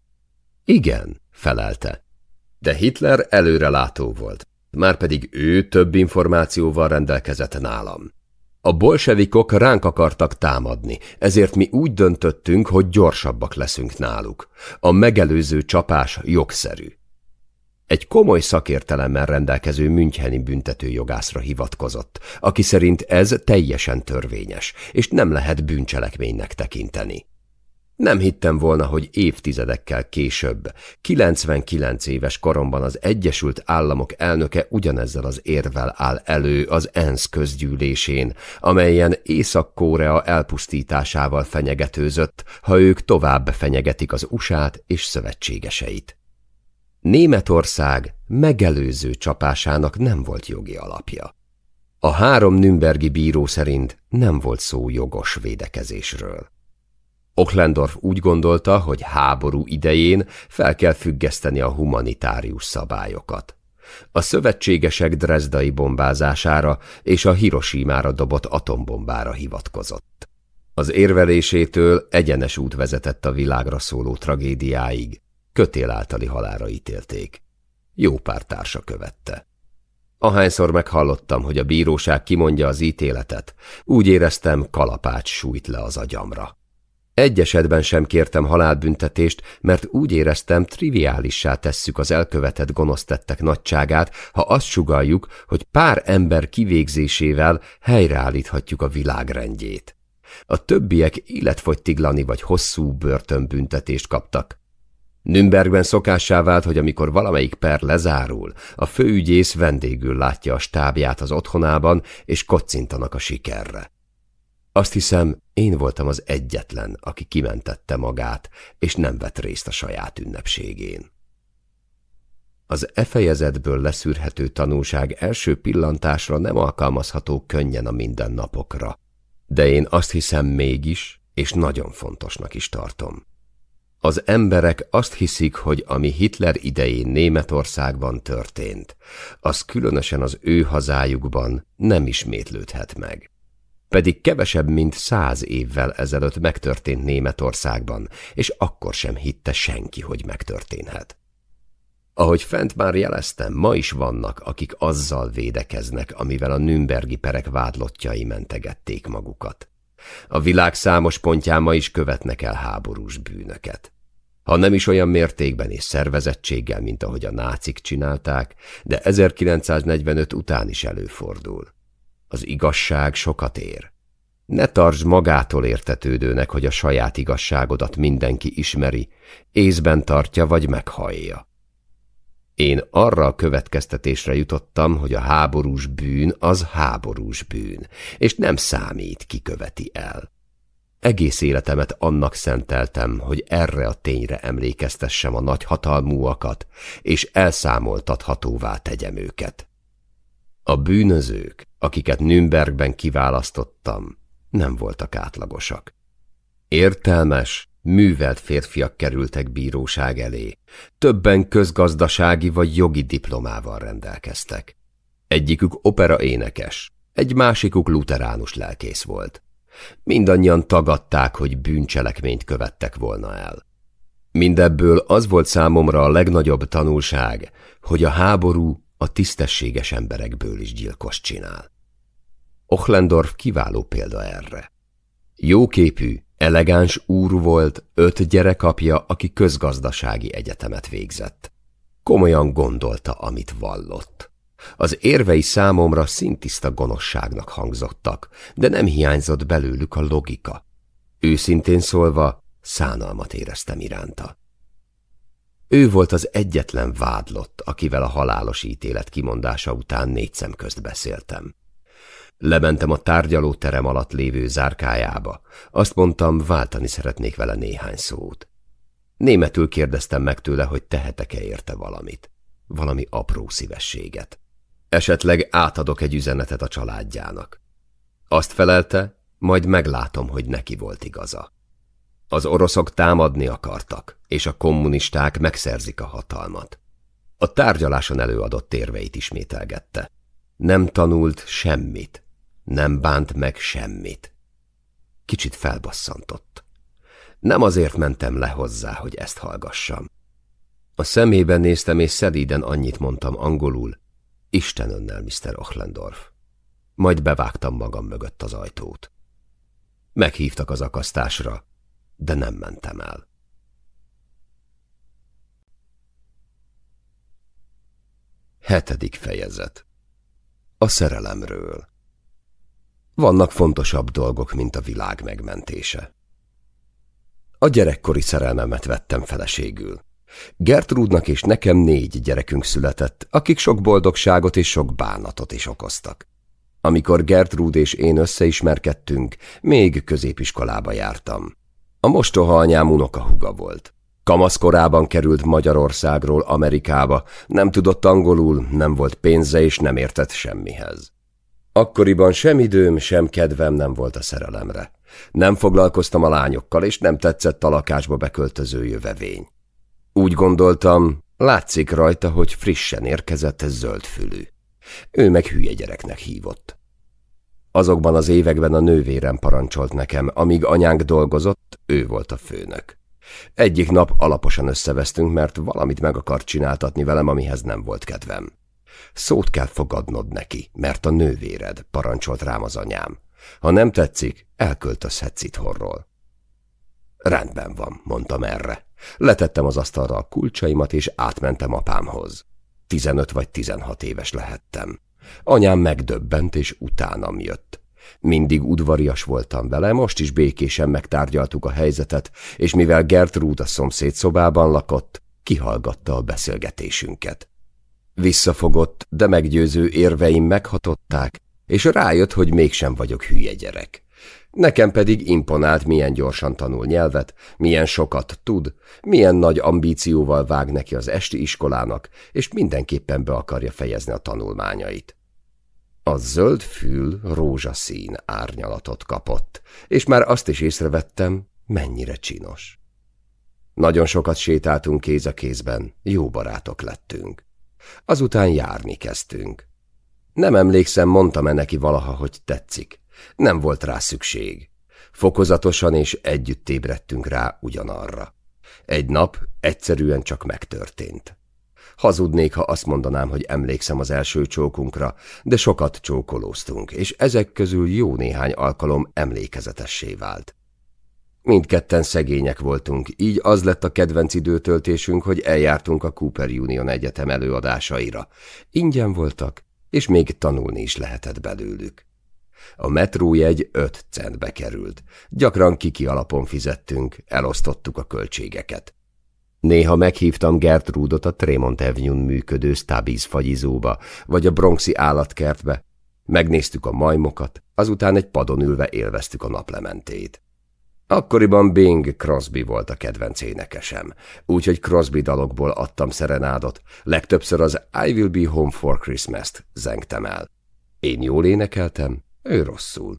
S1: Igen, felelte. De Hitler előrelátó volt, márpedig ő több információval rendelkezett nálam. A bolsevikok ránk akartak támadni, ezért mi úgy döntöttünk, hogy gyorsabbak leszünk náluk. A megelőző csapás jogszerű. Egy komoly szakértelemmel rendelkező Müncheni büntetőjogászra hivatkozott, aki szerint ez teljesen törvényes, és nem lehet bűncselekménynek tekinteni. Nem hittem volna, hogy évtizedekkel később, 99 éves koromban az Egyesült Államok elnöke ugyanezzel az érvel áll elő az ENSZ közgyűlésén, amelyen Észak-Korea elpusztításával fenyegetőzött, ha ők tovább fenyegetik az USA-t és szövetségeseit. Németország megelőző csapásának nem volt jogi alapja. A három Nürnbergi bíró szerint nem volt szó jogos védekezésről. Ochlendorf úgy gondolta, hogy háború idején fel kell függeszteni a humanitárius szabályokat. A szövetségesek drezdai bombázására és a Hiroshima-ra dobott atombombára hivatkozott. Az érvelésétől egyenes út vezetett a világra szóló tragédiáig, kötél általi halára ítélték. Jó pár társa követte. Ahányszor meghallottam, hogy a bíróság kimondja az ítéletet, úgy éreztem, kalapács sújt le az agyamra. Egy esetben sem kértem halálbüntetést, mert úgy éreztem, triviálissá tesszük az elkövetett gonosztettek nagyságát, ha azt sugaljuk, hogy pár ember kivégzésével helyreállíthatjuk a világrendjét. A többiek életfogytiglani vagy hosszú börtönbüntetést kaptak. Nürnbergben szokássá vált, hogy amikor valamelyik per lezárul, a főügyész vendégül látja a stábját az otthonában, és kocintanak a sikerre. Azt hiszem, én voltam az egyetlen, aki kimentette magát, és nem vett részt a saját ünnepségén. Az e fejezetből leszűrhető tanulság első pillantásra nem alkalmazható könnyen a mindennapokra, de én azt hiszem mégis, és nagyon fontosnak is tartom. Az emberek azt hiszik, hogy ami Hitler idején Németországban történt, az különösen az ő hazájukban nem ismétlődhet meg pedig kevesebb, mint száz évvel ezelőtt megtörtént Németországban, és akkor sem hitte senki, hogy megtörténhet. Ahogy fent már jeleztem, ma is vannak, akik azzal védekeznek, amivel a Nürnbergi perek vádlottjai mentegették magukat. A világ számos pontján ma is követnek el háborús bűnöket. Ha nem is olyan mértékben és szervezettséggel, mint ahogy a nácik csinálták, de 1945 után is előfordul. Az igazság sokat ér. Ne tartsd magától értetődőnek, hogy a saját igazságodat mindenki ismeri, észben tartja vagy meghallja. Én arra a következtetésre jutottam, hogy a háborús bűn az háborús bűn, és nem számít, ki követi el. Egész életemet annak szenteltem, hogy erre a tényre emlékeztessem a nagy hatalmúakat, és elszámoltathatóvá tegyem őket. A bűnözők, akiket Nürnbergben kiválasztottam, nem voltak átlagosak. Értelmes, művelt férfiak kerültek bíróság elé, többen közgazdasági vagy jogi diplomával rendelkeztek. Egyikük opera énekes, egy másikuk luteránus lelkész volt. Mindannyian tagadták, hogy bűncselekményt követtek volna el. Mindebből az volt számomra a legnagyobb tanulság, hogy a háború a tisztességes emberekből is gyilkos csinál. Ochlendorf kiváló példa erre. Jóképű, elegáns úr volt, öt gyerekapja, aki közgazdasági egyetemet végzett. Komolyan gondolta, amit vallott. Az érvei számomra szintiszta gonoszságnak hangzottak, de nem hiányzott belőlük a logika. Őszintén szólva, szánalmat éreztem iránta. Ő volt az egyetlen vádlott, akivel a halálos ítélet kimondása után négy szem közt beszéltem. Lementem a tárgyalóterem alatt lévő zárkájába. Azt mondtam, váltani szeretnék vele néhány szót. Németül kérdeztem meg tőle, hogy tehetek-e érte valamit. Valami apró szívességet. Esetleg átadok egy üzenetet a családjának. Azt felelte, majd meglátom, hogy neki volt igaza. Az oroszok támadni akartak, és a kommunisták megszerzik a hatalmat. A tárgyaláson előadott érveit ismételgette. Nem tanult semmit, nem bánt meg semmit. Kicsit felbasszantott. Nem azért mentem le hozzá, hogy ezt hallgassam. A szemében néztem, és szelíden annyit mondtam angolul. Isten önnel, Mr. Ochlendorf. Majd bevágtam magam mögött az ajtót. Meghívtak az akasztásra, de nem mentem el. Hetedik fejezet A szerelemről Vannak fontosabb dolgok, mint a világ megmentése. A gyerekkori szerelmemet vettem feleségül. Gertrudnak és nekem négy gyerekünk született, akik sok boldogságot és sok bánatot is okoztak. Amikor Gertrud és én összeismerkedtünk, még középiskolába jártam. A mostoha anyám unokahuga volt. Kamaszkorában került Magyarországról Amerikába, nem tudott angolul, nem volt pénze és nem értett semmihez. Akkoriban sem időm, sem kedvem nem volt a szerelemre. Nem foglalkoztam a lányokkal, és nem tetszett a lakásba beköltöző jövevény. Úgy gondoltam, látszik rajta, hogy frissen érkezett zöldfülű. Ő meg hülye gyereknek hívott. Azokban az években a nővérem parancsolt nekem, amíg anyánk dolgozott, ő volt a főnök. Egyik nap alaposan összevesztünk, mert valamit meg akart csináltatni velem, amihez nem volt kedvem. Szót kell fogadnod neki, mert a nővéred, parancsolt rám az anyám. Ha nem tetszik, elköltözhetsz itthonról. Rendben van, mondtam erre. Letettem az asztalra a kulcsaimat, és átmentem apámhoz. Tizenöt vagy tizenhat éves lehettem. Anyám megdöbbent, és utánam jött. Mindig udvarias voltam vele, most is békésen megtárgyaltuk a helyzetet, és mivel Gertrude a szomszéd szobában lakott, kihallgatta a beszélgetésünket. Visszafogott, de meggyőző érveim meghatották, és rájött, hogy mégsem vagyok hülye gyerek. Nekem pedig imponált, milyen gyorsan tanul nyelvet, milyen sokat tud, milyen nagy ambícióval vág neki az esti iskolának, és mindenképpen be akarja fejezni a tanulmányait. A zöld fül rózsaszín árnyalatot kapott, és már azt is észrevettem, mennyire csinos. Nagyon sokat sétáltunk kéz a kézben, jó barátok lettünk. Azután járni kezdtünk. Nem emlékszem, mondtam-e neki valaha, hogy tetszik. Nem volt rá szükség. Fokozatosan és együtt ébredtünk rá ugyanarra. Egy nap egyszerűen csak megtörtént. Hazudnék, ha azt mondanám, hogy emlékszem az első csókunkra, de sokat csókolóztunk, és ezek közül jó néhány alkalom emlékezetessé vált. Mindketten szegények voltunk, így az lett a kedvenc időtöltésünk, hogy eljártunk a Cooper Union Egyetem előadásaira. Ingyen voltak, és még tanulni is lehetett belőlük. A metrójegy öt centbe került. Gyakran kiki alapon fizettünk, elosztottuk a költségeket. Néha meghívtam Gertrudot a Tremont Avenue-n működő Stabiz fagyizóba, vagy a Bronxi állatkertbe. Megnéztük a majmokat, azután egy padon ülve élveztük a naplementét. Akkoriban Bing Crosby volt a kedvenc énekesem, úgyhogy Crosby dalokból adtam szerenádot, legtöbbször az I Will Be Home for Christmas-t zengtem el. Én jól énekeltem, ő rosszul.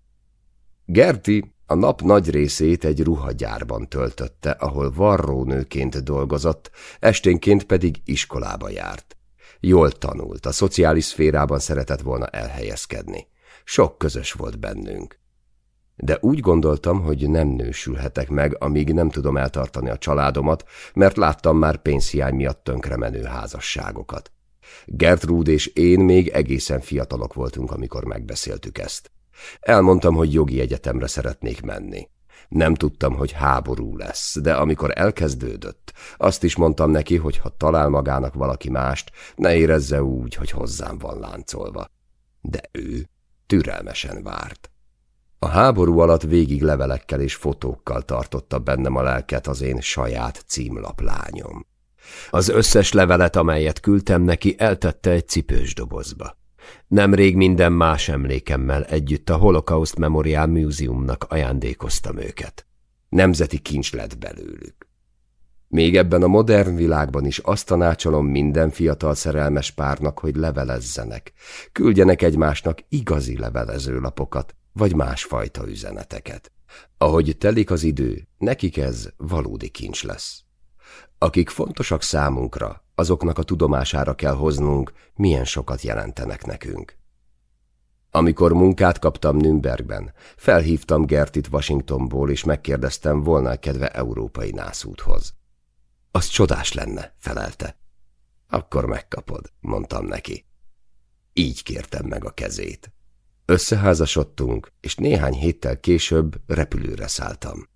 S1: Gerti a nap nagy részét egy ruhagyárban töltötte, ahol varrónőként dolgozott, esténként pedig iskolába járt. Jól tanult, a szociális szférában szeretett volna elhelyezkedni. Sok közös volt bennünk. De úgy gondoltam, hogy nem nősülhetek meg, amíg nem tudom eltartani a családomat, mert láttam már pénzhiány miatt tönkremenő házasságokat. Gertrúd és én még egészen fiatalok voltunk, amikor megbeszéltük ezt. Elmondtam, hogy jogi egyetemre szeretnék menni. Nem tudtam, hogy háború lesz, de amikor elkezdődött, azt is mondtam neki, hogy ha talál magának valaki mást, ne érezze úgy, hogy hozzám van láncolva. De ő türelmesen várt. A háború alatt végig levelekkel és fotókkal tartotta bennem a lelket az én saját címlaplányom. Az összes levelet, amelyet küldtem neki, eltette egy cipős dobozba. Nemrég minden más emlékemmel együtt a Holocaust Memorial Museumnak ajándékoztam őket. Nemzeti kincs lett belőlük. Még ebben a modern világban is azt tanácsolom minden fiatal szerelmes párnak, hogy levelezzenek, küldjenek egymásnak igazi levelezőlapokat, vagy másfajta üzeneteket. Ahogy telik az idő, nekik ez valódi kincs lesz. Akik fontosak számunkra, azoknak a tudomására kell hoznunk, milyen sokat jelentenek nekünk. Amikor munkát kaptam Nürnbergben, felhívtam Gertit Washingtonból, és megkérdeztem, volna kedve európai nászúthoz. Az csodás lenne, felelte. Akkor megkapod, mondtam neki. Így kértem meg a kezét. Összeházasodtunk, és néhány héttel később repülőre szálltam.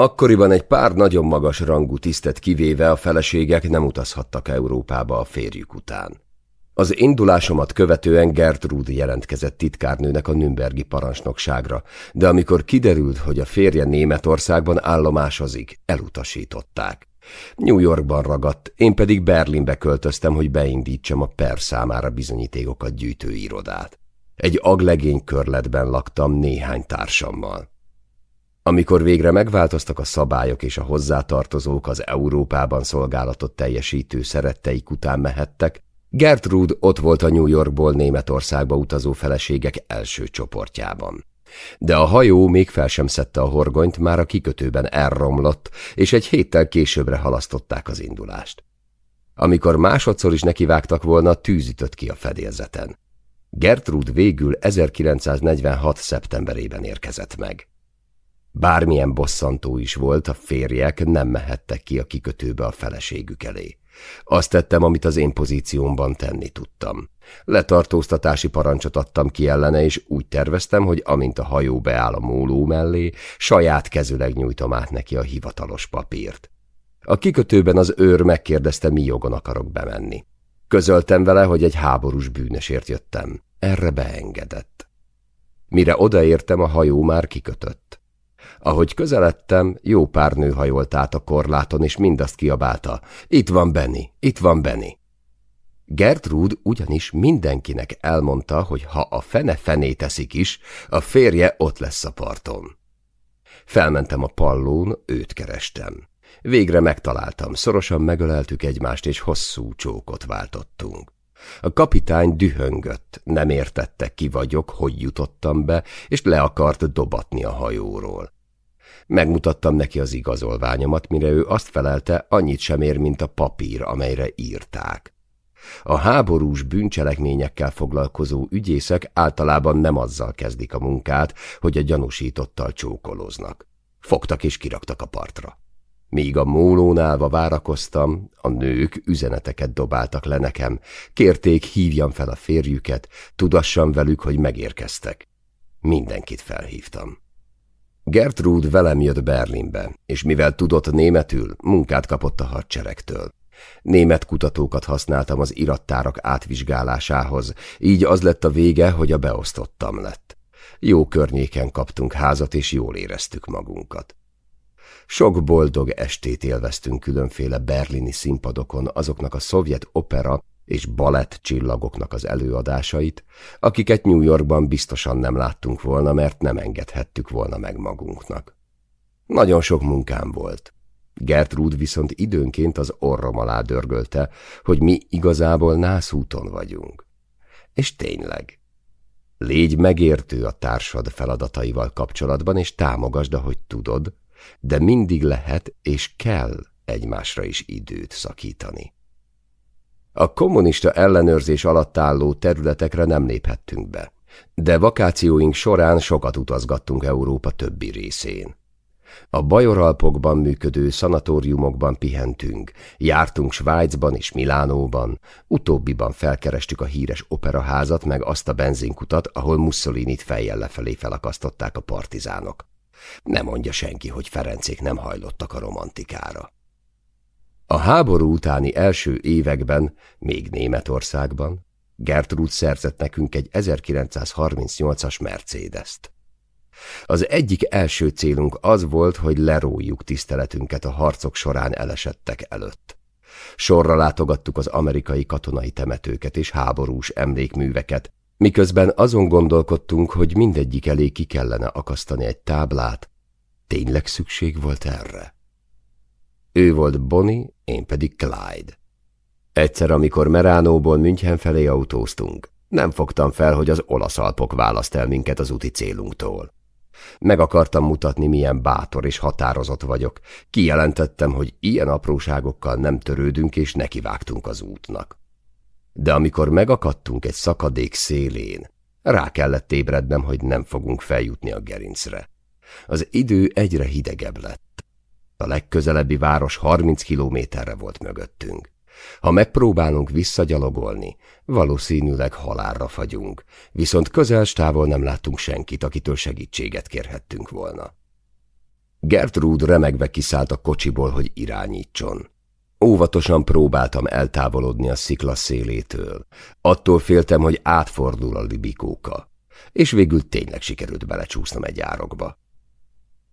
S1: Akkoriban egy pár nagyon magas rangú tisztet kivéve a feleségek nem utazhattak Európába a férjük után. Az indulásomat követően Gertrud jelentkezett titkárnőnek a Nürnbergi parancsnokságra, de amikor kiderült, hogy a férje Németországban állomásozik, elutasították. New Yorkban ragadt, én pedig Berlinbe költöztem, hogy beindítsam a per számára bizonyítékokat gyűjtő irodát. Egy aglegény körletben laktam néhány társammal. Amikor végre megváltoztak a szabályok és a hozzátartozók az Európában szolgálatot teljesítő szeretteik után mehettek, Gertrude ott volt a New Yorkból Németországba utazó feleségek első csoportjában. De a hajó még fel sem szedte a horgonyt, már a kikötőben elromlott, és egy héttel későbbre halasztották az indulást. Amikor másodszor is nekivágtak volna, tűzütött ki a fedélzeten. Gertrude végül 1946. szeptemberében érkezett meg. Bármilyen bosszantó is volt, a férjek nem mehettek ki a kikötőbe a feleségük elé. Azt tettem, amit az én pozíciómban tenni tudtam. Letartóztatási parancsot adtam ki ellene, és úgy terveztem, hogy amint a hajó beáll a móló mellé, saját kezüleg nyújtom át neki a hivatalos papírt. A kikötőben az őr megkérdezte, mi jogon akarok bemenni. Közöltem vele, hogy egy háborús bűnösért jöttem. Erre beengedett. Mire odaértem, a hajó már kikötött. Ahogy közeledtem, jó pár nő hajolt át a korláton, és mindazt kiabálta. Itt van Benny, itt van Benny. Gertrud ugyanis mindenkinek elmondta, hogy ha a fene fené teszik is, a férje ott lesz a parton. Felmentem a pallón, őt kerestem. Végre megtaláltam, szorosan megöleltük egymást, és hosszú csókot váltottunk. A kapitány dühöngött, nem értette ki vagyok, hogy jutottam be, és le akart dobatni a hajóról. Megmutattam neki az igazolványomat, mire ő azt felelte, annyit sem ér, mint a papír, amelyre írták. A háborús bűncselekményekkel foglalkozó ügyészek általában nem azzal kezdik a munkát, hogy a gyanúsítottal csókoloznak. Fogtak és kiraktak a partra. Míg a mólón várakoztam, a nők üzeneteket dobáltak le nekem, kérték hívjam fel a férjüket, tudassam velük, hogy megérkeztek. Mindenkit felhívtam. Gertrud velem jött Berlinbe, és mivel tudott németül, munkát kapott a hadseregtől. Német kutatókat használtam az irattárak átvizsgálásához, így az lett a vége, hogy a beosztottam lett. Jó környéken kaptunk házat, és jól éreztük magunkat. Sok boldog estét élveztünk különféle berlini színpadokon azoknak a szovjet opera és balett csillagoknak az előadásait, akiket New Yorkban biztosan nem láttunk volna, mert nem engedhettük volna meg magunknak. Nagyon sok munkám volt. Gertrud viszont időnként az orrom alá dörgölte, hogy mi igazából nászúton vagyunk. És tényleg. Légy megértő a társad feladataival kapcsolatban, és támogasd, ahogy tudod, de mindig lehet és kell egymásra is időt szakítani. A kommunista ellenőrzés alatt álló területekre nem léphettünk be. De vakációink során sokat utazgattunk Európa többi részén. A Bajoralpokban működő szanatóriumokban pihentünk, jártunk Svájcban és Milánóban, utóbbiban felkerestük a híres operaházat meg azt a benzinkutat, ahol Mussolinit fejjel lefelé felakasztották a partizánok. Nem mondja senki, hogy Ferencék nem hajlottak a romantikára. A háború utáni első években, még Németországban, Gertrud szerzett nekünk egy 1938-as Mercedes-t. Az egyik első célunk az volt, hogy lerójuk tiszteletünket a harcok során elesettek előtt. Sorra látogattuk az amerikai katonai temetőket és háborús emlékműveket, miközben azon gondolkodtunk, hogy mindegyik elé ki kellene akasztani egy táblát. Tényleg szükség volt erre? Ő volt Bonnie, én pedig Clyde. Egyszer, amikor Meránóból München felé autóztunk, nem fogtam fel, hogy az olasz alpok választ el minket az úti célunktól. Meg akartam mutatni, milyen bátor és határozott vagyok. Kijelentettem, hogy ilyen apróságokkal nem törődünk, és nekivágtunk az útnak. De amikor megakadtunk egy szakadék szélén, rá kellett ébrednem, hogy nem fogunk feljutni a gerincre. Az idő egyre hidegebb lett. A legközelebbi város 30 kilométerre volt mögöttünk. Ha megpróbálunk visszagyalogolni, valószínűleg halálra fagyunk, viszont közel távol nem láttunk senkit, akitől segítséget kérhettünk volna. Gertrude remegve kiszállt a kocsiból, hogy irányítson. Óvatosan próbáltam eltávolodni a szikla szélétől. Attól féltem, hogy átfordul a libikóka. És végül tényleg sikerült belecsúsznom egy árokba.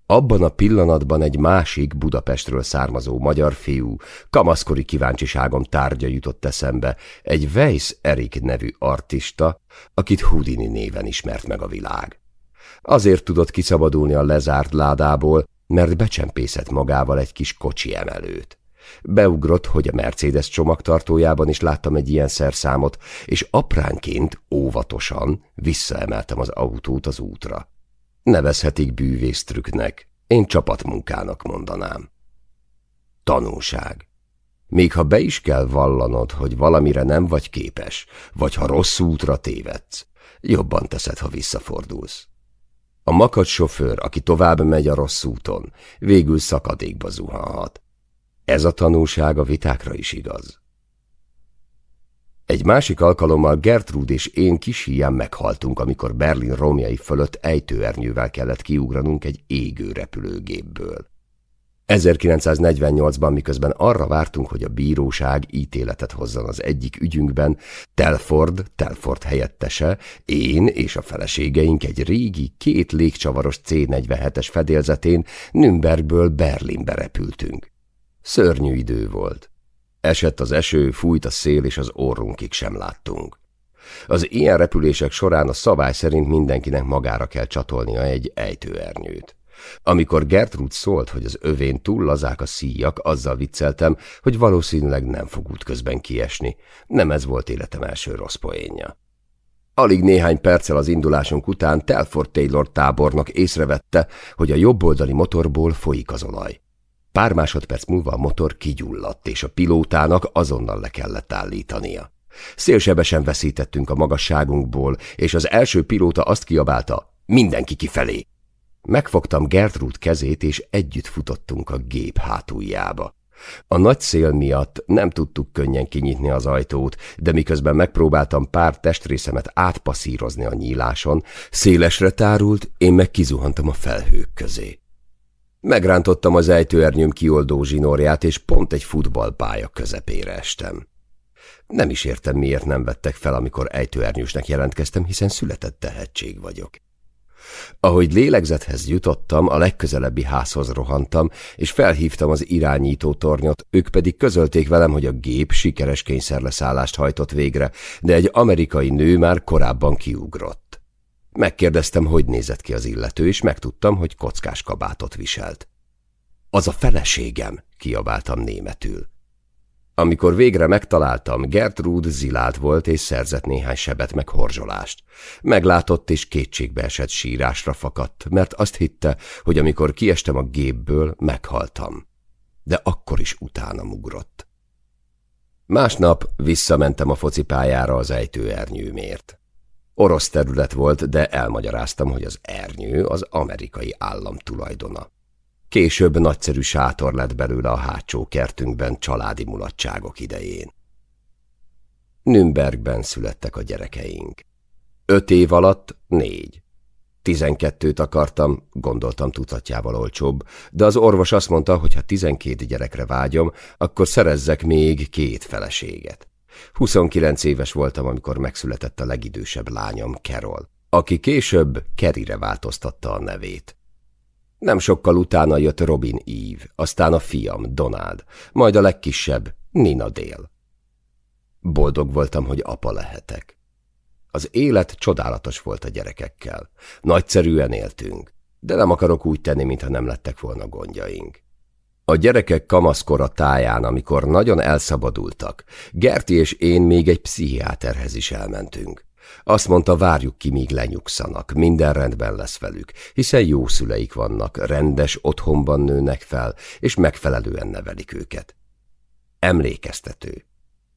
S1: Abban a pillanatban egy másik Budapestről származó magyar fiú, kamaszkori kíváncsiságom tárgya jutott eszembe, egy Weiss Erik nevű artista, akit Houdini néven ismert meg a világ. Azért tudott kiszabadulni a lezárt ládából, mert becsempészett magával egy kis kocsi emelőt. Beugrott, hogy a Mercedes csomagtartójában is láttam egy ilyen szerszámot, és apránként, óvatosan visszaemeltem az autót az útra. Nevezhetik bűvésztrüknek, én csapatmunkának mondanám. Tanulság. Még ha be is kell vallanod, hogy valamire nem vagy képes, vagy ha rossz útra tévedsz, jobban teszed, ha visszafordulsz. A makad sofőr, aki tovább megy a rossz úton, végül szakadékba zuhanhat. Ez a tanulság a vitákra is igaz. Egy másik alkalommal Gertrud és én kis híján meghaltunk, amikor Berlin romjai fölött ejtőernyővel kellett kiugranunk egy égő repülőgépből. 1948-ban, miközben arra vártunk, hogy a bíróság ítéletet hozzon az egyik ügyünkben, Telford, Telford helyettese, én és a feleségeink egy régi, két légcsavaros C-47-es fedélzetén Nürnbergből Berlinbe repültünk. Szörnyű idő volt. Esett az eső, fújt a szél, és az orrunkig sem láttunk. Az ilyen repülések során a szabály szerint mindenkinek magára kell csatolnia egy ejtőernyőt. Amikor Gertrud szólt, hogy az övén túl lazák a szíjak, azzal vicceltem, hogy valószínűleg nem fog útközben kiesni. Nem ez volt életem első rossz poénja. Alig néhány perccel az indulásunk után Telford Taylor tábornok észrevette, hogy a jobboldali motorból folyik az olaj. Pár másodperc múlva a motor kigyulladt, és a pilótának azonnal le kellett állítania. Szélsebesen veszítettünk a magasságunkból, és az első pilóta azt kiabálta, mindenki kifelé. Megfogtam Gertrud kezét, és együtt futottunk a gép hátuljába. A nagy szél miatt nem tudtuk könnyen kinyitni az ajtót, de miközben megpróbáltam pár testrészemet átpasszírozni a nyíláson, szélesre tárult, én meg kizuhantam a felhők közé. Megrántottam az ejtőernyőm kioldó zsinórját, és pont egy futballpálya közepére estem. Nem is értem, miért nem vettek fel, amikor ejtőernyősnek jelentkeztem, hiszen született tehetség vagyok. Ahogy lélegzethez jutottam, a legközelebbi házhoz rohantam, és felhívtam az irányító tornyot, ők pedig közölték velem, hogy a gép sikeres kényszerleszállást hajtott végre, de egy amerikai nő már korábban kiugrott. Megkérdeztem, hogy nézett ki az illető, és megtudtam, hogy kockás kabátot viselt. Az a feleségem, kiabáltam németül. Amikor végre megtaláltam, Gertrud zilált volt, és szerzett néhány sebet meg horzsolást. Meglátott és kétségbe esett sírásra fakadt, mert azt hitte, hogy amikor kiestem a gépből, meghaltam. De akkor is utána ugrott. Másnap visszamentem a focipályára az ejtőernyőmért. Orosz terület volt, de elmagyaráztam, hogy az ernyő az amerikai állam tulajdona. Később nagyszerű sátor lett belőle a hátsó kertünkben családi mulatságok idején. Nürnbergben születtek a gyerekeink. Öt év alatt négy. Tizenkettőt akartam, gondoltam tucatjával olcsóbb, de az orvos azt mondta, hogy ha tizenkét gyerekre vágyom, akkor szerezzek még két feleséget. 29 éves voltam, amikor megszületett a legidősebb lányom, Carol, aki később Kerire változtatta a nevét. Nem sokkal utána jött Robin Eve, aztán a fiam, Donald, majd a legkisebb, Nina Dale. Boldog voltam, hogy apa lehetek. Az élet csodálatos volt a gyerekekkel. Nagyszerűen éltünk, de nem akarok úgy tenni, mintha nem lettek volna gondjaink. A gyerekek kamaszkora táján, amikor nagyon elszabadultak, Gerti és én még egy pszichiáterhez is elmentünk. Azt mondta, várjuk ki, míg lenyugszanak, minden rendben lesz velük, hiszen jó szüleik vannak, rendes otthonban nőnek fel, és megfelelően nevelik őket. Emlékeztető.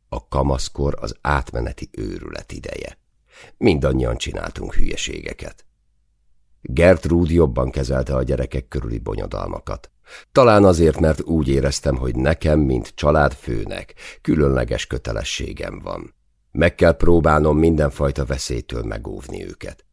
S1: A kamaszkor az átmeneti őrület ideje. Mindannyian csináltunk hülyeségeket. Gertrude jobban kezelte a gyerekek körüli bonyodalmakat. Talán azért, mert úgy éreztem, hogy nekem, mint családfőnek, különleges kötelességem van. Meg kell próbálnom mindenfajta veszélytől megóvni őket.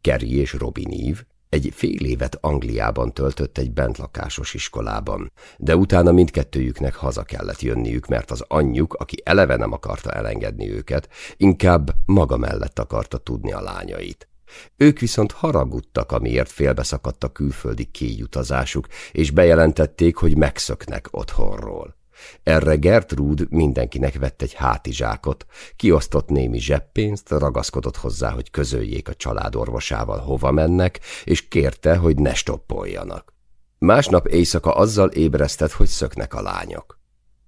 S1: Kerry és Robin Eve egy fél évet Angliában töltött egy bentlakásos iskolában, de utána mindkettőjüknek haza kellett jönniük, mert az anyjuk, aki eleve nem akarta elengedni őket, inkább maga mellett akarta tudni a lányait. Ők viszont haragudtak, amiért félbeszakadt a külföldi kéjutazásuk, és bejelentették, hogy megszöknek otthonról. Erre Gertrude mindenkinek vett egy hátizsákot, kiosztott némi zseppénzt, ragaszkodott hozzá, hogy közöljék a család orvosával hova mennek, és kérte, hogy ne stoppoljanak. Másnap éjszaka azzal ébresztett, hogy szöknek a lányok.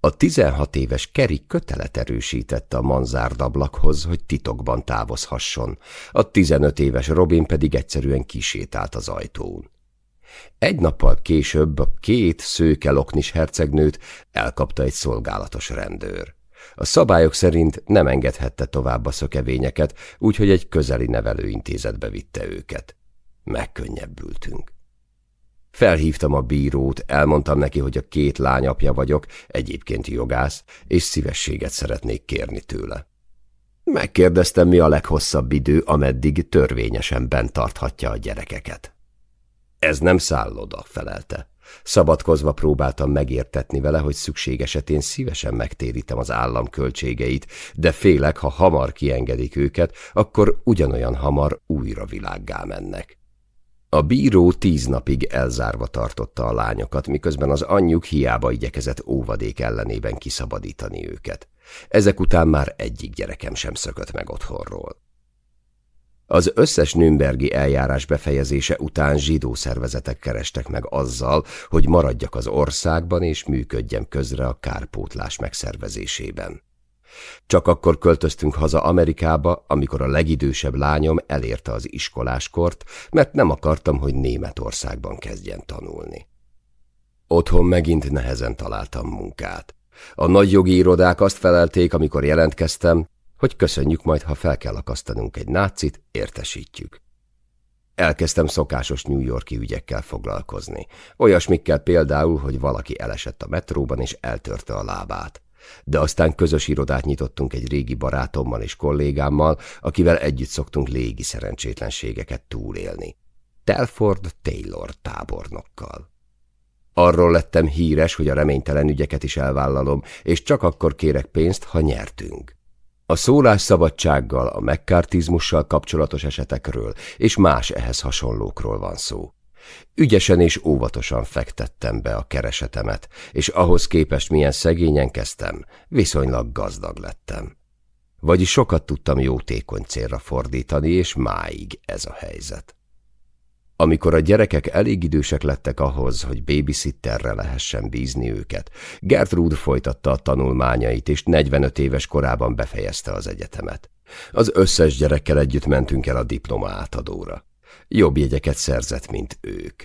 S1: A 16 éves Keri kötelet erősítette a manzárdablakhoz, hogy titokban távozhasson, a 15 éves Robin pedig egyszerűen kisétált az ajtón. Egy nappal később a két szőke loknis hercegnőt elkapta egy szolgálatos rendőr. A szabályok szerint nem engedhette tovább a szökevényeket, úgyhogy egy közeli nevelőintézetbe vitte őket. Megkönnyebbültünk. Felhívtam a bírót, elmondtam neki, hogy a két lány apja vagyok, egyébként jogász, és szívességet szeretnék kérni tőle. Megkérdeztem, mi a leghosszabb idő, ameddig törvényesen bent tarthatja a gyerekeket. Ez nem szálloda, felelte. Szabadkozva próbáltam megértetni vele, hogy szükség esetén szívesen megtérítem az állam költségeit, de félek, ha hamar kiengedik őket, akkor ugyanolyan hamar újra világgá mennek. A bíró tíz napig elzárva tartotta a lányokat, miközben az anyjuk hiába igyekezett óvadék ellenében kiszabadítani őket. Ezek után már egyik gyerekem sem szökött meg otthonról. Az összes Nürnbergi eljárás befejezése után zsidó szervezetek kerestek meg azzal, hogy maradjak az országban és működjem közre a kárpótlás megszervezésében. Csak akkor költöztünk haza Amerikába, amikor a legidősebb lányom elérte az iskoláskort, mert nem akartam, hogy Németországban kezdjen tanulni. Otthon megint nehezen találtam munkát. A nagy jogi irodák azt felelték, amikor jelentkeztem, hogy köszönjük majd, ha fel kell akasztanunk egy nácit, értesítjük. Elkezdtem szokásos New Yorki ügyekkel foglalkozni. Olyasmikkel például, hogy valaki elesett a metróban és eltörte a lábát. De aztán közös irodát nyitottunk egy régi barátommal és kollégámmal, akivel együtt szoktunk légi szerencsétlenségeket túlélni. Telford Taylor tábornokkal. Arról lettem híres, hogy a reménytelen ügyeket is elvállalom, és csak akkor kérek pénzt, ha nyertünk. A szólásszabadsággal, a megkártizmussal kapcsolatos esetekről és más ehhez hasonlókról van szó. Ügyesen és óvatosan fektettem be a keresetemet, és ahhoz képest milyen szegényen kezdtem, viszonylag gazdag lettem. Vagyis sokat tudtam jótékony célra fordítani, és máig ez a helyzet. Amikor a gyerekek elég idősek lettek ahhoz, hogy babysitterre lehessen bízni őket, Gertrude folytatta a tanulmányait, és 45 éves korában befejezte az egyetemet. Az összes gyerekkel együtt mentünk el a diploma átadóra. Jobb jegyeket szerzett, mint ők.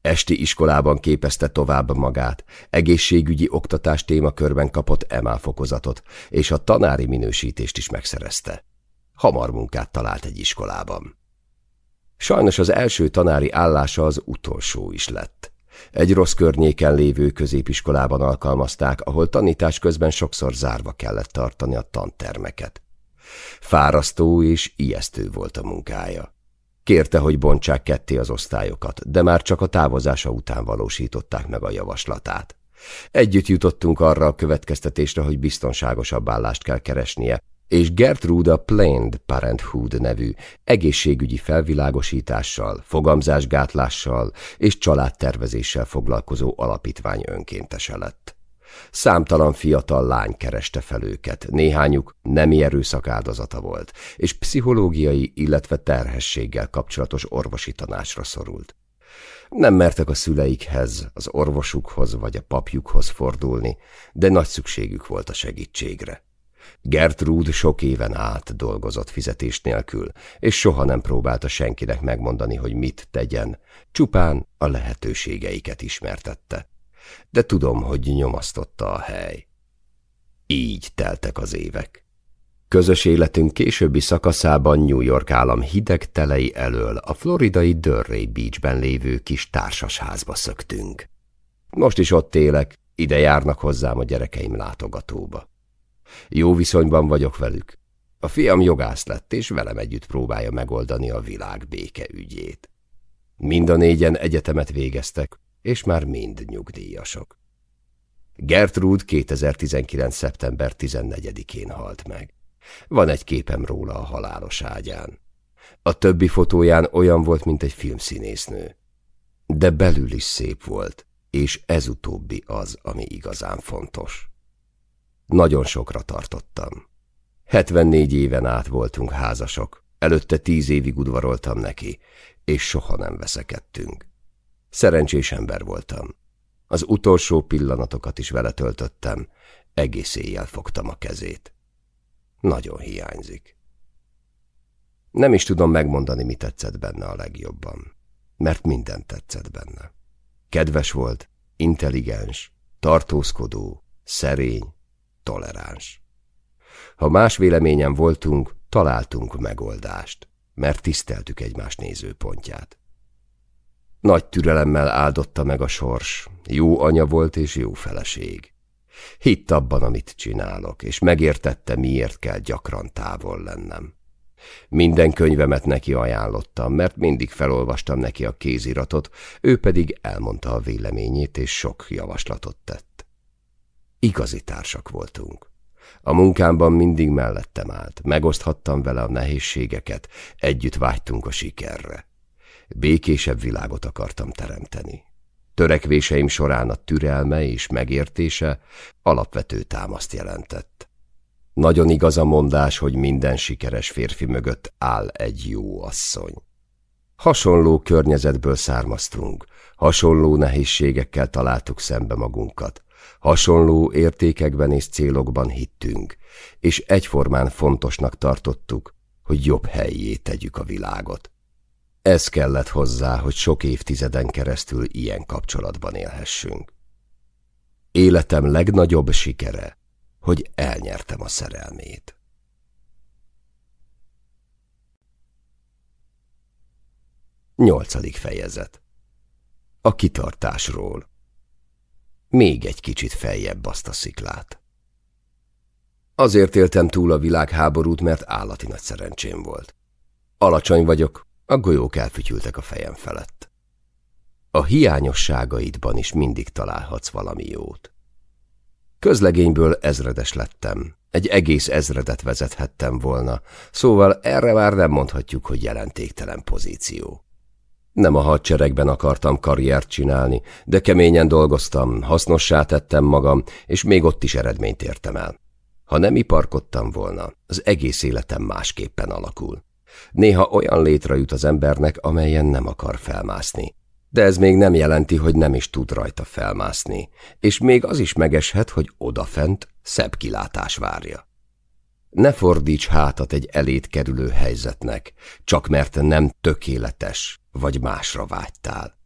S1: Esti iskolában képezte tovább magát, egészségügyi oktatás témakörben kapott EMA fokozatot, és a tanári minősítést is megszerezte. Hamar munkát talált egy iskolában. Sajnos az első tanári állása az utolsó is lett. Egy rossz környéken lévő középiskolában alkalmazták, ahol tanítás közben sokszor zárva kellett tartani a tantermeket. Fárasztó és ijesztő volt a munkája. Kérte, hogy bontsák ketté az osztályokat, de már csak a távozása után valósították meg a javaslatát. Együtt jutottunk arra a következtetésre, hogy biztonságosabb állást kell keresnie, és Gertrude a Planned Parenthood nevű egészségügyi felvilágosítással, fogamzásgátlással és családtervezéssel foglalkozó alapítvány önkéntese lett. Számtalan fiatal lány kereste fel őket, néhányuk nemi erőszak áldozata volt, és pszichológiai, illetve terhességgel kapcsolatos orvosi tanácsra szorult. Nem mertek a szüleikhez, az orvosukhoz vagy a papjukhoz fordulni, de nagy szükségük volt a segítségre. Gertrude sok éven át dolgozott fizetés nélkül, és soha nem próbálta senkinek megmondani, hogy mit tegyen, csupán a lehetőségeiket ismertette. De tudom, hogy nyomasztotta a hely. Így teltek az évek. Közös életünk későbbi szakaszában New York állam hideg telei elől a floridai Durray Beachben lévő kis társasházba szöktünk. Most is ott élek, ide járnak hozzám a gyerekeim látogatóba. Jó viszonyban vagyok velük. A fiam jogász lett, és velem együtt próbálja megoldani a világ béke ügyét. Mind a négyen egyetemet végeztek, és már mind nyugdíjasok. Gertrude 2019. szeptember 14-én halt meg. Van egy képem róla a halálos ágyán. A többi fotóján olyan volt, mint egy filmszínésznő. De belül is szép volt, és ez utóbbi az, ami igazán fontos. Nagyon sokra tartottam. 74 éven át voltunk házasok, előtte tíz évig udvaroltam neki, és soha nem veszekedtünk. Szerencsés ember voltam. Az utolsó pillanatokat is vele töltöttem, egész éjjel fogtam a kezét. Nagyon hiányzik. Nem is tudom megmondani, mi tetszett benne a legjobban, mert minden tetszett benne. Kedves volt, intelligens, tartózkodó, szerény, toleráns. Ha más véleményen voltunk, találtunk megoldást, mert tiszteltük egymás nézőpontját. Nagy türelemmel áldotta meg a sors, jó anya volt és jó feleség. Hitt abban, amit csinálok, és megértette, miért kell gyakran távol lennem. Minden könyvemet neki ajánlottam, mert mindig felolvastam neki a kéziratot, ő pedig elmondta a véleményét, és sok javaslatot tett. Igazi társak voltunk. A munkámban mindig mellettem állt, megoszthattam vele a nehézségeket, együtt vágytunk a sikerre. Békésebb világot akartam teremteni. Törekvéseim során a türelme és megértése alapvető támaszt jelentett. Nagyon igaz a mondás, hogy minden sikeres férfi mögött áll egy jó asszony. Hasonló környezetből származtunk, hasonló nehézségekkel találtuk szembe magunkat, hasonló értékekben és célokban hittünk, és egyformán fontosnak tartottuk, hogy jobb helyé tegyük a világot. Ez kellett hozzá, hogy sok évtizeden keresztül ilyen kapcsolatban élhessünk. Életem legnagyobb sikere, hogy elnyertem a szerelmét. Nyolcadik fejezet A kitartásról Még egy kicsit feljebb azt a sziklát. Azért éltem túl a világháborút, mert állati nagy szerencsém volt. Alacsony vagyok, a golyók elfütyültek a fejem felett. A hiányosságaidban is mindig találhatsz valami jót. Közlegényből ezredes lettem. Egy egész ezredet vezethettem volna, szóval erre már nem mondhatjuk, hogy jelentéktelen pozíció. Nem a hadseregben akartam karriert csinálni, de keményen dolgoztam, hasznossá tettem magam, és még ott is eredményt értem el. Ha nem iparkodtam volna, az egész életem másképpen alakul. Néha olyan létre jut az embernek, amelyen nem akar felmászni. De ez még nem jelenti, hogy nem is tud rajta felmászni, és még az is megeshet, hogy odafent szebb kilátás várja. Ne fordíts hátat egy elét kerülő helyzetnek, csak mert nem tökéletes, vagy másra vágytál.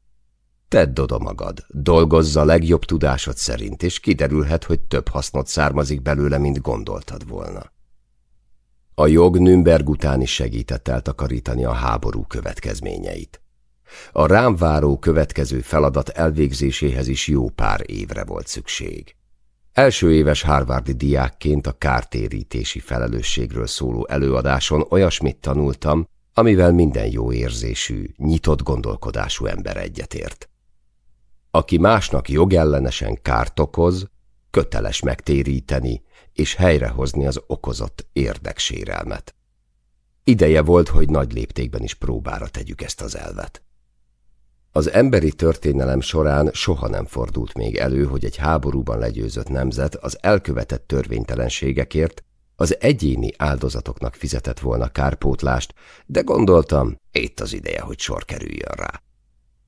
S1: Tedd oda magad, dolgozz a legjobb tudásod szerint, és kiderülhet, hogy több hasznot származik belőle, mint gondoltad volna. A jog Nürnberg után is segített eltakarítani a háború következményeit. A rám váró következő feladat elvégzéséhez is jó pár évre volt szükség. Első éves Harvardi diákként a kártérítési felelősségről szóló előadáson olyasmit tanultam, amivel minden jó érzésű, nyitott gondolkodású ember egyetért. Aki másnak jogellenesen kárt okoz, köteles megtéríteni és helyrehozni az okozott érdeksérelmet. Ideje volt, hogy nagy léptékben is próbára tegyük ezt az elvet. Az emberi történelem során soha nem fordult még elő, hogy egy háborúban legyőzött nemzet az elkövetett törvénytelenségekért az egyéni áldozatoknak fizetett volna kárpótlást, de gondoltam, itt az ideje, hogy sor kerüljön rá.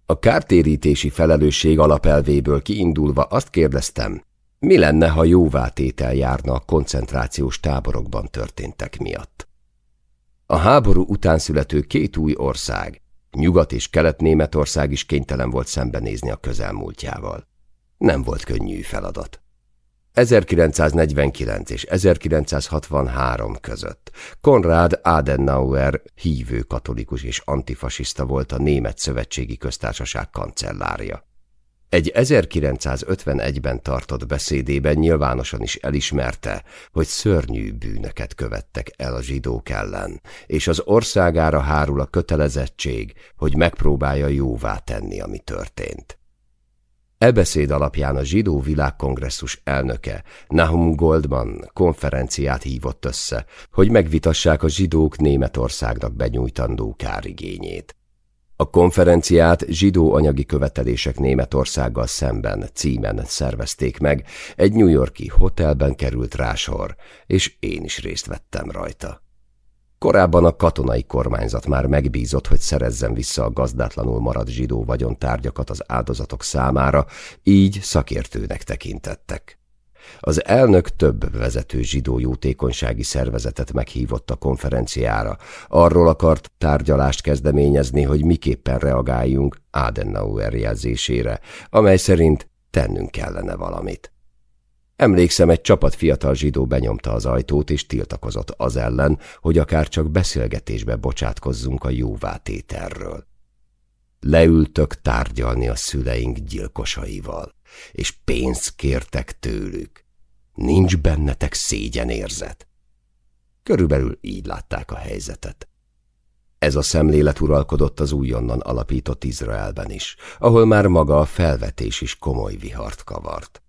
S1: A kártérítési felelősség alapelvéből kiindulva azt kérdeztem, mi lenne, ha jóvátétel járna a koncentrációs táborokban történtek miatt? A háború után születő két új ország, Nyugat- és Kelet-Németország is kénytelen volt szembenézni a közelmúltjával. Nem volt könnyű feladat. 1949 és 1963 között Konrad Adenauer hívő katolikus és antifasiszta volt a Német Szövetségi Köztársaság kancellárja. Egy 1951-ben tartott beszédében nyilvánosan is elismerte, hogy szörnyű bűnöket követtek el a zsidók ellen, és az országára hárul a kötelezettség, hogy megpróbálja jóvá tenni, ami történt. E beszéd alapján a Zsidó Világkongresszus elnöke Nahum Goldman konferenciát hívott össze, hogy megvitassák a zsidók Németországnak benyújtandó kárigényét. A konferenciát zsidó anyagi követelések Németországgal szemben címen szervezték meg, egy New Yorki hotelben került rásor, és én is részt vettem rajta. Korábban a katonai kormányzat már megbízott, hogy szerezzen vissza a gazdátlanul maradt zsidó vagyontárgyakat az áldozatok számára, így szakértőnek tekintettek. Az elnök több vezető zsidó jótékonysági szervezetet meghívott a konferenciára. Arról akart tárgyalást kezdeményezni, hogy miképpen reagáljunk Adenauer jelzésére, amely szerint tennünk kellene valamit. Emlékszem, egy csapat fiatal zsidó benyomta az ajtót, és tiltakozott az ellen, hogy akár csak beszélgetésbe bocsátkozzunk a jóvátéterről. Leültök tárgyalni a szüleink gyilkosaival, és pénzt kértek tőlük. Nincs bennetek szégyenérzet. Körülbelül így látták a helyzetet. Ez a szemlélet uralkodott az újonnan alapított Izraelben is, ahol már maga a felvetés is komoly vihart kavart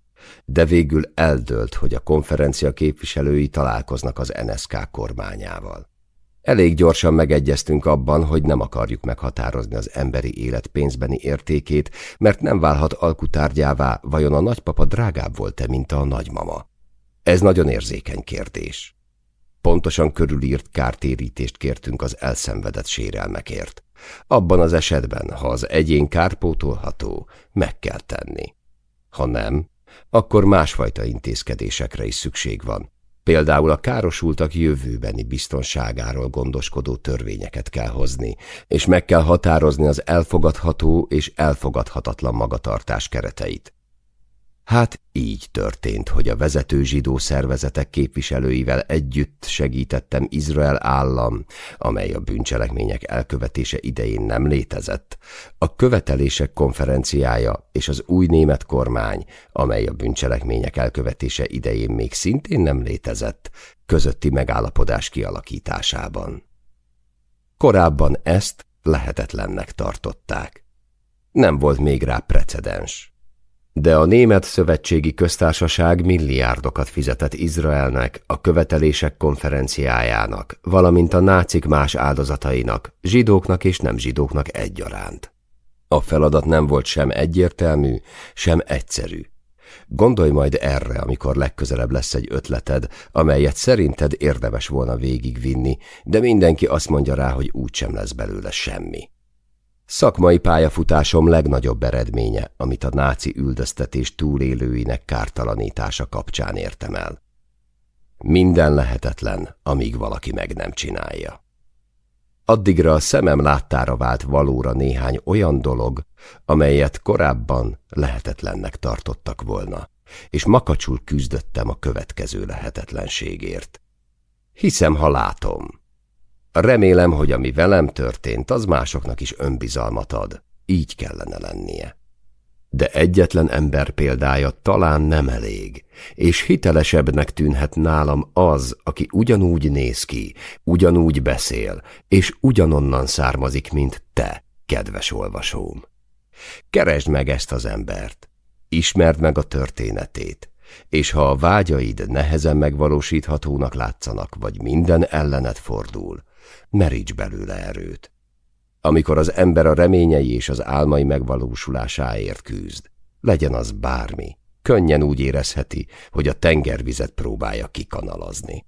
S1: de végül eldőlt, hogy a konferencia képviselői találkoznak az NSK kormányával. Elég gyorsan megegyeztünk abban, hogy nem akarjuk meghatározni az emberi élet pénzbeni értékét, mert nem válhat alkutárgyává, vajon a nagypapa drágább volt-e, mint a nagymama. Ez nagyon érzékeny kérdés. Pontosan körülírt kártérítést kértünk az elszenvedett sérelmekért. Abban az esetben, ha az egyén kárpótolható, meg kell tenni. Ha nem, akkor másfajta intézkedésekre is szükség van. Például a károsultak jövőbeni biztonságáról gondoskodó törvényeket kell hozni, és meg kell határozni az elfogadható és elfogadhatatlan magatartás kereteit. Hát így történt, hogy a vezető zsidó szervezetek képviselőivel együtt segítettem Izrael állam, amely a bűncselekmények elkövetése idején nem létezett, a követelések konferenciája és az új német kormány, amely a bűncselekmények elkövetése idején még szintén nem létezett, közötti megállapodás kialakításában. Korábban ezt lehetetlennek tartották. Nem volt még rá precedens. De a Német Szövetségi Köztársaság milliárdokat fizetett Izraelnek a követelések konferenciájának, valamint a nácik más áldozatainak, zsidóknak és nem zsidóknak egyaránt. A feladat nem volt sem egyértelmű, sem egyszerű. Gondolj majd erre, amikor legközelebb lesz egy ötleted, amelyet szerinted érdemes volna végigvinni, de mindenki azt mondja rá, hogy úgysem lesz belőle semmi. Szakmai pályafutásom legnagyobb eredménye, amit a náci üldöztetés túlélőinek kártalanítása kapcsán értem el. Minden lehetetlen, amíg valaki meg nem csinálja. Addigra a szemem láttára vált valóra néhány olyan dolog, amelyet korábban lehetetlennek tartottak volna, és makacsul küzdöttem a következő lehetetlenségért. Hiszem, ha látom. Remélem, hogy ami velem történt, az másoknak is önbizalmat ad. Így kellene lennie. De egyetlen ember példája talán nem elég, és hitelesebbnek tűnhet nálam az, aki ugyanúgy néz ki, ugyanúgy beszél, és ugyanonnan származik, mint te, kedves olvasóm. Keresd meg ezt az embert, ismerd meg a történetét, és ha a vágyaid nehezen megvalósíthatónak látszanak, vagy minden ellenet fordul, meríts belőle erőt. Amikor az ember a reményei és az álmai megvalósulásáért küzd, legyen az bármi, könnyen úgy érezheti, hogy a tengervizet próbálja kikanalazni.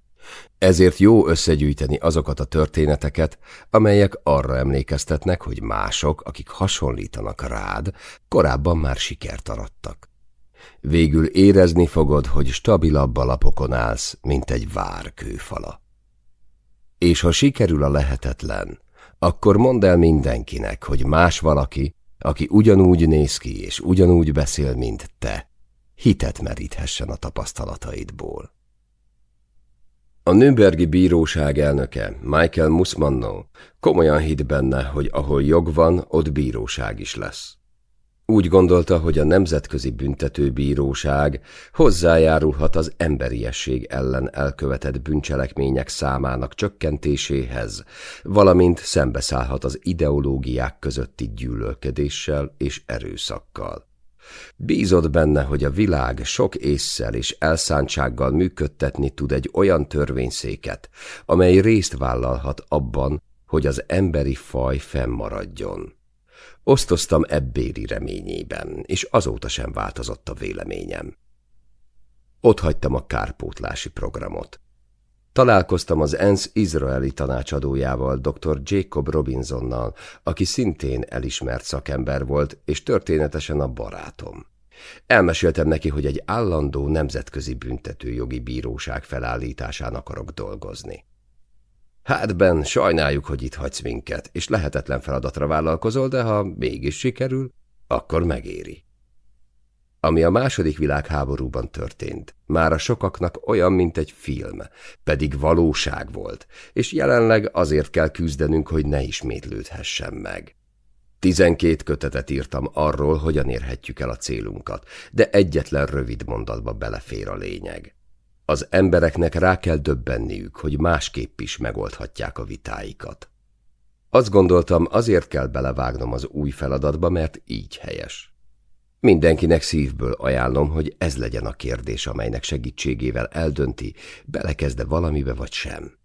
S1: Ezért jó összegyűjteni azokat a történeteket, amelyek arra emlékeztetnek, hogy mások, akik hasonlítanak rád, korábban már sikert arattak. Végül érezni fogod, hogy stabilabb alapokon állsz, mint egy vár kőfala. És ha sikerül a lehetetlen, akkor mondd el mindenkinek, hogy más valaki, aki ugyanúgy néz ki és ugyanúgy beszél, mint te, hitet meríthessen a tapasztalataidból. A Nürnbergi bíróság elnöke, Michael Musmanno, komolyan hitt benne, hogy ahol jog van, ott bíróság is lesz. Úgy gondolta, hogy a Nemzetközi Büntetőbíróság hozzájárulhat az emberiesség ellen elkövetett bűncselekmények számának csökkentéséhez, valamint szembeszállhat az ideológiák közötti gyűlölködéssel és erőszakkal. Bízott benne, hogy a világ sok észszel és elszántsággal működtetni tud egy olyan törvényszéket, amely részt vállalhat abban, hogy az emberi faj fennmaradjon. Osztoztam ebbéri reményében, és azóta sem változott a véleményem. Ott hagytam a kárpótlási programot. Találkoztam az ENSZ izraeli tanácsadójával, dr. Jacob Robinsonnal, aki szintén elismert szakember volt, és történetesen a barátom. Elmeséltem neki, hogy egy állandó nemzetközi büntetőjogi bíróság felállításán akarok dolgozni. Hát, Ben, sajnáljuk, hogy itt hagysz minket, és lehetetlen feladatra vállalkozol, de ha mégis sikerül, akkor megéri. Ami a második világháborúban történt, már a sokaknak olyan, mint egy film, pedig valóság volt, és jelenleg azért kell küzdenünk, hogy ne ismétlődhessen meg. Tizenkét kötetet írtam arról, hogyan érhetjük el a célunkat, de egyetlen rövid mondatba belefér a lényeg. Az embereknek rá kell döbbenniük, hogy másképp is megoldhatják a vitáikat. Azt gondoltam, azért kell belevágnom az új feladatba, mert így helyes. Mindenkinek szívből ajánlom, hogy ez legyen a kérdés, amelynek segítségével eldönti, belekezde valamibe vagy sem.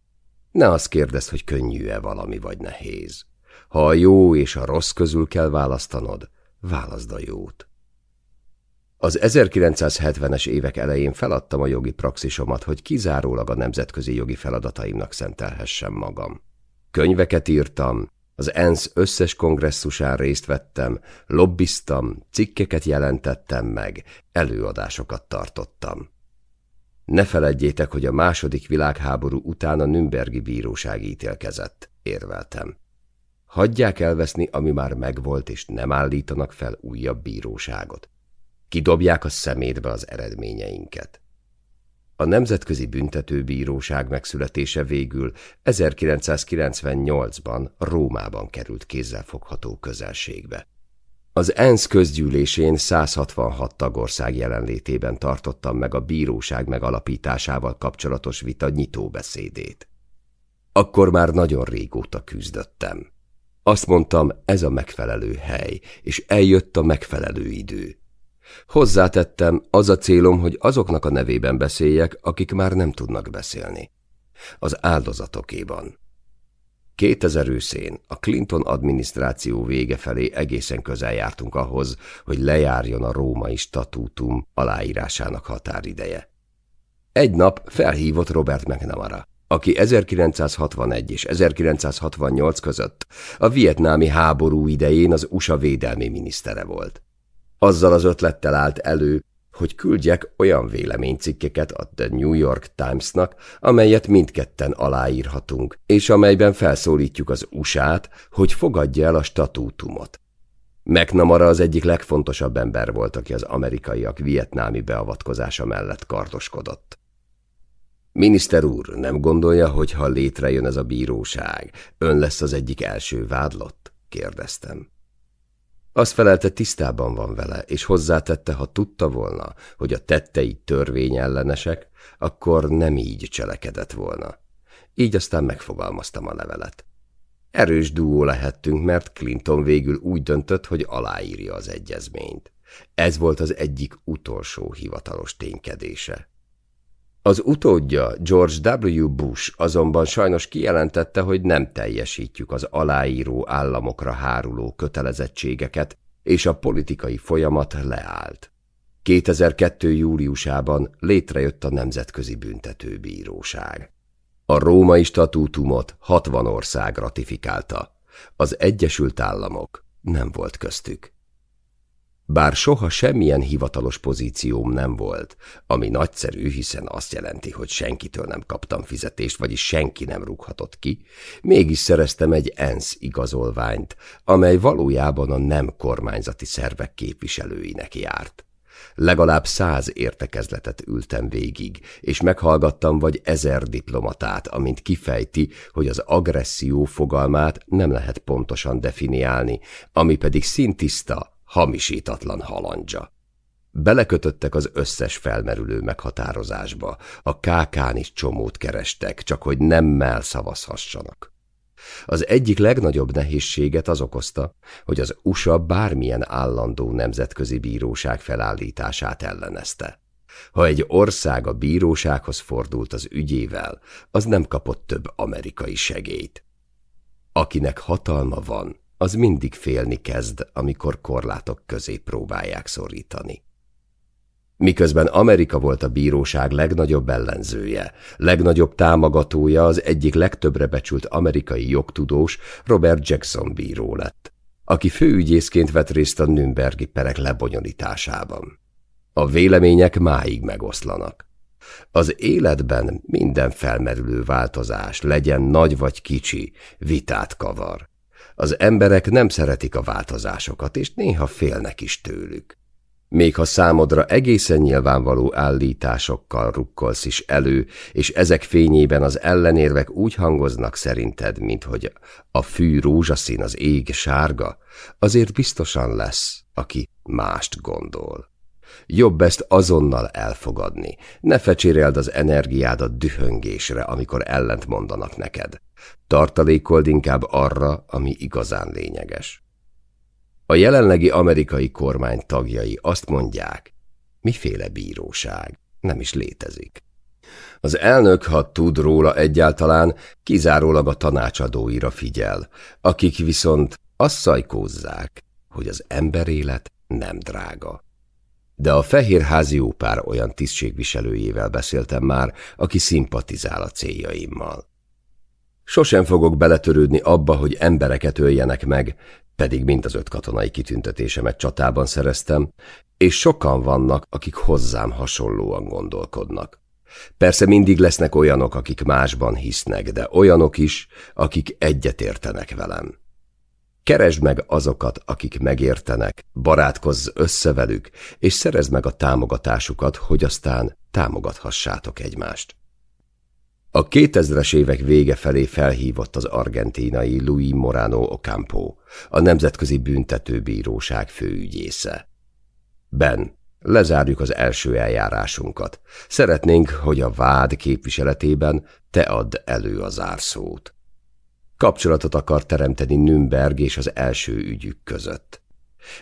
S1: Ne azt kérdezd, hogy könnyű-e valami vagy nehéz. Ha a jó és a rossz közül kell választanod, válaszd a jót. Az 1970-es évek elején feladtam a jogi praxisomat, hogy kizárólag a nemzetközi jogi feladataimnak szentelhessem magam. Könyveket írtam, az ENSZ összes kongresszusán részt vettem, lobbiztam, cikkeket jelentettem meg, előadásokat tartottam. Ne feledjétek, hogy a második világháború után a Nürnbergi bíróság ítélkezett, érveltem. Hagyják elveszni, ami már megvolt, és nem állítanak fel újabb bíróságot. Kidobják a szemétbe az eredményeinket. A Nemzetközi Büntetőbíróság megszületése végül 1998-ban Rómában került kézzelfogható közelségbe. Az ENSZ közgyűlésén 166 tagország jelenlétében tartottam meg a bíróság megalapításával kapcsolatos vita nyitóbeszédét. Akkor már nagyon régóta küzdöttem. Azt mondtam, ez a megfelelő hely, és eljött a megfelelő idő. Hozzátettem, az a célom, hogy azoknak a nevében beszéljek, akik már nem tudnak beszélni. Az áldozatokéban. 2000 őszén a Clinton adminisztráció vége felé egészen közel jártunk ahhoz, hogy lejárjon a római statútum aláírásának határideje. Egy nap felhívott Robert McNamara, aki 1961 és 1968 között a vietnámi háború idején az USA védelmi minisztere volt. Azzal az ötlettel állt elő, hogy küldjek olyan véleménycikkeket a The New York Times-nak, amelyet mindketten aláírhatunk, és amelyben felszólítjuk az USA-t, hogy fogadja el a statútumot. McNamara az egyik legfontosabb ember volt, aki az amerikaiak vietnámi beavatkozása mellett kardoskodott. Miniszter úr, nem gondolja, hogy ha létrejön ez a bíróság, ön lesz az egyik első vádlott? kérdeztem. Azt felelte, tisztában van vele, és hozzátette, ha tudta volna, hogy a tettei törvényellenesek, akkor nem így cselekedett volna. Így aztán megfogalmaztam a levelet. Erős duó lehettünk, mert Clinton végül úgy döntött, hogy aláírja az egyezményt. Ez volt az egyik utolsó hivatalos ténykedése. Az utódja, George W. Bush azonban sajnos kijelentette, hogy nem teljesítjük az aláíró államokra háruló kötelezettségeket, és a politikai folyamat leállt. 2002. júliusában létrejött a Nemzetközi Büntetőbíróság. A római statútumot 60 ország ratifikálta, az Egyesült Államok nem volt köztük. Bár soha semmilyen hivatalos pozícióm nem volt, ami nagyszerű, hiszen azt jelenti, hogy senkitől nem kaptam fizetést, vagyis senki nem rúghatott ki, mégis szereztem egy ENSZ igazolványt, amely valójában a nem kormányzati szervek képviselőinek járt. Legalább száz értekezletet ültem végig, és meghallgattam vagy ezer diplomatát, amint kifejti, hogy az agresszió fogalmát nem lehet pontosan definiálni, ami pedig szintiszta, hamisítatlan halandzsa. Belekötöttek az összes felmerülő meghatározásba, a kákán is csomót kerestek, csak hogy nemmel szavazhassanak. Az egyik legnagyobb nehézséget az okozta, hogy az USA bármilyen állandó nemzetközi bíróság felállítását ellenezte. Ha egy ország a bírósághoz fordult az ügyével, az nem kapott több amerikai segélyt. Akinek hatalma van, az mindig félni kezd, amikor korlátok közé próbálják szorítani. Miközben Amerika volt a bíróság legnagyobb ellenzője, legnagyobb támogatója az egyik legtöbbre becsült amerikai jogtudós Robert Jackson bíró lett, aki főügyészként vett részt a Nürnbergi perek lebonyolításában. A vélemények máig megoszlanak. Az életben minden felmerülő változás, legyen nagy vagy kicsi, vitát kavar. Az emberek nem szeretik a változásokat, és néha félnek is tőlük. Még ha számodra egészen nyilvánvaló állításokkal rukkolsz is elő, és ezek fényében az ellenérvek úgy hangoznak szerinted, mint hogy a fű rózsaszín, az ég sárga, azért biztosan lesz, aki mást gondol. Jobb ezt azonnal elfogadni. Ne fecséreld az energiádat dühöngésre, amikor ellent mondanak neked. Tartalékold inkább arra, ami igazán lényeges. A jelenlegi amerikai kormány tagjai azt mondják, miféle bíróság, nem is létezik. Az elnök, ha tud róla egyáltalán, kizárólag a tanácsadóira figyel, akik viszont azt szajkózzák, hogy az emberélet nem drága. De a fehérházi ópár olyan tisztségviselőjével beszéltem már, aki szimpatizál a céljaimmal. Sosem fogok beletörődni abba, hogy embereket öljenek meg, pedig mint az öt katonai kitüntetésemet csatában szereztem, és sokan vannak, akik hozzám hasonlóan gondolkodnak. Persze mindig lesznek olyanok, akik másban hisznek, de olyanok is, akik egyetértenek velem. Keresd meg azokat, akik megértenek, barátkozz össze velük, és szerezd meg a támogatásukat, hogy aztán támogathassátok egymást. A 2000-es évek vége felé felhívott az argentínai Luis Morano Ocampo, a Nemzetközi Büntetőbíróság főügyésze. Ben, lezárjuk az első eljárásunkat. Szeretnénk, hogy a vád képviseletében te add elő a zárszót. Kapcsolatot akar teremteni Nürnberg és az első ügyük között.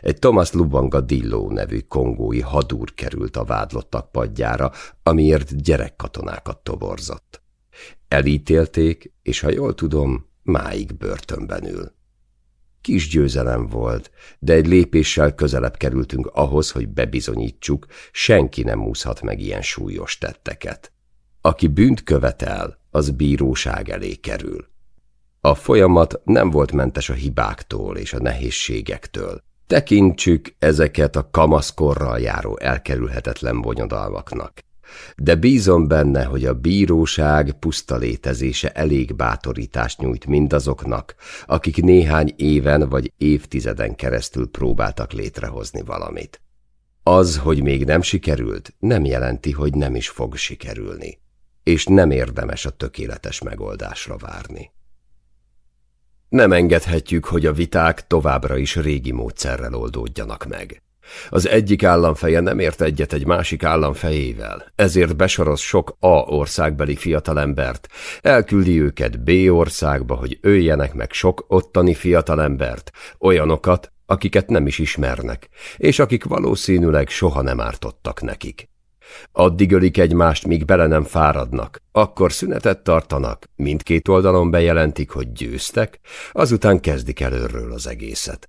S1: Egy Thomas Lubanga Dillo nevű kongói hadúr került a vádlottak padjára, amiért gyerekkatonákat toborzott. Elítélték, és ha jól tudom, máig börtönben ül. Kis győzelem volt, de egy lépéssel közelebb kerültünk ahhoz, hogy bebizonyítsuk, senki nem úszhat meg ilyen súlyos tetteket. Aki bűnt követel, az bíróság elé kerül. A folyamat nem volt mentes a hibáktól és a nehézségektől. Tekintsük ezeket a kamaszkorral járó elkerülhetetlen bonyodalmaknak de bízom benne, hogy a bíróság puszta létezése elég bátorítást nyújt mindazoknak, akik néhány éven vagy évtizeden keresztül próbáltak létrehozni valamit. Az, hogy még nem sikerült, nem jelenti, hogy nem is fog sikerülni. és nem érdemes a tökéletes megoldásra várni. Nem engedhetjük, hogy a viták továbbra is régi módszerrel oldódjanak meg. Az egyik államfeje nem ért egyet egy másik államfejével, ezért besoroz sok A országbeli fiatalembert, elküldi őket B országba, hogy öljenek meg sok ottani fiatalembert, olyanokat, akiket nem is ismernek, és akik valószínűleg soha nem ártottak nekik. Addig ölik egymást, míg bele nem fáradnak, akkor szünetet tartanak, mindkét oldalon bejelentik, hogy győztek, azután kezdik előről az egészet.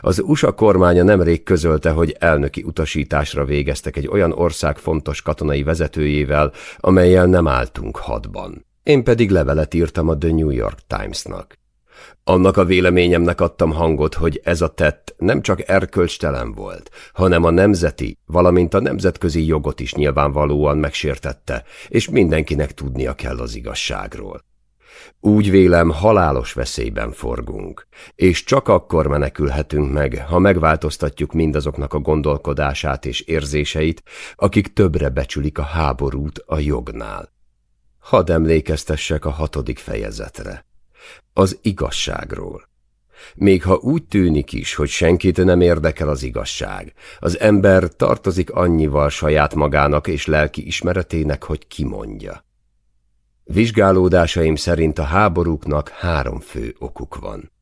S1: Az USA kormánya nemrég közölte, hogy elnöki utasításra végeztek egy olyan ország fontos katonai vezetőjével, amelyel nem álltunk hadban. Én pedig levelet írtam a The New York Times-nak. Annak a véleményemnek adtam hangot, hogy ez a tett nem csak erkölcstelen volt, hanem a nemzeti, valamint a nemzetközi jogot is nyilvánvalóan megsértette, és mindenkinek tudnia kell az igazságról. Úgy vélem, halálos veszélyben forgunk, és csak akkor menekülhetünk meg, ha megváltoztatjuk mindazoknak a gondolkodását és érzéseit, akik többre becsülik a háborút a jognál. Hadd emlékeztessek a hatodik fejezetre. Az igazságról. Még ha úgy tűnik is, hogy senkit nem érdekel az igazság, az ember tartozik annyival saját magának és lelki ismeretének, hogy kimondja. Vizsgálódásaim szerint a háborúknak három fő okuk van.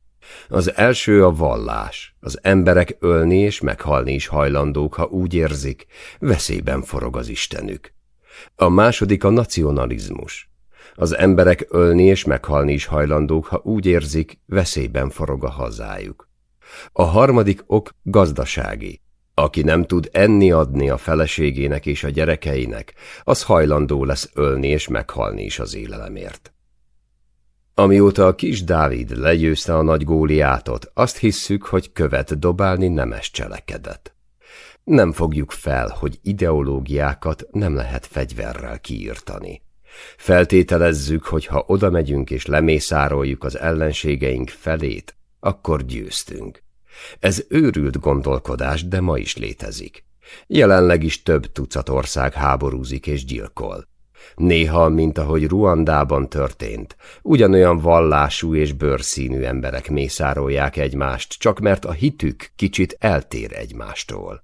S1: Az első a vallás. Az emberek ölni és meghalni is hajlandók, ha úgy érzik, veszélyben forog az Istenük. A második a nacionalizmus. Az emberek ölni és meghalni is hajlandók, ha úgy érzik, veszélyben forog a hazájuk. A harmadik ok gazdasági. Aki nem tud enni adni a feleségének és a gyerekeinek, az hajlandó lesz ölni és meghalni is az élelemért. Amióta a kis Dávid legyőzte a nagy góliátot, azt hisszük, hogy követ dobálni nemes cselekedet. Nem fogjuk fel, hogy ideológiákat nem lehet fegyverrel kiírtani. Feltételezzük, hogy ha oda megyünk és lemészároljuk az ellenségeink felét, akkor győztünk. Ez őrült gondolkodás, de ma is létezik. Jelenleg is több tucat ország háborúzik és gyilkol. Néha, mint ahogy Ruandában történt, ugyanolyan vallású és bőrszínű emberek mészárolják egymást, csak mert a hitük kicsit eltér egymástól.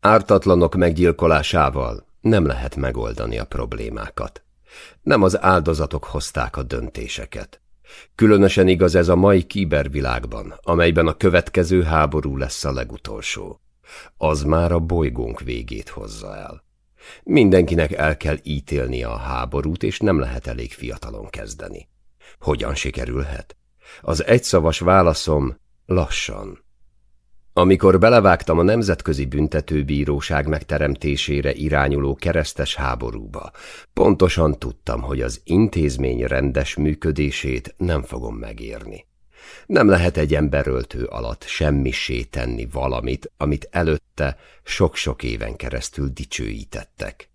S1: Ártatlanok meggyilkolásával nem lehet megoldani a problémákat. Nem az áldozatok hozták a döntéseket. Különösen igaz ez a mai kibervilágban, amelyben a következő háború lesz a legutolsó. Az már a bolygónk végét hozza el. Mindenkinek el kell ítélni a háborút, és nem lehet elég fiatalon kezdeni. Hogyan sikerülhet? Az egyszavas válaszom lassan. Amikor belevágtam a Nemzetközi Büntetőbíróság megteremtésére irányuló keresztes háborúba, pontosan tudtam, hogy az intézmény rendes működését nem fogom megérni. Nem lehet egy emberöltő alatt semmisé tenni valamit, amit előtte sok-sok éven keresztül dicsőítettek.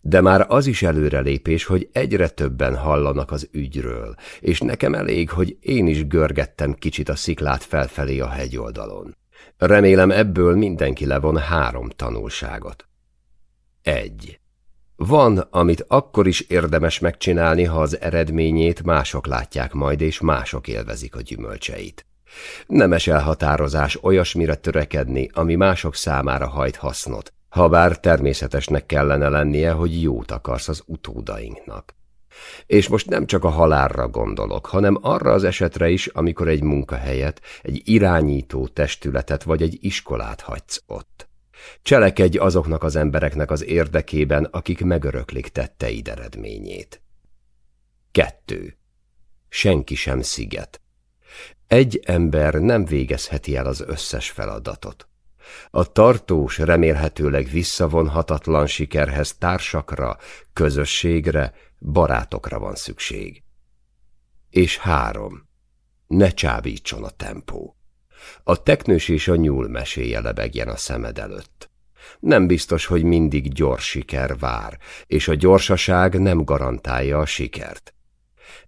S1: De már az is előrelépés, hogy egyre többen hallanak az ügyről, és nekem elég, hogy én is görgettem kicsit a sziklát felfelé a hegyoldalon. Remélem ebből mindenki levon három tanulságot. Egy. Van, amit akkor is érdemes megcsinálni, ha az eredményét mások látják majd, és mások élvezik a gyümölcseit. Nemes elhatározás olyasmire törekedni, ami mások számára hajt hasznot, ha bár természetesnek kellene lennie, hogy jót akarsz az utódainknak. És most nem csak a halálra gondolok, hanem arra az esetre is, amikor egy munkahelyet, egy irányító testületet vagy egy iskolát hagysz ott. Cselekedj azoknak az embereknek az érdekében, akik megöröklik tetteid eredményét. 2. Senki sem sziget. Egy ember nem végezheti el az összes feladatot. A tartós, remélhetőleg visszavonhatatlan sikerhez társakra, közösségre, barátokra van szükség. És három. Ne csábítson a tempó. A teknős és a nyúl meséje lebegjen a szemed előtt. Nem biztos, hogy mindig gyors siker vár, és a gyorsaság nem garantálja a sikert.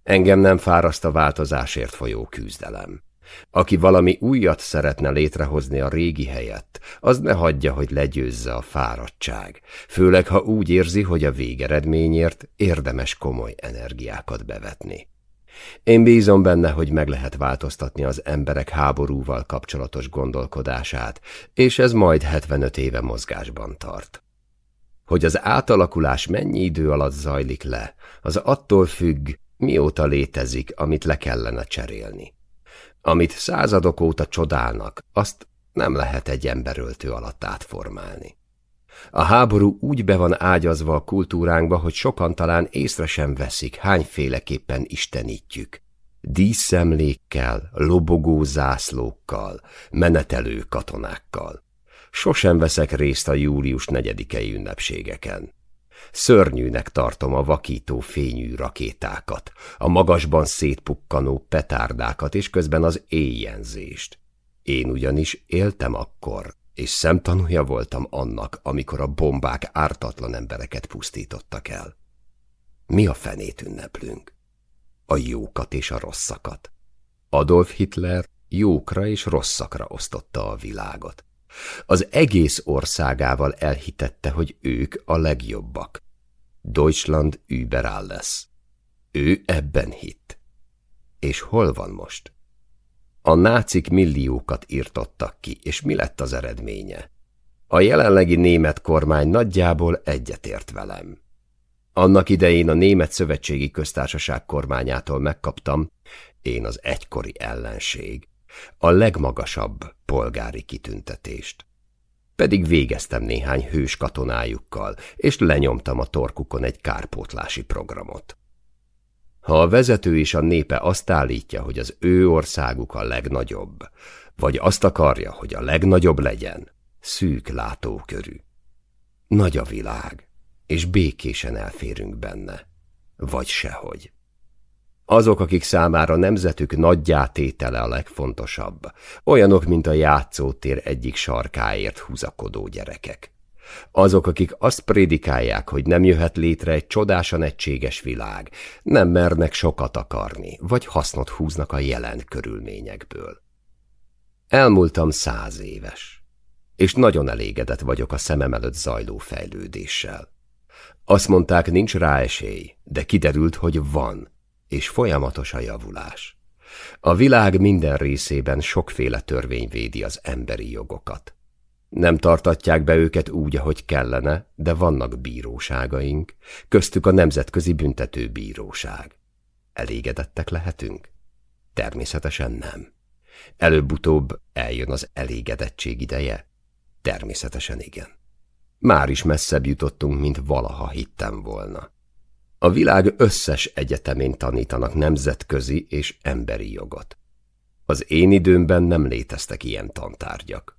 S1: Engem nem fáraszt a változásért folyó küzdelem. Aki valami újat szeretne létrehozni a régi helyett, az ne hagyja, hogy legyőzze a fáradtság, főleg ha úgy érzi, hogy a végeredményért érdemes komoly energiákat bevetni. Én bízom benne, hogy meg lehet változtatni az emberek háborúval kapcsolatos gondolkodását, és ez majd 75 éve mozgásban tart. Hogy az átalakulás mennyi idő alatt zajlik le, az attól függ, mióta létezik, amit le kellene cserélni. Amit századok óta csodálnak, azt nem lehet egy emberöltő alatt átformálni. A háború úgy be van ágyazva a kultúránkba, hogy sokan talán észre sem veszik, hányféleképpen istenítjük. Díszemlékkel, lobogó zászlókkal, menetelő katonákkal. Sosem veszek részt a július negyedikei ünnepségeken. Szörnyűnek tartom a vakító fényű rakétákat, a magasban szétpukkanó petárdákat és közben az éjjenzést. Én ugyanis éltem akkor, és szemtanúja voltam annak, amikor a bombák ártatlan embereket pusztítottak el. Mi a fenét ünneplünk? A jókat és a rosszakat. Adolf Hitler jókra és rosszakra osztotta a világot. Az egész országával elhitette, hogy ők a legjobbak. Deutschland überall lesz. Ő ebben hitt. És hol van most? A nácik milliókat írtottak ki, és mi lett az eredménye? A jelenlegi német kormány nagyjából egyetért velem. Annak idején a Német Szövetségi Köztársaság kormányától megkaptam, én az egykori ellenség, a legmagasabb polgári kitüntetést. Pedig végeztem néhány hős katonájukkal, és lenyomtam a torkukon egy kárpótlási programot. Ha a vezető és a népe azt állítja, hogy az ő országuk a legnagyobb, vagy azt akarja, hogy a legnagyobb legyen, szűk látókörű. Nagy a világ, és békésen elférünk benne, vagy sehogy. Azok, akik számára nemzetük nagyjátétele a legfontosabb, olyanok, mint a játszótér egyik sarkáért húzakodó gyerekek. Azok, akik azt prédikálják, hogy nem jöhet létre egy csodásan egységes világ, nem mernek sokat akarni, vagy hasznot húznak a jelen körülményekből. Elmúltam száz éves, és nagyon elégedett vagyok a szemem előtt zajló fejlődéssel. Azt mondták, nincs rá esély, de kiderült, hogy van, és folyamatos a javulás. A világ minden részében sokféle törvény védi az emberi jogokat. Nem tartatják be őket úgy, ahogy kellene, de vannak bíróságaink, köztük a Nemzetközi Büntetőbíróság. Elégedettek lehetünk? Természetesen nem. Előbb-utóbb eljön az elégedettség ideje? Természetesen igen. Már is messzebb jutottunk, mint valaha hittem volna. A világ összes egyetemén tanítanak nemzetközi és emberi jogot. Az én időmben nem léteztek ilyen tantárgyak.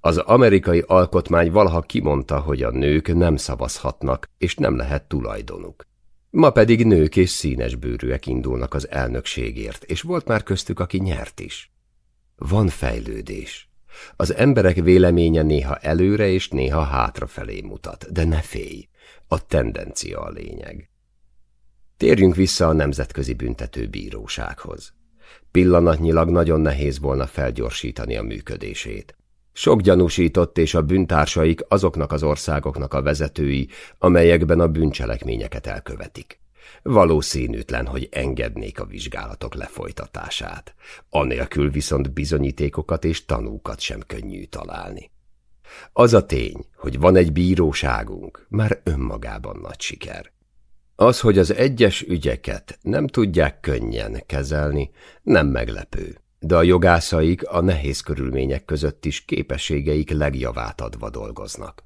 S1: Az amerikai alkotmány valaha kimondta, hogy a nők nem szavazhatnak, és nem lehet tulajdonuk. Ma pedig nők és színes bőrűek indulnak az elnökségért, és volt már köztük, aki nyert is. Van fejlődés. Az emberek véleménye néha előre és néha hátrafelé mutat, de ne félj, a tendencia a lényeg. Térjünk vissza a Nemzetközi Büntetőbírósághoz. Pillanatnyilag nagyon nehéz volna felgyorsítani a működését. Sok gyanúsított és a bűntársaik azoknak az országoknak a vezetői, amelyekben a bűncselekményeket elkövetik. Valószínűtlen, hogy engednék a vizsgálatok lefolytatását. Anélkül viszont bizonyítékokat és tanúkat sem könnyű találni. Az a tény, hogy van egy bíróságunk, már önmagában nagy siker. Az, hogy az egyes ügyeket nem tudják könnyen kezelni, nem meglepő de a jogászaik a nehéz körülmények között is képességeik legjavát adva dolgoznak.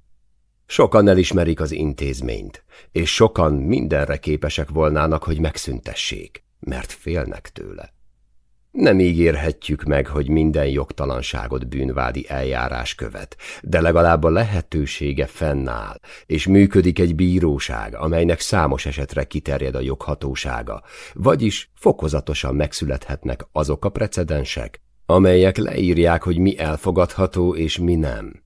S1: Sokan elismerik az intézményt, és sokan mindenre képesek volnának, hogy megszüntessék, mert félnek tőle. Nem ígérhetjük meg, hogy minden jogtalanságot bűnvádi eljárás követ, de legalább a lehetősége fennáll, és működik egy bíróság, amelynek számos esetre kiterjed a joghatósága, vagyis fokozatosan megszülethetnek azok a precedensek, amelyek leírják, hogy mi elfogadható és mi nem.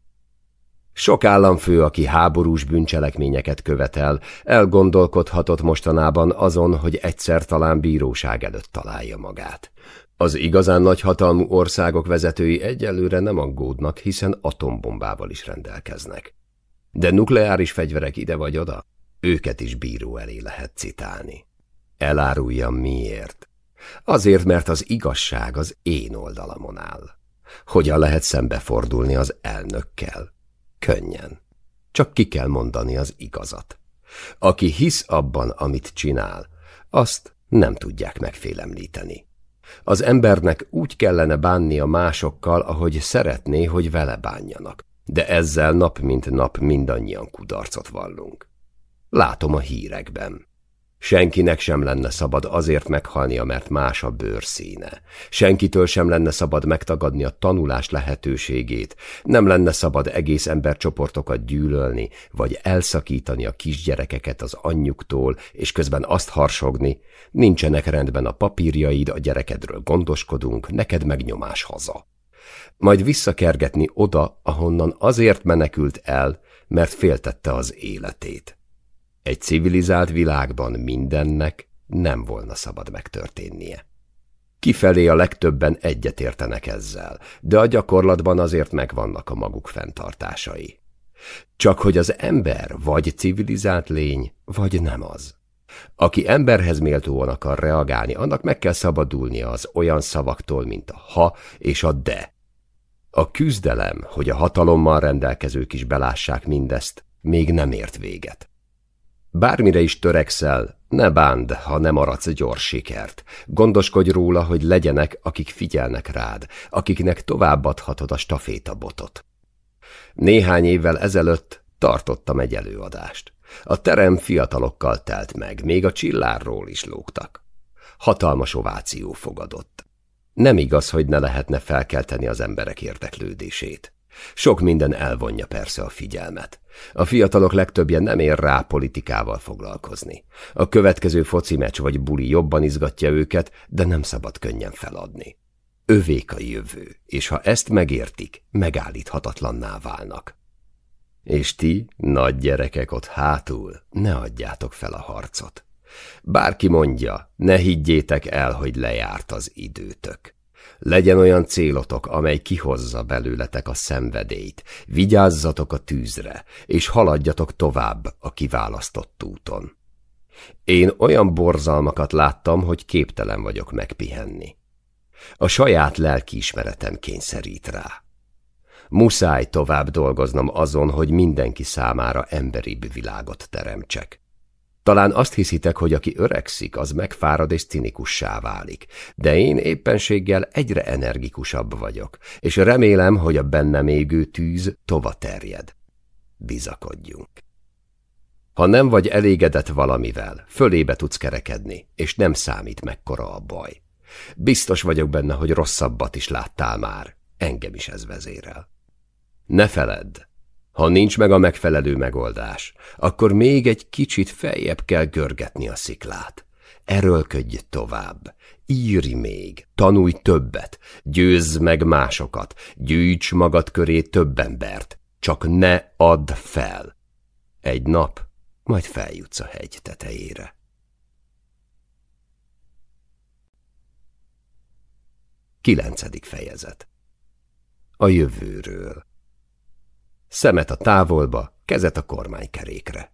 S1: Sok államfő, aki háborús bűncselekményeket követel, elgondolkodhatott mostanában azon, hogy egyszer talán bíróság előtt találja magát. Az igazán nagyhatalmú országok vezetői egyelőre nem aggódnak, hiszen atombombával is rendelkeznek. De nukleáris fegyverek ide vagy oda, őket is bíró elé lehet citálni. Eláruljam miért. Azért, mert az igazság az én oldalamon áll. Hogyan lehet szembefordulni az elnökkel? Könnyen. Csak ki kell mondani az igazat. Aki hisz abban, amit csinál, azt nem tudják megfélemlíteni. Az embernek úgy kellene bánnia másokkal, ahogy szeretné, hogy vele bánjanak, de ezzel nap mint nap mindannyian kudarcot vallunk. Látom a hírekben. Senkinek sem lenne szabad azért meghalnia, mert más a bőrszíne. Senkitől sem lenne szabad megtagadni a tanulás lehetőségét, nem lenne szabad egész embercsoportokat gyűlölni, vagy elszakítani a kisgyerekeket az anyjuktól, és közben azt harsogni, nincsenek rendben a papírjaid, a gyerekedről gondoskodunk, neked megnyomás haza. Majd visszakergetni oda, ahonnan azért menekült el, mert féltette az életét. Egy civilizált világban mindennek nem volna szabad megtörténnie. Kifelé a legtöbben egyetértenek ezzel, de a gyakorlatban azért megvannak a maguk fenntartásai. Csak hogy az ember vagy civilizált lény, vagy nem az. Aki emberhez méltóan akar reagálni, annak meg kell szabadulnia az olyan szavaktól, mint a ha és a de. A küzdelem, hogy a hatalommal rendelkezők is belássák mindezt, még nem ért véget. Bármire is törekszel, ne bánd, ha nem aradsz gyors sikert. Gondoskodj róla, hogy legyenek, akik figyelnek rád, akiknek továbbadhatod a stafétabotot. Néhány évvel ezelőtt tartottam egy előadást. A terem fiatalokkal telt meg, még a csillárról is lógtak. Hatalmas ováció fogadott. Nem igaz, hogy ne lehetne felkelteni az emberek érdeklődését. Sok minden elvonja persze a figyelmet. A fiatalok legtöbbje nem ér rá politikával foglalkozni. A következő foci meccs vagy buli jobban izgatja őket, de nem szabad könnyen feladni. Övék a jövő, és ha ezt megértik, megállíthatatlanná válnak. És ti, nagy gyerekek ott hátul, ne adjátok fel a harcot. Bárki mondja, ne higgyétek el, hogy lejárt az időtök. Legyen olyan célotok, amely kihozza belőletek a szenvedélyt, vigyázzatok a tűzre, és haladjatok tovább a kiválasztott úton. Én olyan borzalmakat láttam, hogy képtelen vagyok megpihenni. A saját lelkiismeretem kényszerít rá. Muszáj tovább dolgoznom azon, hogy mindenki számára emberibb világot teremtsek. Talán azt hiszitek, hogy aki öregszik, az megfárad és cinikussá válik, de én éppenséggel egyre energikusabb vagyok, és remélem, hogy a bennem égő tűz tova terjed. Bizakodjunk. Ha nem vagy elégedett valamivel, fölébe tudsz kerekedni, és nem számít mekkora a baj. Biztos vagyok benne, hogy rosszabbat is láttál már. Engem is ez vezérel. Ne feledd, ha nincs meg a megfelelő megoldás, akkor még egy kicsit feljebb kell görgetni a sziklát. Erőlködj tovább, írj még, tanulj többet, győzz meg másokat, gyűjts magad köré több embert, csak ne add fel. Egy nap majd feljutsz a hegy tetejére. Kilencedik fejezet. A jövőről szemet a távolba, kezet a kormánykerékre.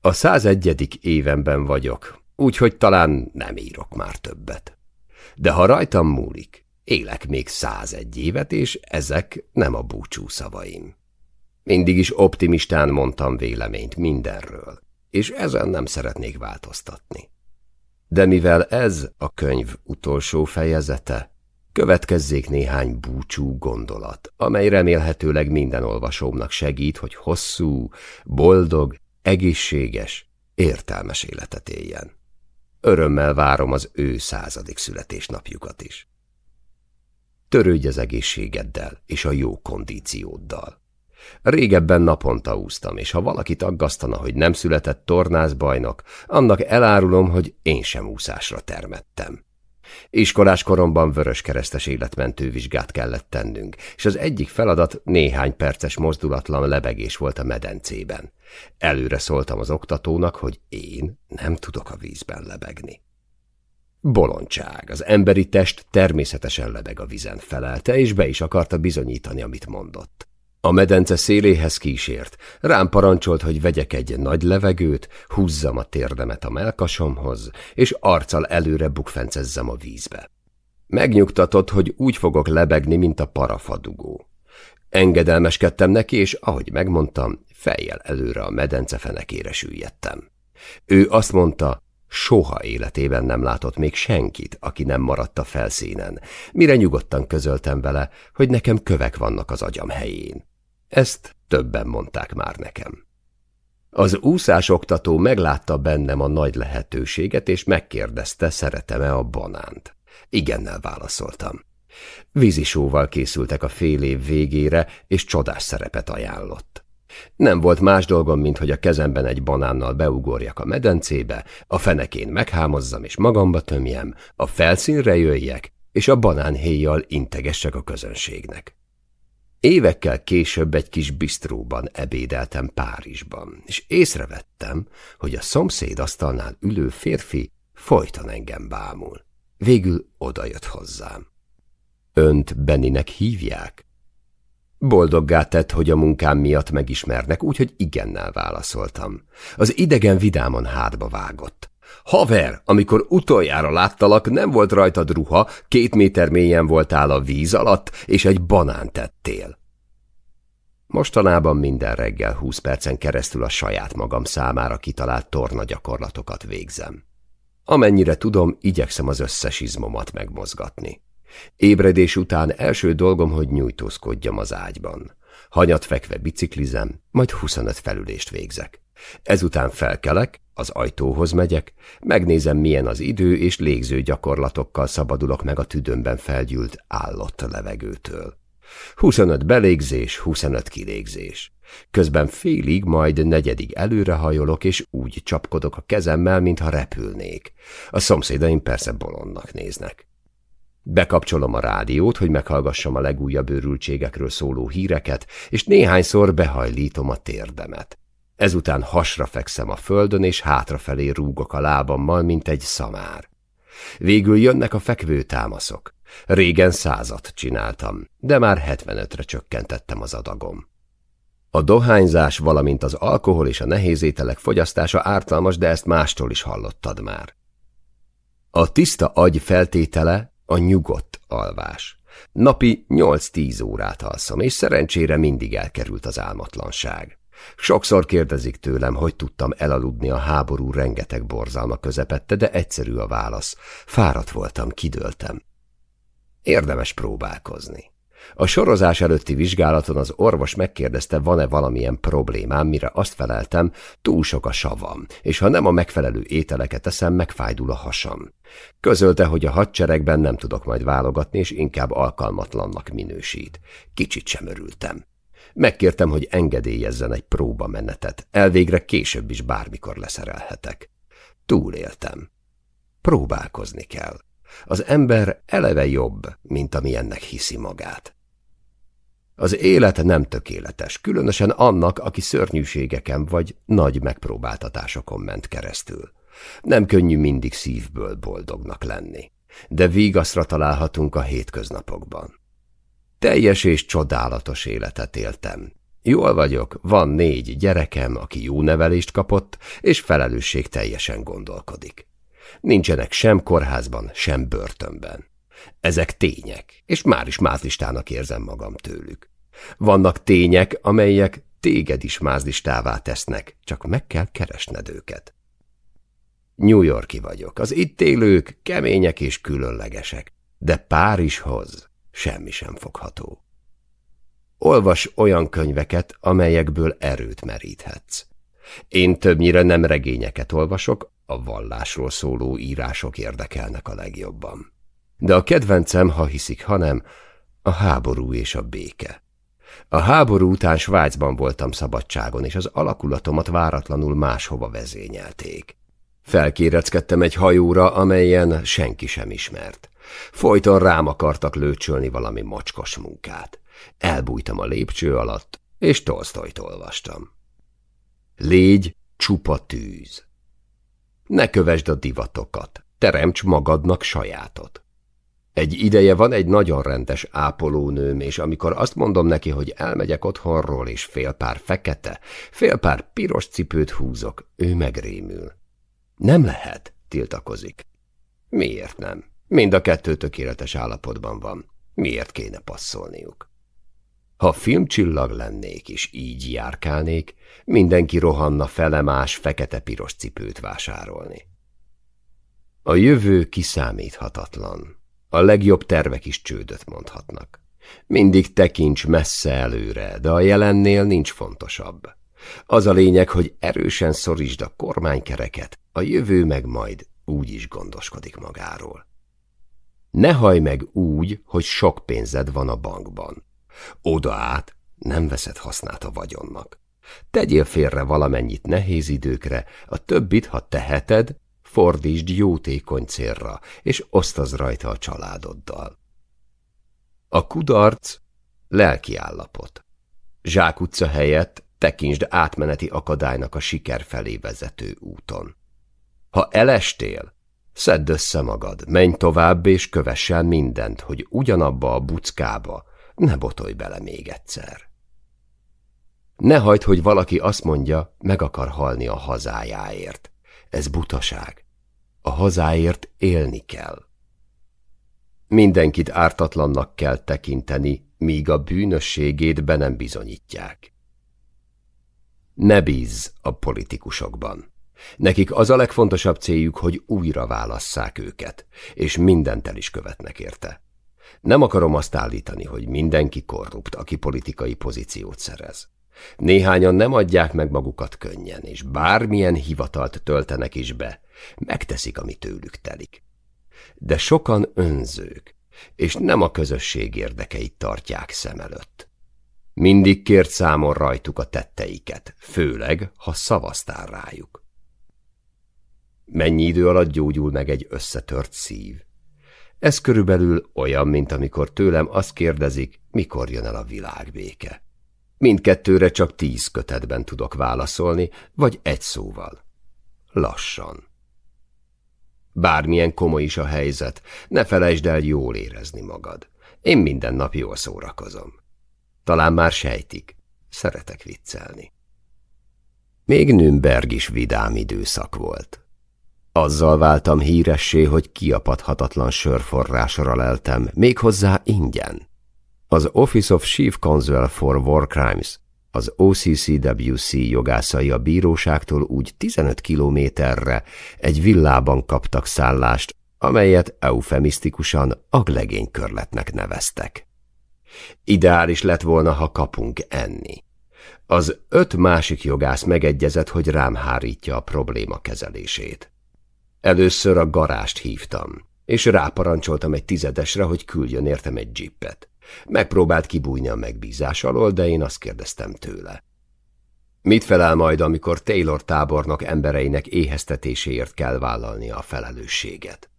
S1: A 101. évenben vagyok, úgyhogy talán nem írok már többet. De ha rajtam múlik, élek még 101 évet, és ezek nem a búcsú szavaim. Mindig is optimistán mondtam véleményt mindenről, és ezen nem szeretnék változtatni. De mivel ez a könyv utolsó fejezete, Következzék néhány búcsú gondolat, amely remélhetőleg minden olvasómnak segít, hogy hosszú, boldog, egészséges, értelmes életet éljen. Örömmel várom az ő századik születésnapjukat is. Törődj az egészségeddel és a jó kondícióddal. Régebben naponta úsztam, és ha valakit aggasztana, hogy nem született tornászbajnok, annak elárulom, hogy én sem úszásra termettem. Iskolás koromban vöröskeresztes életmentő vizsgát kellett tennünk, és az egyik feladat néhány perces mozdulatlan lebegés volt a medencében. Előre szóltam az oktatónak, hogy én nem tudok a vízben lebegni. Bolondság, az emberi test természetesen lebeg a vizen felelte, és be is akarta bizonyítani, amit mondott. A medence széléhez kísért, rám parancsolt, hogy vegyek egy nagy levegőt, húzzam a térdemet a melkasomhoz, és arccal előre bukfencezzem a vízbe. Megnyugtatott, hogy úgy fogok lebegni, mint a parafadugó. Engedelmeskedtem neki, és ahogy megmondtam, fejjel előre a medence fenekére süllyedtem. Ő azt mondta, soha életében nem látott még senkit, aki nem maradt a felszínen, mire nyugodtan közöltem vele, hogy nekem kövek vannak az agyam helyén. Ezt többen mondták már nekem. Az úszás oktató meglátta bennem a nagy lehetőséget, és megkérdezte, szeretem-e a banánt. Igennel válaszoltam. Vízisóval készültek a fél év végére, és csodás szerepet ajánlott. Nem volt más dolgom, mint hogy a kezemben egy banánnal beugorjak a medencébe, a fenekén meghámozzam és magamba tömjem, a felszínre jöjjek, és a banánhéjjal integessek a közönségnek. Évekkel később egy kis bistróban ebédeltem Párizsban, és észrevettem, hogy a szomszéd asztalnál ülő férfi folyton engem bámul. Végül odajött hozzám. Önt Beninek hívják? Boldoggá tett, hogy a munkám miatt megismernek, úgyhogy igennel válaszoltam. Az idegen vidámon hátba vágott. Haver, amikor utoljára láttalak, nem volt rajtad ruha, két méter mélyen voltál a víz alatt, és egy banán tettél. Mostanában minden reggel húsz percen keresztül a saját magam számára kitalált torna gyakorlatokat végzem. Amennyire tudom, igyekszem az összes izmomat megmozgatni. Ébredés után első dolgom, hogy nyújtózkodjam az ágyban. Hanyat fekve biciklizem, majd 25 felülést végzek. Ezután felkelek, az ajtóhoz megyek, megnézem milyen az idő, és légző gyakorlatokkal szabadulok meg a tüdőmben felgyűlt állott levegőtől. 25 belégzés, 25 kilégzés. Közben félig, majd negyedig előrehajolok, és úgy csapkodok a kezemmel, mintha repülnék. A szomszédaim persze bolondnak néznek. Bekapcsolom a rádiót, hogy meghallgassam a legújabb őrültségekről szóló híreket, és néhányszor behajlítom a térdemet. Ezután hasra fekszem a földön, és hátrafelé rúgok a lábammal, mint egy szamár. Végül jönnek a fekvő támaszok. Régen százat csináltam, de már 75-re csökkentettem az adagom. A dohányzás, valamint az alkohol és a nehéz ételek fogyasztása ártalmas, de ezt mástól is hallottad már. A tiszta agy feltétele a nyugodt alvás. Napi 8-10 órát alszom, és szerencsére mindig elkerült az álmatlanság. Sokszor kérdezik tőlem, hogy tudtam elaludni a háború rengeteg borzalma közepette, de egyszerű a válasz. Fáradt voltam, kidőltem. Érdemes próbálkozni. A sorozás előtti vizsgálaton az orvos megkérdezte, van-e valamilyen problémám, mire azt feleltem, túl sok a savam, és ha nem a megfelelő ételeket eszem, megfájdul a hasam. Közölte, hogy a hadseregben nem tudok majd válogatni, és inkább alkalmatlannak minősít. Kicsit sem örültem. Megkértem, hogy engedélyezzen egy próbamenetet, elvégre később is bármikor leszerelhetek. Túléltem. Próbálkozni kell. Az ember eleve jobb, mint amilyennek hiszi magát. Az élet nem tökéletes, különösen annak, aki szörnyűségeken vagy nagy megpróbáltatásokon ment keresztül. Nem könnyű mindig szívből boldognak lenni, de vigaszra találhatunk a hétköznapokban. Teljes és csodálatos életet éltem. Jól vagyok, van négy gyerekem, aki jó nevelést kapott, és felelősség teljesen gondolkodik. Nincsenek sem kórházban, sem börtönben. Ezek tények, és már is mázlistának érzem magam tőlük. Vannak tények, amelyek téged is mázlistává tesznek, csak meg kell keresned őket. New Yorki vagyok, az itt élők kemények és különlegesek, de Párizshoz semmi sem fogható. Olvas olyan könyveket, amelyekből erőt meríthetsz. Én többnyire nem regényeket olvasok, a vallásról szóló írások érdekelnek a legjobban. De a kedvencem, ha hiszik, hanem a háború és a béke. A háború után Svájcban voltam szabadságon, és az alakulatomat váratlanul máshova vezényelték. Felkéreckedtem egy hajóra, amelyen senki sem ismert. Folyton rám akartak lőcsölni valami mocskos munkát. Elbújtam a lépcső alatt, és Tolsztojt olvastam. Légy csupa tűz. Ne kövesd a divatokat. teremts magadnak sajátot. Egy ideje van egy nagyon rendes ápolónőm, és amikor azt mondom neki, hogy elmegyek otthonról, és fél pár fekete, fél pár piros cipőt húzok, ő megrémül. Nem lehet, tiltakozik. Miért nem? Mind a kettő tökéletes állapotban van. Miért kéne passzolniuk? Ha filmcsillag lennék és így járkálnék, mindenki rohanna fele más fekete-piros cipőt vásárolni. A jövő kiszámíthatatlan. A legjobb tervek is csődöt mondhatnak. Mindig tekints messze előre, de a jelennél nincs fontosabb. Az a lényeg, hogy erősen szorítsd a kormánykereket, a jövő meg majd úgy is gondoskodik magáról. Ne haj meg úgy, hogy sok pénzed van a bankban. Oda át nem veszed hasznát a vagyonnak. Tegyél félre valamennyit nehéz időkre, a többit, ha teheted, fordítsd jótékony célra, és osztaz rajta a családoddal. A kudarc lelki állapot. Zsák utca helyett tekintsd átmeneti akadálynak a siker felé vezető úton. Ha elestél, szedd össze magad, menj tovább és kövessel mindent, hogy ugyanabba a buckába ne botolj bele még egyszer. Ne hagyd, hogy valaki azt mondja, meg akar halni a hazájáért. Ez butaság. A hazáért élni kell. Mindenkit ártatlannak kell tekinteni, míg a bűnösségét be nem bizonyítják. Ne bízz a politikusokban. Nekik az a legfontosabb céljuk, hogy újra válasszák őket, és mindent el is követnek érte. Nem akarom azt állítani, hogy mindenki korrupt, aki politikai pozíciót szerez. Néhányan nem adják meg magukat könnyen, és bármilyen hivatalt töltenek is be, megteszik, ami tőlük telik. De sokan önzők, és nem a közösség érdekeit tartják szem előtt. Mindig kért számon rajtuk a tetteiket, főleg, ha szavaztál rájuk. Mennyi idő alatt gyógyul meg egy összetört szív? Ez körülbelül olyan, mint amikor tőlem azt kérdezik, mikor jön el a világbéke. Mindkettőre csak tíz kötetben tudok válaszolni, vagy egy szóval. Lassan. Bármilyen komoly is a helyzet, ne felejtsd el jól érezni magad. Én minden nap jól szórakozom. Talán már sejtik, szeretek viccelni. Még Nürnberg is vidám időszak volt. Azzal váltam híressé, hogy kiapadhatatlan sörforrásra leltem, méghozzá ingyen. Az Office of Chief Counsel for War Crimes, az OCCWC jogászai a bíróságtól úgy 15 kilométerre egy villában kaptak szállást, amelyet eufemisztikusan aglegénykörletnek neveztek. Ideális lett volna, ha kapunk enni. Az öt másik jogász megegyezett, hogy rám hárítja a probléma kezelését. Először a garást hívtam, és ráparancsoltam egy tizedesre, hogy küldjön értem egy dzsippet. Megpróbált kibújni a megbízás alól, de én azt kérdeztem tőle. Mit felel majd, amikor Taylor tábornok embereinek éheztetéséért kell vállalnia a felelősséget?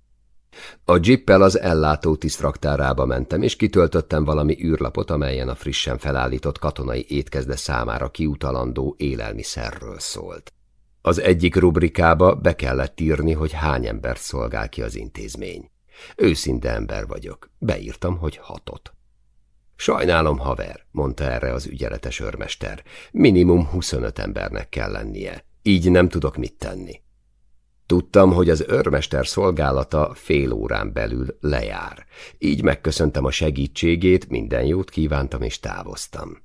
S1: A jippel az ellátó tisztraktárába mentem, és kitöltöttem valami űrlapot, amelyen a frissen felállított katonai étkezde számára kiutalandó élelmiszerről szólt. Az egyik rubrikába be kellett írni, hogy hány embert szolgál ki az intézmény. Őszinte ember vagyok. Beírtam, hogy hatot. Sajnálom, haver, mondta erre az ügyeletes örmester. Minimum 25 embernek kell lennie. Így nem tudok mit tenni. Tudtam, hogy az őrmester szolgálata fél órán belül lejár. Így megköszöntem a segítségét, minden jót kívántam és távoztam.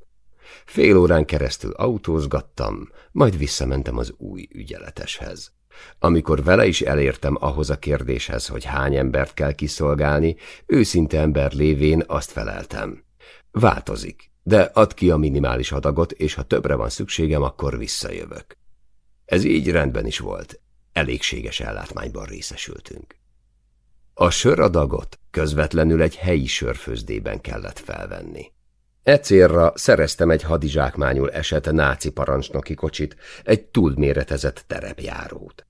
S1: Fél órán keresztül autózgattam, majd visszamentem az új ügyeleteshez. Amikor vele is elértem ahhoz a kérdéshez, hogy hány embert kell kiszolgálni, őszinte ember lévén azt feleltem. Változik, de add ki a minimális adagot, és ha többre van szükségem, akkor visszajövök. Ez így rendben is volt, elégséges ellátmányban részesültünk. A söradagot közvetlenül egy helyi sörfőzdében kellett felvenni. E célra szereztem egy hadizsákmányul esett náci parancsnoki kocsit, egy túlméretezett terepjárót.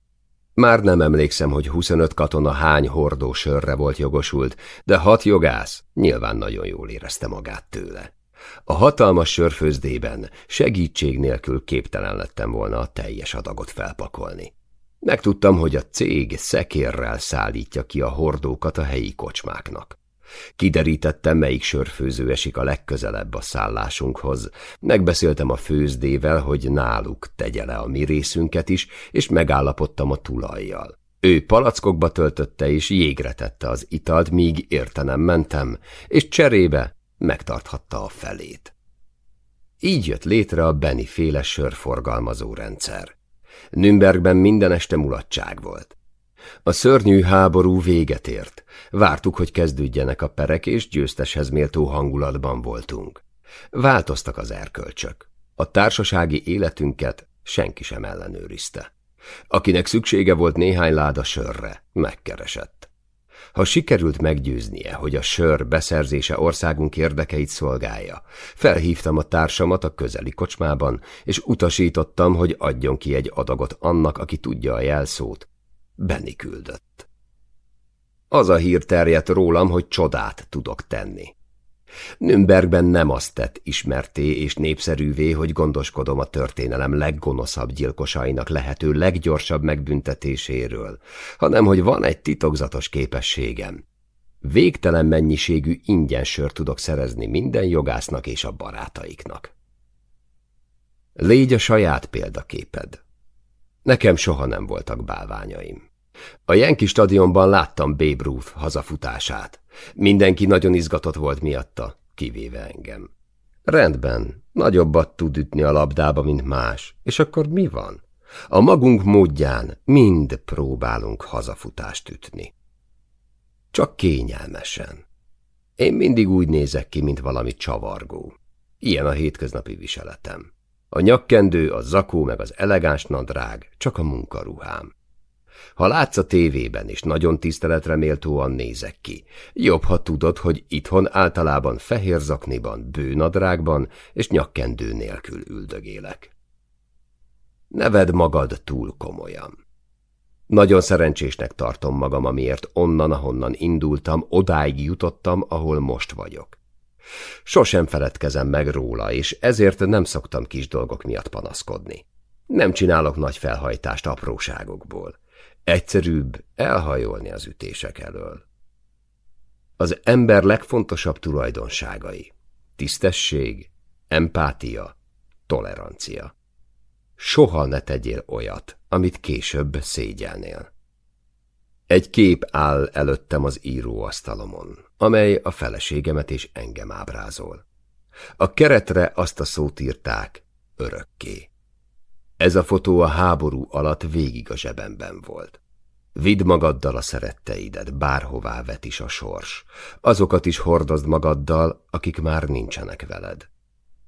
S1: Már nem emlékszem, hogy 25 katona hány hordó sörre volt jogosult, de hat jogász nyilván nagyon jól érezte magát tőle. A hatalmas sörfőzdében segítség nélkül képtelen lettem volna a teljes adagot felpakolni. Megtudtam, hogy a cég szekérrel szállítja ki a hordókat a helyi kocsmáknak. Kiderítettem, melyik sörfőző esik a legközelebb a szállásunkhoz. Megbeszéltem a főzdével, hogy náluk tegye le a mi részünket is, és megállapodtam a tulajjal. Ő palackokba töltötte és jégre tette az italt, míg értenem mentem, és cserébe megtarthatta a felét. Így jött létre a Benny féle sörforgalmazó rendszer. Nürnbergben minden este mulatság volt. A szörnyű háború véget ért. Vártuk, hogy kezdődjenek a perek, és győzteshez méltó hangulatban voltunk. Változtak az erkölcsök. A társasági életünket senki sem ellenőrizte. Akinek szüksége volt néhány láda sörre, megkeresett. Ha sikerült meggyőznie, hogy a sör beszerzése országunk érdekeit szolgálja, felhívtam a társamat a közeli kocsmában, és utasítottam, hogy adjon ki egy adagot annak, aki tudja a jelszót. Benni küldött. Az a hír terjedt rólam, hogy csodát tudok tenni. Nürnbergben nem azt tett ismerté és népszerűvé, hogy gondoskodom a történelem leggonoszabb gyilkosainak lehető leggyorsabb megbüntetéséről, hanem hogy van egy titokzatos képességem. Végtelen mennyiségű ingyen sör tudok szerezni minden jogásznak és a barátaiknak. Légy a saját példaképed. Nekem soha nem voltak bálványaim. A Yankee stadionban láttam Babe Ruth hazafutását. Mindenki nagyon izgatott volt miatta, kivéve engem. Rendben, nagyobbat tud ütni a labdába, mint más. És akkor mi van? A magunk módján mind próbálunk hazafutást ütni. Csak kényelmesen. Én mindig úgy nézek ki, mint valami csavargó. Ilyen a hétköznapi viseletem. A nyakkendő, a zakó meg az elegáns nadrág, csak a munkaruhám. Ha látsz a tévében, és nagyon tiszteletre méltóan nézek ki, jobb, ha tudod, hogy itthon általában fehér zakniban, bőnadrágban és nyakkendő nélkül üldögélek. Neved magad túl komolyan. Nagyon szerencsésnek tartom magam, amiért onnan, ahonnan indultam, odáig jutottam, ahol most vagyok. Sosem feledkezem meg róla, és ezért nem szoktam kis dolgok miatt panaszkodni. Nem csinálok nagy felhajtást apróságokból. Egyszerűbb elhajolni az ütések elől. Az ember legfontosabb tulajdonságai. Tisztesség, empátia, tolerancia. Soha ne tegyél olyat, amit később szégyelnél. Egy kép áll előttem az íróasztalomon, amely a feleségemet és engem ábrázol. A keretre azt a szót írták, örökké. Ez a fotó a háború alatt végig a zsebemben volt. Vidd magaddal a szeretteidet, bárhová vet is a sors. Azokat is hordozd magaddal, akik már nincsenek veled.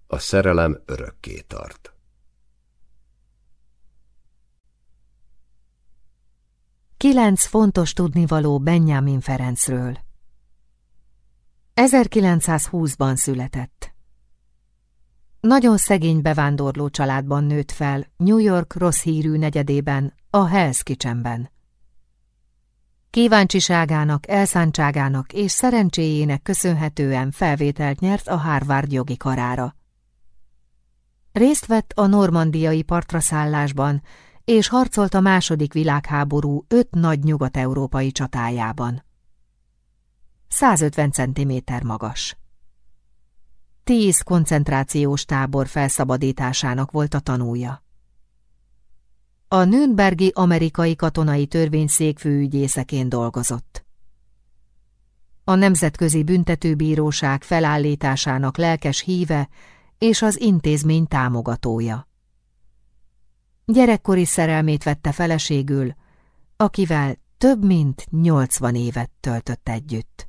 S1: A szerelem örökké tart.
S2: Kilenc fontos tudnivaló Benjamin Ferencről 1920-ban született. Nagyon szegény bevándorló családban nőtt fel, New York rossz hírű negyedében, a Hell's Kitchenben. Kíváncsiságának, elszántságának és szerencséjének köszönhetően felvételt nyert a Harvard jogi karára. Részt vett a normandiai partraszállásban, és harcolt a második világháború öt nagy nyugat-európai csatájában. 150 cm magas. Tíz koncentrációs tábor felszabadításának volt a tanúja. A Nürnbergi amerikai katonai törvényszék főügyészeként dolgozott. A Nemzetközi Büntetőbíróság felállításának lelkes híve és az intézmény támogatója. Gyerekkori szerelmét vette feleségül, akivel több mint nyolcvan évet töltött együtt.